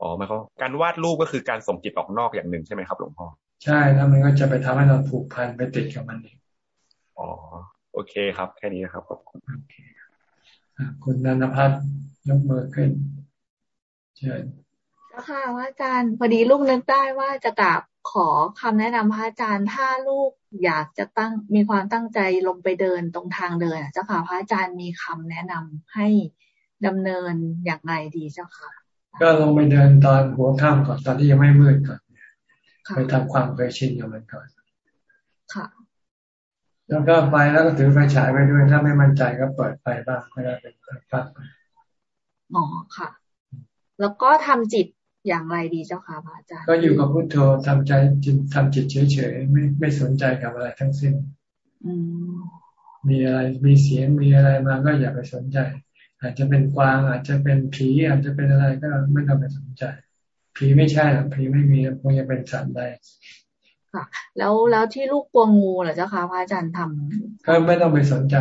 อ๋อหมายความการวาดรูปก็คือการส่งจิตออกนอกอย่างหนึ่งใช่ไหมครับหลวงพ่อใช่แล้วมันก็จะไปทำให้เราผูกพันไปติดกับมันเองอ๋อโอเคครับ แค่นี้นะครับขอบคุณ คุณนันพัฒน์ยกมือขึ้นเชิญแล้วค่ะว่าอาจารย์พอดีลูกนึกได้ว่าจะกราบขอคำแนะนำพระอาจารย์ ถ้าลูกอยากจะตั้งมีความตั้งใจลงไปเดินตรงทางเดินเจ้าค่ะพระอาจารย์มีคำแนะนำให้ดำเนินอย่างไรดีเจ้าค่ะ ก็ลงไปเดินตอนหัวค่ำก่อนตอนที่ยังไม่มืดก่อนไปทำความเคยชินกับมันก่อน ค่ะ แล้วก็ไปแล้วก็ถือไฟฉายไปด้วย ถ้าไม่มั่นใจก็เปิดไฟบ้างไม่ได้เป็นพักอ๋อค่ะ แล้วก็ทำจิตอย่างไรดีเจ้าค่ะพระอาจารย์ ก็อยู่กับพุทโธทำใจจิตทำจิตเฉยๆไม่ไม่สนใจกับอะไรทั้งสิ้นมีอะไรมีเสียงมีอะไรมาก็อย่าไปสนใจ อาจจะเป็นกวางอาจจะเป็นผีอาจจะเป็นอะไรก็ไม่ต้องไปสนใจผีไม่ใช่หรอกผีไม่มีคงจะเป็นสัตว์ใด ค่ะ แล้วแล้วที่ลูกกลัวงูเหรอเจ้าคะพระอาจารย์ทำก็ไม่ต้องไปสนใจ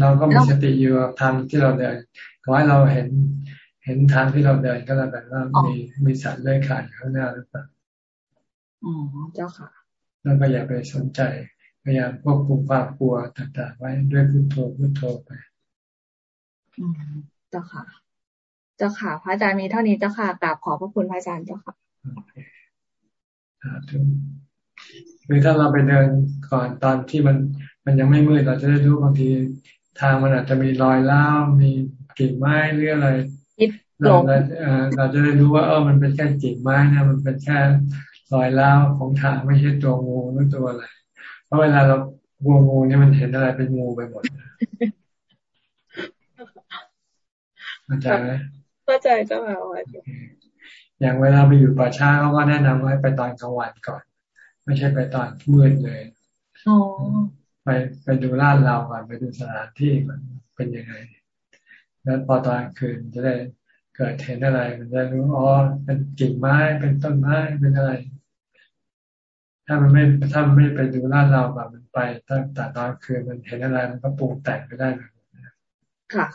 เราก็มีสติอยู่ทางที่เราเดินขอให้เราเห็น เห็นทางที่เราเดินก็แล้วกันว่ามีมีสัตว์เลื้อยคลานข้างหน้าหรือเปล่าอ๋อเจ้าค่ะ แล้วก็อย่าไปสนใจพยายามควบคุมความกลัวต่างๆ ไว้ด้วยพุโทโธพุโทโธไปอืมเจ้าค่ะเจ้าค่ะ พระอาจารย์มีเท่านี้เจ้าค่ะกราบขอพระคุณพระอาจารย์เจ้าค่ะโอเคสาธุ คือถ้าเราไปเดินก่อนตอนที่มันมันยังไม่มืดเราจะได้รู้บางที ทางมันอาจจะมีรอยเล้ามีกิ่งไม้หรืออะไรเราเราจะได้รู้ว่าเออมันเป็นแค่กิ่งไม้นะมันเป็นแค่รอยเล้าของทางไม่ใช่ตัวงูหรือตัวอะไร เพราะเวลาเรางูงูนี่มันเห็นอะไรเป็นงูไปหมดเข้าใจไหมเข้าใจเจ้าค่ะอย่างเวลาไปอยู่ป่าช้าเขาก็แนะนำให้ไปตอนกลางวันก่อน ไม่ใช่ไปตอนมืดเลยไปไปดูลาดเราก่อนไปดูสถานที่มันเป็นยังไง แล้วพอตอนคืนจะได้เกิดเห็นอะไร มันจะรู้อ๋อเป็นกิ่งไม้เป็นต้นไม้เป็นอะไร ถ้ามันไม่ถ้ามันไม่ไปดูลาดเราแบบมันไปตั้งแต่ตอนคืนมันเห็นอะไรมันก็ปรุงแต่งไปได้ค่ะ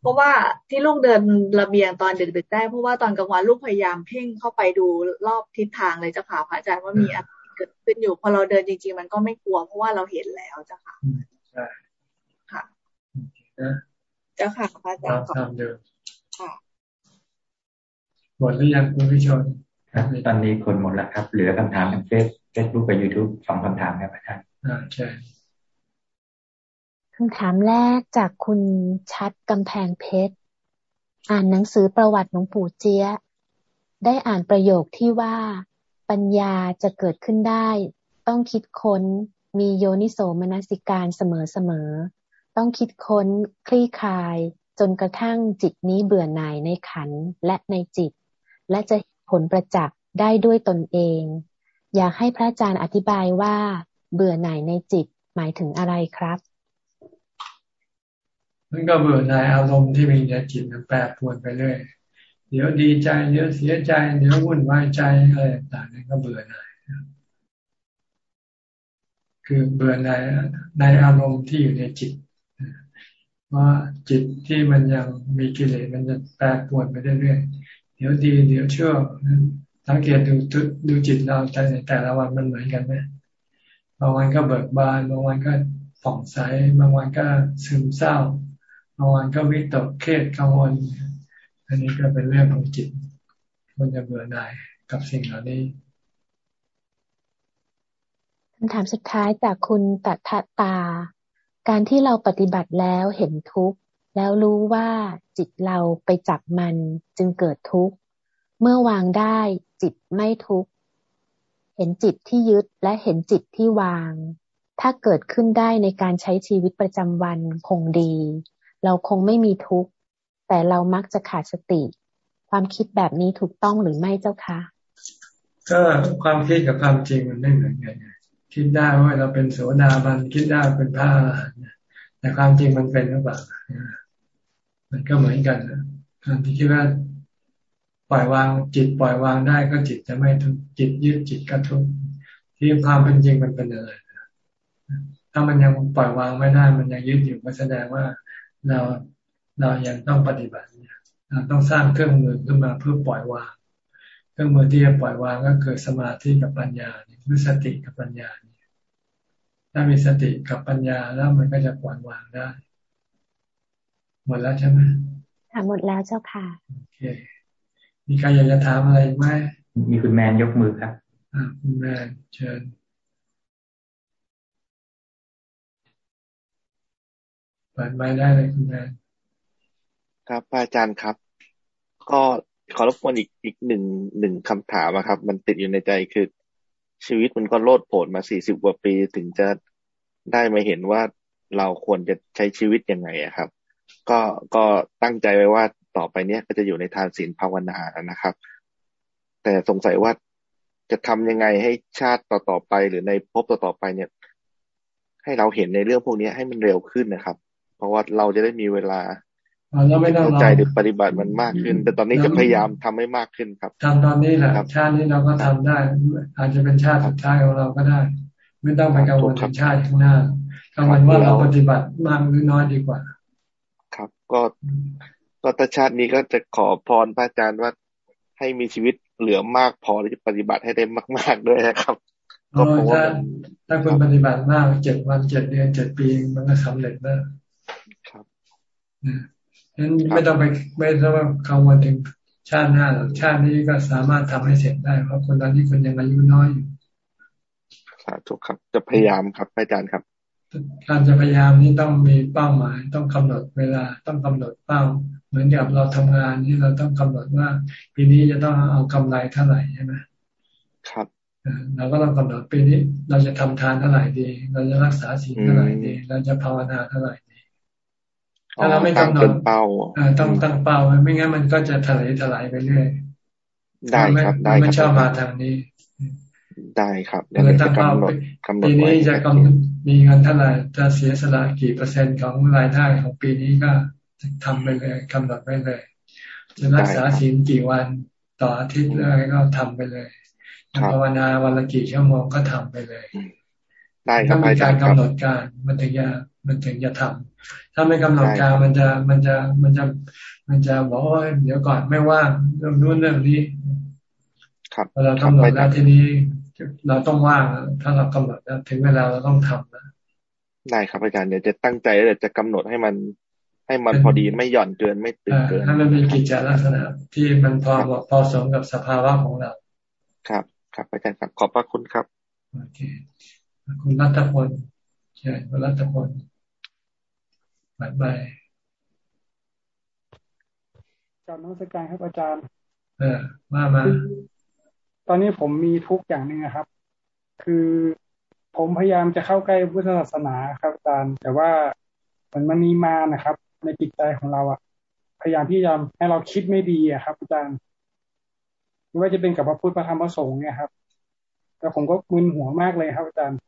เพราะว่าที่ลูกเดินระเบียงตอนดึกๆได้เพราะว่าตอนกลางวันลูกพยายามเพ่งเข้าไปดูรอบทิศทางเลยเจ้าค่ะพระอาจารย์ว่ามีอะไร เกิดขึ้นอยู่ พอเราเดินจริง ๆ มันก็ไม่กลัว เพราะว่าเราเห็นแล้วเจ้าค่ะใช่ค่ะเจ้าค่ะพระอาจารย์เท่าเดิมค่ะหมดหรือยังคุณพิชนครับตอนนี้คนหมดแล้วครับ เหลือคำถามทางเฟซเฟซบุ๊กกับยูทูบสองคำถามครับอาจารย์อ่าใช่คำถามแรกจากคุณชัดกำแพงเพชร อ่านหนังสือประวัติหลวงปู่เจี๊ยได้อ่านประโยคที่ว่า ปัญญาจะเกิดขึ้นได้ ต้องคิดค้นมีโยนิโสมนสิการเสมอๆต้องคิดค้นคลี่คลาย จนกระทั่งจิตนี้เบื่อหน่ายในขันและในจิต และจะผลประจักษ์ได้ด้วยตนเอง อยากให้พระอาจารย์อธิบายว่า เบื่อหน่ายในจิตหมายถึงอะไรครับมันก็เบื่อหน่ายอารมณ์ที่มีในจิตมันแปรปรวนไปเรื่อย เดี๋ยวดีใจ เดี๋ยวเสียใจ เดี๋ยววุ่นวายใจอะไรต่างๆนี่ก็เบื่อหน่ายคือเบื่อในในอารมณ์ที่อยู่ในจิตว่าจิตที่มันยังมีกิเลสมันจะแปรปรวนไปเรื่อยๆเดี๋ยวดี เดี๋ยวเชั่วสังเกตดูดูจิตเราในแต่ละวันมันเหมือนกันไหมบางวันก็เบิกบานบางวันก็ฝ่องใสบางวันก็ซึมเศร้าบางวันก็วิตกเครียดกังวล อันนี้ก็เป็นเรื่องของจิตมันจะเบื่อหน่ายกับสิ่งเหล่านี้คำถามสุดท้ายจากคุณตัทตา การที่เราปฏิบัติแล้วเห็นทุกข์ แล้วรู้ว่าจิตเราไปจับมันจึงเกิดทุกข์ เมื่อวางได้จิตไม่ทุกข์ เห็นจิตที่ยึดและเห็นจิตที่วาง ถ้าเกิดขึ้นได้ในการใช้ชีวิตประจำวันคงดี เราคงไม่มีทุกข์ แต่เรามักจะขาดสติ ความคิดแบบนี้ถูกต้องหรือไม่เจ้าคะก็ความคิดกับความจริงมันไม่เหมือนกันคิดได้ว่าเราเป็นโสดาบันคิดได้เป็นพระอรหันต์แต่ความจริงมันเป็นหรือเปล่ามันก็เหมือนกันนะการที่คิดว่าปล่อยวางจิตปล่อยวางได้ก็จิตจะไม่ทุกจิตยึดจิตก็ทุกที่ความเป็นจริงมันเป็นอะไรถ้ามันยังปล่อยวางไม่ได้ มันยังยึดอยู่ก็แสดงว่าเรา เรายังต้องปฏิบัติเนี่ยเราต้องสร้างเครื่องมือขึ้นมาเพื่อปล่อยวาง เครื่องมือที่จะปล่อยวางก็คือสมาธิกับปัญญาหรือสติกับปัญญาถ้ามีสติกับปัญญาแล้วมันก็จะปล่อยวางได้ หมดแล้วใช่ไหมค่ะหมดแล้วเจ้าค่ะโอเคมีใครอยากจะถามอะไรไหมมีคุณแมนยกมือครับอ่าคุณแมนเชิญปิดไม้ได้เลยคุณแม่ ครับอาจารย์ครับ ก็ขอรบกวนอีกอีกหนึ่งหนึ่งคำถามครับ มันติดอยู่ในใจคือ ชีวิตมันก็โลดโผนมาสี่สิบกว่าปีถึงจะได้มาเห็นว่าเราควรจะใช้ชีวิตยังไงครับ ก็ก็ตั้งใจไว้ว่าต่อไปเนี้ยก็จะอยู่ในทานศีลภาวนานะครับ แต่สงสัยว่าจะทำยังไงให้ชาติต่อๆไป หรือในภพต่อๆไปเนี่ย ให้เราเห็นในเรื่องพวกนี้ให้มันเร็วขึ้นนะครับ เพราะว่าเราจะได้มีเวลา เราไม่ต้องใจหรือปฏิบัติมันมากขึ้น แต่ตอนนี้จะพยายามทำให้มากขึ้นครับทำตอนนี้แหละชาตินี้เราก็ทำได้ อาจจะเป็นชาติสุดท้ายของเราก็ได้ ไม่ต้องไปกังวลถึงชาติข้างหน้ากังวลว่าเราปฏิบัติมากหรือน้อยดีกว่า ครับก็ก็ตชาตินี้ก็จะขอพรพระอาจารย์ว่าให้มีชีวิตเหลือมากพอที่จะปฏิบัติให้ได้มาก ๆด้วยนะครับก็เพราะว่าถ้าคุณปฏิบัติมากเจ็ดวันเจ็ดเดือนเจ็ดปีมันก็สำเร็จแล้ว นั้นไม่ต้องไปไม่ต้องกังวลถึงชาติหน้าหรอกชาตินี้ก็สามารถทำให้เสร็จได้ เพราะคนตอนนี้คนยังอายุน้อยอยู่สาธุครับ จะพยายามครับอาจารย์ครับ การจะพยายามนี่ต้องมีเป้าหมาย ต้องกำหนดเวลา ต้องกำหนดเป้า เหมือนกับเราทำงานที่เราต้องกำหนดว่าปีนี้จะต้องเอากำไรเท่าไหร่ใช่ไหมครับเราก็ต้องกำหนดปีนี้ เราจะทำทานเท่าไหร่ดี เราจะรักษาศีลเท่าไหร่ดี เราจะภาวนาเท่าไหร่ดี ถ้าเราไม่กำหนดเป้าต้องตั้งเป้าไม่งั้นมันก็จะถลายถลายไปเรื่อยได้ครับได้ครับไม่ชอบมาทางนี้ ได้ครับเดี๋ยวตั้งเป้าปีนี้จะกำมีเงินเท่าไหร่จะเสียสละกี่เปอร์เซ็นต์ของรายได้ของปีนี้ก็ทำไปเลยกำหนดไปเลย จะรักษาศีลกี่วันต่ออาทิตย์เลยก็ทำไปเลยภาวนาวันละกี่ชั่วโมงก็ทำไปเลยได้ครับมีการกำหนดการมันถึงจะมันถึงจะทำ ถ้าไม่กำหนดการมันจะมันจะมันจะมันจะบอกว่าเดี๋ยวก่อนไม่ว่างเรื่องนู้นเรื่องนี้ครับเรากำหนดแล้วทีนี้ เราต้องว่างถ้าเรากำหนดแล้วถึงเวลาเราต้องทำนะได้ครับอาจารย์เดี๋ยวจะตั้งใจแล้วจะกำหนดให้มัน ให้มันพอดีไม่หย่อนเกินไม่ตึงเกินให้มันมีกิจลักษณะที่มันพอพอสมกับสภาวะของเรา ครับ ครับอาจารย์ครับขอบพระคุณครับโอเคคุณรัตพลใช่คุณรัตพล บัดใบการนักการครับอาจารย์ เออมามา ตอนนี้ผมมีทุกอย่างหนึ่งครับ คือผมพยายามจะเข้าใกล้พุทธศาสนาครับอาจารย์ แต่ว่ามันมันมีมานะครับ ในจิตใจของเราอะพยายามที่จะให้เราคิดไม่ดีอะครับอาจารย์ไม่ว่าจะเป็นกับพระพุทธพระธรรมพระสงฆ์เนี่ยครับ แต่ผมก็มึนหัวมากเลยครับอาจารย์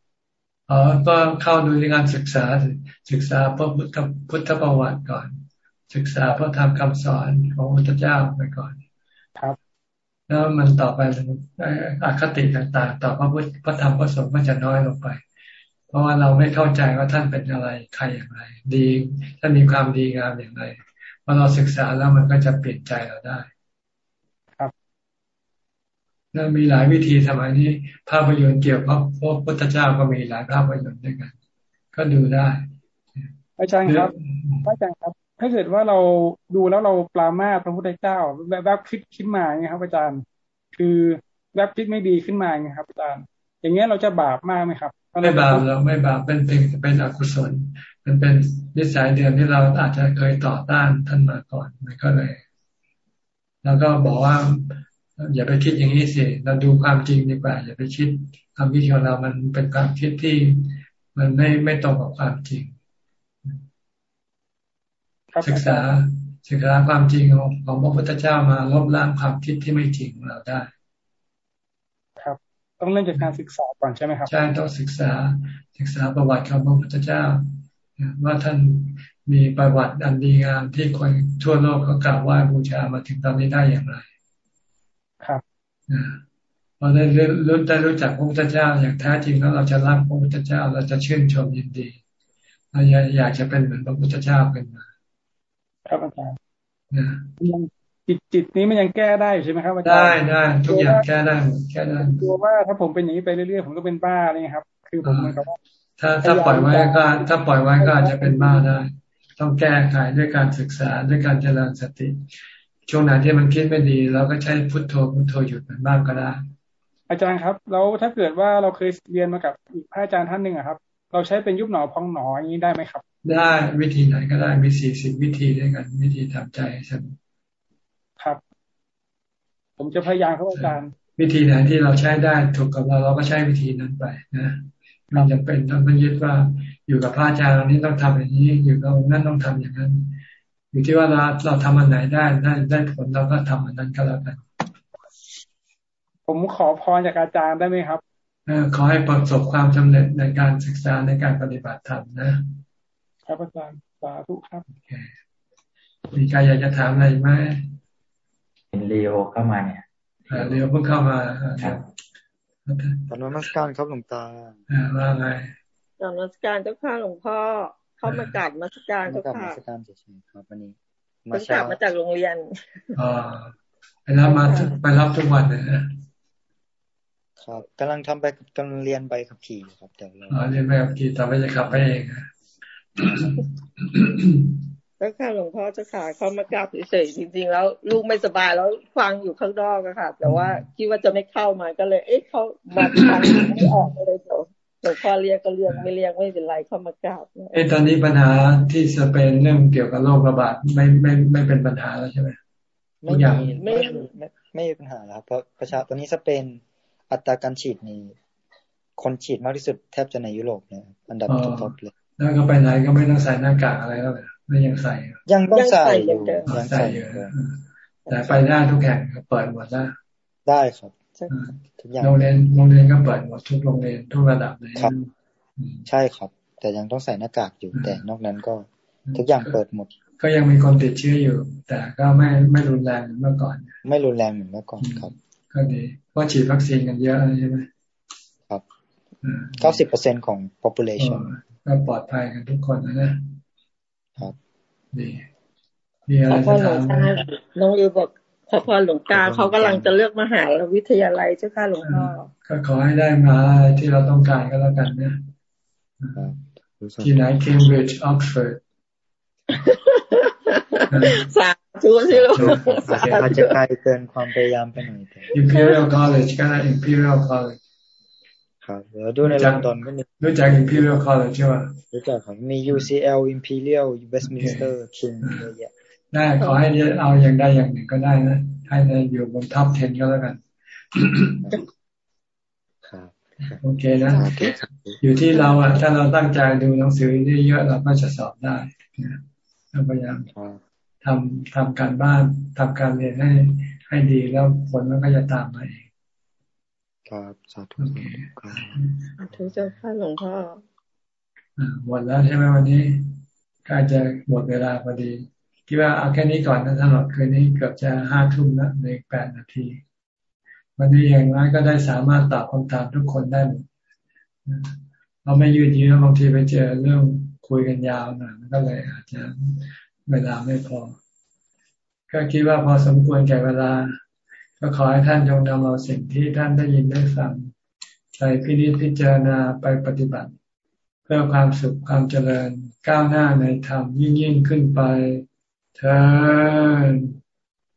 อ๋อก็เข้าดูในการศึกษาศึกษาพระพุทธพุทธประวัติก่อน ศึกษาพระธรรมคำสอนของพระพุทธเจ้าไปก่อน ครับ แล้วมันต่อไปมันอคติต่างๆ ต่อพระพุทธพระธรรมพระสงฆ์ก็จะน้อยลงไป เพราะว่าเราไม่เข้าใจว่าท่านเป็นอะไรใครอย่างไร ดีท่านมีความดีงามอย่างไรพอเราศึกษาแล้วมันก็จะเปลี่ยนใจเราได้ครับ แล้วมีหลายวิธีสมัยนี้ ภาพยนตร์เกี่ยวกับพระพุทธเจ้าก็มีหลายภาพยนตร์ด้วยกัน ก็ดูได้ อาจารย์ครับอาจารย์ครับ ถ้าเกิดว่าเราดูแล้วเราปรามาพระพุทธเจ้าแบบแบบคิดคิดมาไงครับอาจารย์ คือแบบคิดไม่ดีขึ้นมาไงครับอาจารย์ อย่างเงี้ยเราจะบาปมากไหมครับไม่บาปเราไม่บาปเป็นเป็นเป็นอกุศล มันเป็นนิสัยเดิมที่เราอาจจะเคยต่อต้านท่านมาก่อนมันก็เลย แล้วก็บอกว่า อย่าไปคิดอย่างนี้สิเราดูความจริงดีกว่า อย่าไปคิดความคิดของเรามันเป็นความคิดที่มันไม่ไม่ตรงกับความจริง ศึกษาศึกษาความจริงของของพระพุทธเจ้ามาลบล้างความคิดที่ไม่จริงของเราได้ ครับ ต้องเริ่มจากการศึกษาก่อนใช่ไหมครับใช่ต้องศึกษาศึกษาประวัติของพระพุทธเจ้าว่าท่านมีประวัติอันดีงามที่คนทั่วโลกเขากราบไหว้บูชามาถึงตอนนี้ได้อย่างไร ครับพอได้รู้ได้รู้จักพระพุทธเจ้า อย่างแท้จริงแล้วเราจะรักพระพุทธเจ้า เราจะชื่นชมยินดีเราอยากจะเป็นเหมือนพระพุทธเจ้าเป็นมา ครับอาจารย์ยังจิตจิตนี้มันยังแก้ได้ใช่ไหมครับอาจารย์ได้ได้ทุกอย่างแก้ได้แก้ได้กลัวว่าถ้าผมเป็นอย่างนี้ไปเรื่อยๆผมก็เป็นบ้าเลยครับ คือผมมันก็ถ้าถ้าปล่อยไว้ก็ถ้าปล่อยไว้ก็อาจจะเป็นบ้าได้ ต้องแก้ไขด้วยการศึกษาด้วยการเจริญสติ ช่วงไหนที่มันคิดไม่ดีเราก็ใช้พุทโธพุทโธหยุดมันบ้างก็ได้ อาจารย์ครับ แล้วถ้าเกิดว่าเราเคยเรียนมากับอีกพระอาจารย์ท่านหนึ่งครับ เราใช้เป็นยุบหนอพองหนออย่างนี้ได้ไหมครับ ได้วิธีไหนก็ได้มีสี่สิบวิธีด้วยกัน วิธีทำใจใช่ไหมครับ ผมจะพยายามครับอาจารย์ วิธีไหนที่เราใช้ได้ถูกกับเราเราก็ใช้วิธีนั้นไปนะมันจะเป็นต้องยึดว่าอยู่กับพระอาจารย์นี้ต้องทำอย่างนี้ อยู่กับนั่นต้องทำอย่างนั้น อยู่ที่ว่าเราเราทำอันไหนได้ได้ได้ผลเราก็ทำอันนั้นก็แล้วกัน ผมขอพรจากอาจารย์ได้ไหมครับขอให้ประสบความสำเร็จในการศึกษาในการปฏิบัติธรรมนะ ครับอาจารย์สาธุครับมีใครอยากจะถามอะไรไหมเป็นเรียวเข้ามาเนี่ยเรียวเพิ่งเข้ามาครับตอนนมัสการครับหลวงตาว่าไงตอนนมัสการเจ้าค่ะหลวงพ่อ เข้ามากราบมัสการเจ้าค่ะมัสการเฉยๆครับวันนี้มาเช้ามาจากโรงเรียนอ๋อไปรับมาไปรับทุกวันเลยนะครับกำลังทำไปกำลังเรียนไปขับขี่ครับแต่เราเรียนไปขับขี่แต่ไม่จะขับไปเองเจ้าค่ะหลวงพ่อเจ้าค่ะเขามากราบเฉยๆจริง ๆ แล้ว ลูกไม่สบายแล้วฟังอยู่ข้างนอกอะค่ะ แต่ว่าคิดว่าจะไม่เข้ามาก็เลย เอ๊ะเขามาทางไม่ออกเลยเดี๋ยว หลวงพ่อเรียกก็เรียกไม่เรียกไม่เป็นไรเข้ามากราบเอ้ตอนนี้ปัญหาที่สเปนเรื่องเกี่ยวกับโรคระบาดไม่ไม่ไม่เป็นปัญหาแล้วใช่ไหมไม่มีไม่ไม่ไม่มีปัญหาแล้วเพราะประชาตอนนี้สเปนอัตราการฉีดนี่คนฉีดมากที่สุดแทบจะในยุโรปเลยอันดับท็อปเลยแล้วก็ไปไหนก็ไม่ต้องใส่หน้ากากอะไรแล้วเลยไม่ยังใส่ ยังต้องใส่อยู่ยังใส่อยู่แต่ไปได้ทุกแห่งเปิดหมดแล้วได้ครับ โรงเรียนโรงเรียนก็เปิดหมดทุกโรงเรียนทุกระดับเลยครับ ใช่ครับ แต่ยังต้องใส่หน้ากากอยู่แต่นอกนั้นก็ทุกอย่างเปิดหมด ก็ยังมีคนติดเชื้ออยู่ แต่ก็ไม่ไม่รุนแรงเหมือนเมื่อก่อน ไม่รุนแรงเหมือนเมื่อก่อนครับ ก็ดีเพราะฉีดวัคซีนกันเยอะใช่ไหมครับเก้าสิบเปอร์เซ็นของ population ก็ปลอดภัยกันทุกคนนะนะครับดีมีอะไรจะถามน้องอือบอก พอพอหลวงตาเขากำลังจะเลือกมหาวิทยาลัยเจ้าค่ะหลวงพ่อก็ขอให้ได้มาที่เราต้องการก็แล้วกันนะที่ไหนเคมบริดจ์ออกซฟอร์ดสาธุสิลูกอาจจะไกลเกินความพยายามไปหน่อยแต่ Imperial College ก็ได้ Imperial College ครับเดี๋ยวดูในลอนดอนก็มีรู้จัก Imperial College ใช่ไหมรู้จักครับมี UCL Imperial Westminster King เยอะแยะ ได้ขอให้เอาอย่างได้อย่างหนึ่งก็ได้นะให้ได้อยู่บน top ten ก็แล้วกันโอเคนะอยู่ที่เราอะถ้าเราตั้งใจดูหนังสือเยอะเราก็จะสอบได้เราพยายามทำทำการบ้านทำการเรียนให้ให้ดีแล้วผลมันก็จะตามมาเองครับสาธุครับถึงเจ้าค่ะหลวงพ่อหมดแล้วใช่ไหมวันนี้ก็จะหมดเวลาพอดี คิดว่าเอาแค่นี้ก่อนนะสำหรับคืนนี้เกือบจะห้าทุ่มล้วในแปดนาที วันนี้อย่างน้อยก็ได้สามารถตอบคำถามทุกคนได้หมดเราไม่ยืดเยื้อบางทีไปเจอเรื่องคุยกันยาวหน่อยก็เลยอาจจะเวลาไม่พอ ก็คิดว่าพอสมควรแก่เวลา ก็ขอให้ท่านจงนำเอาสิ่งที่ท่านได้ยินได้ฟังใส่พินิจพิจารณาไปปฏิบัติ เพื่อความสุขความเจริญก้าวหน้าในธรรมยิ่งยิ่งขึ้นไป ท่าน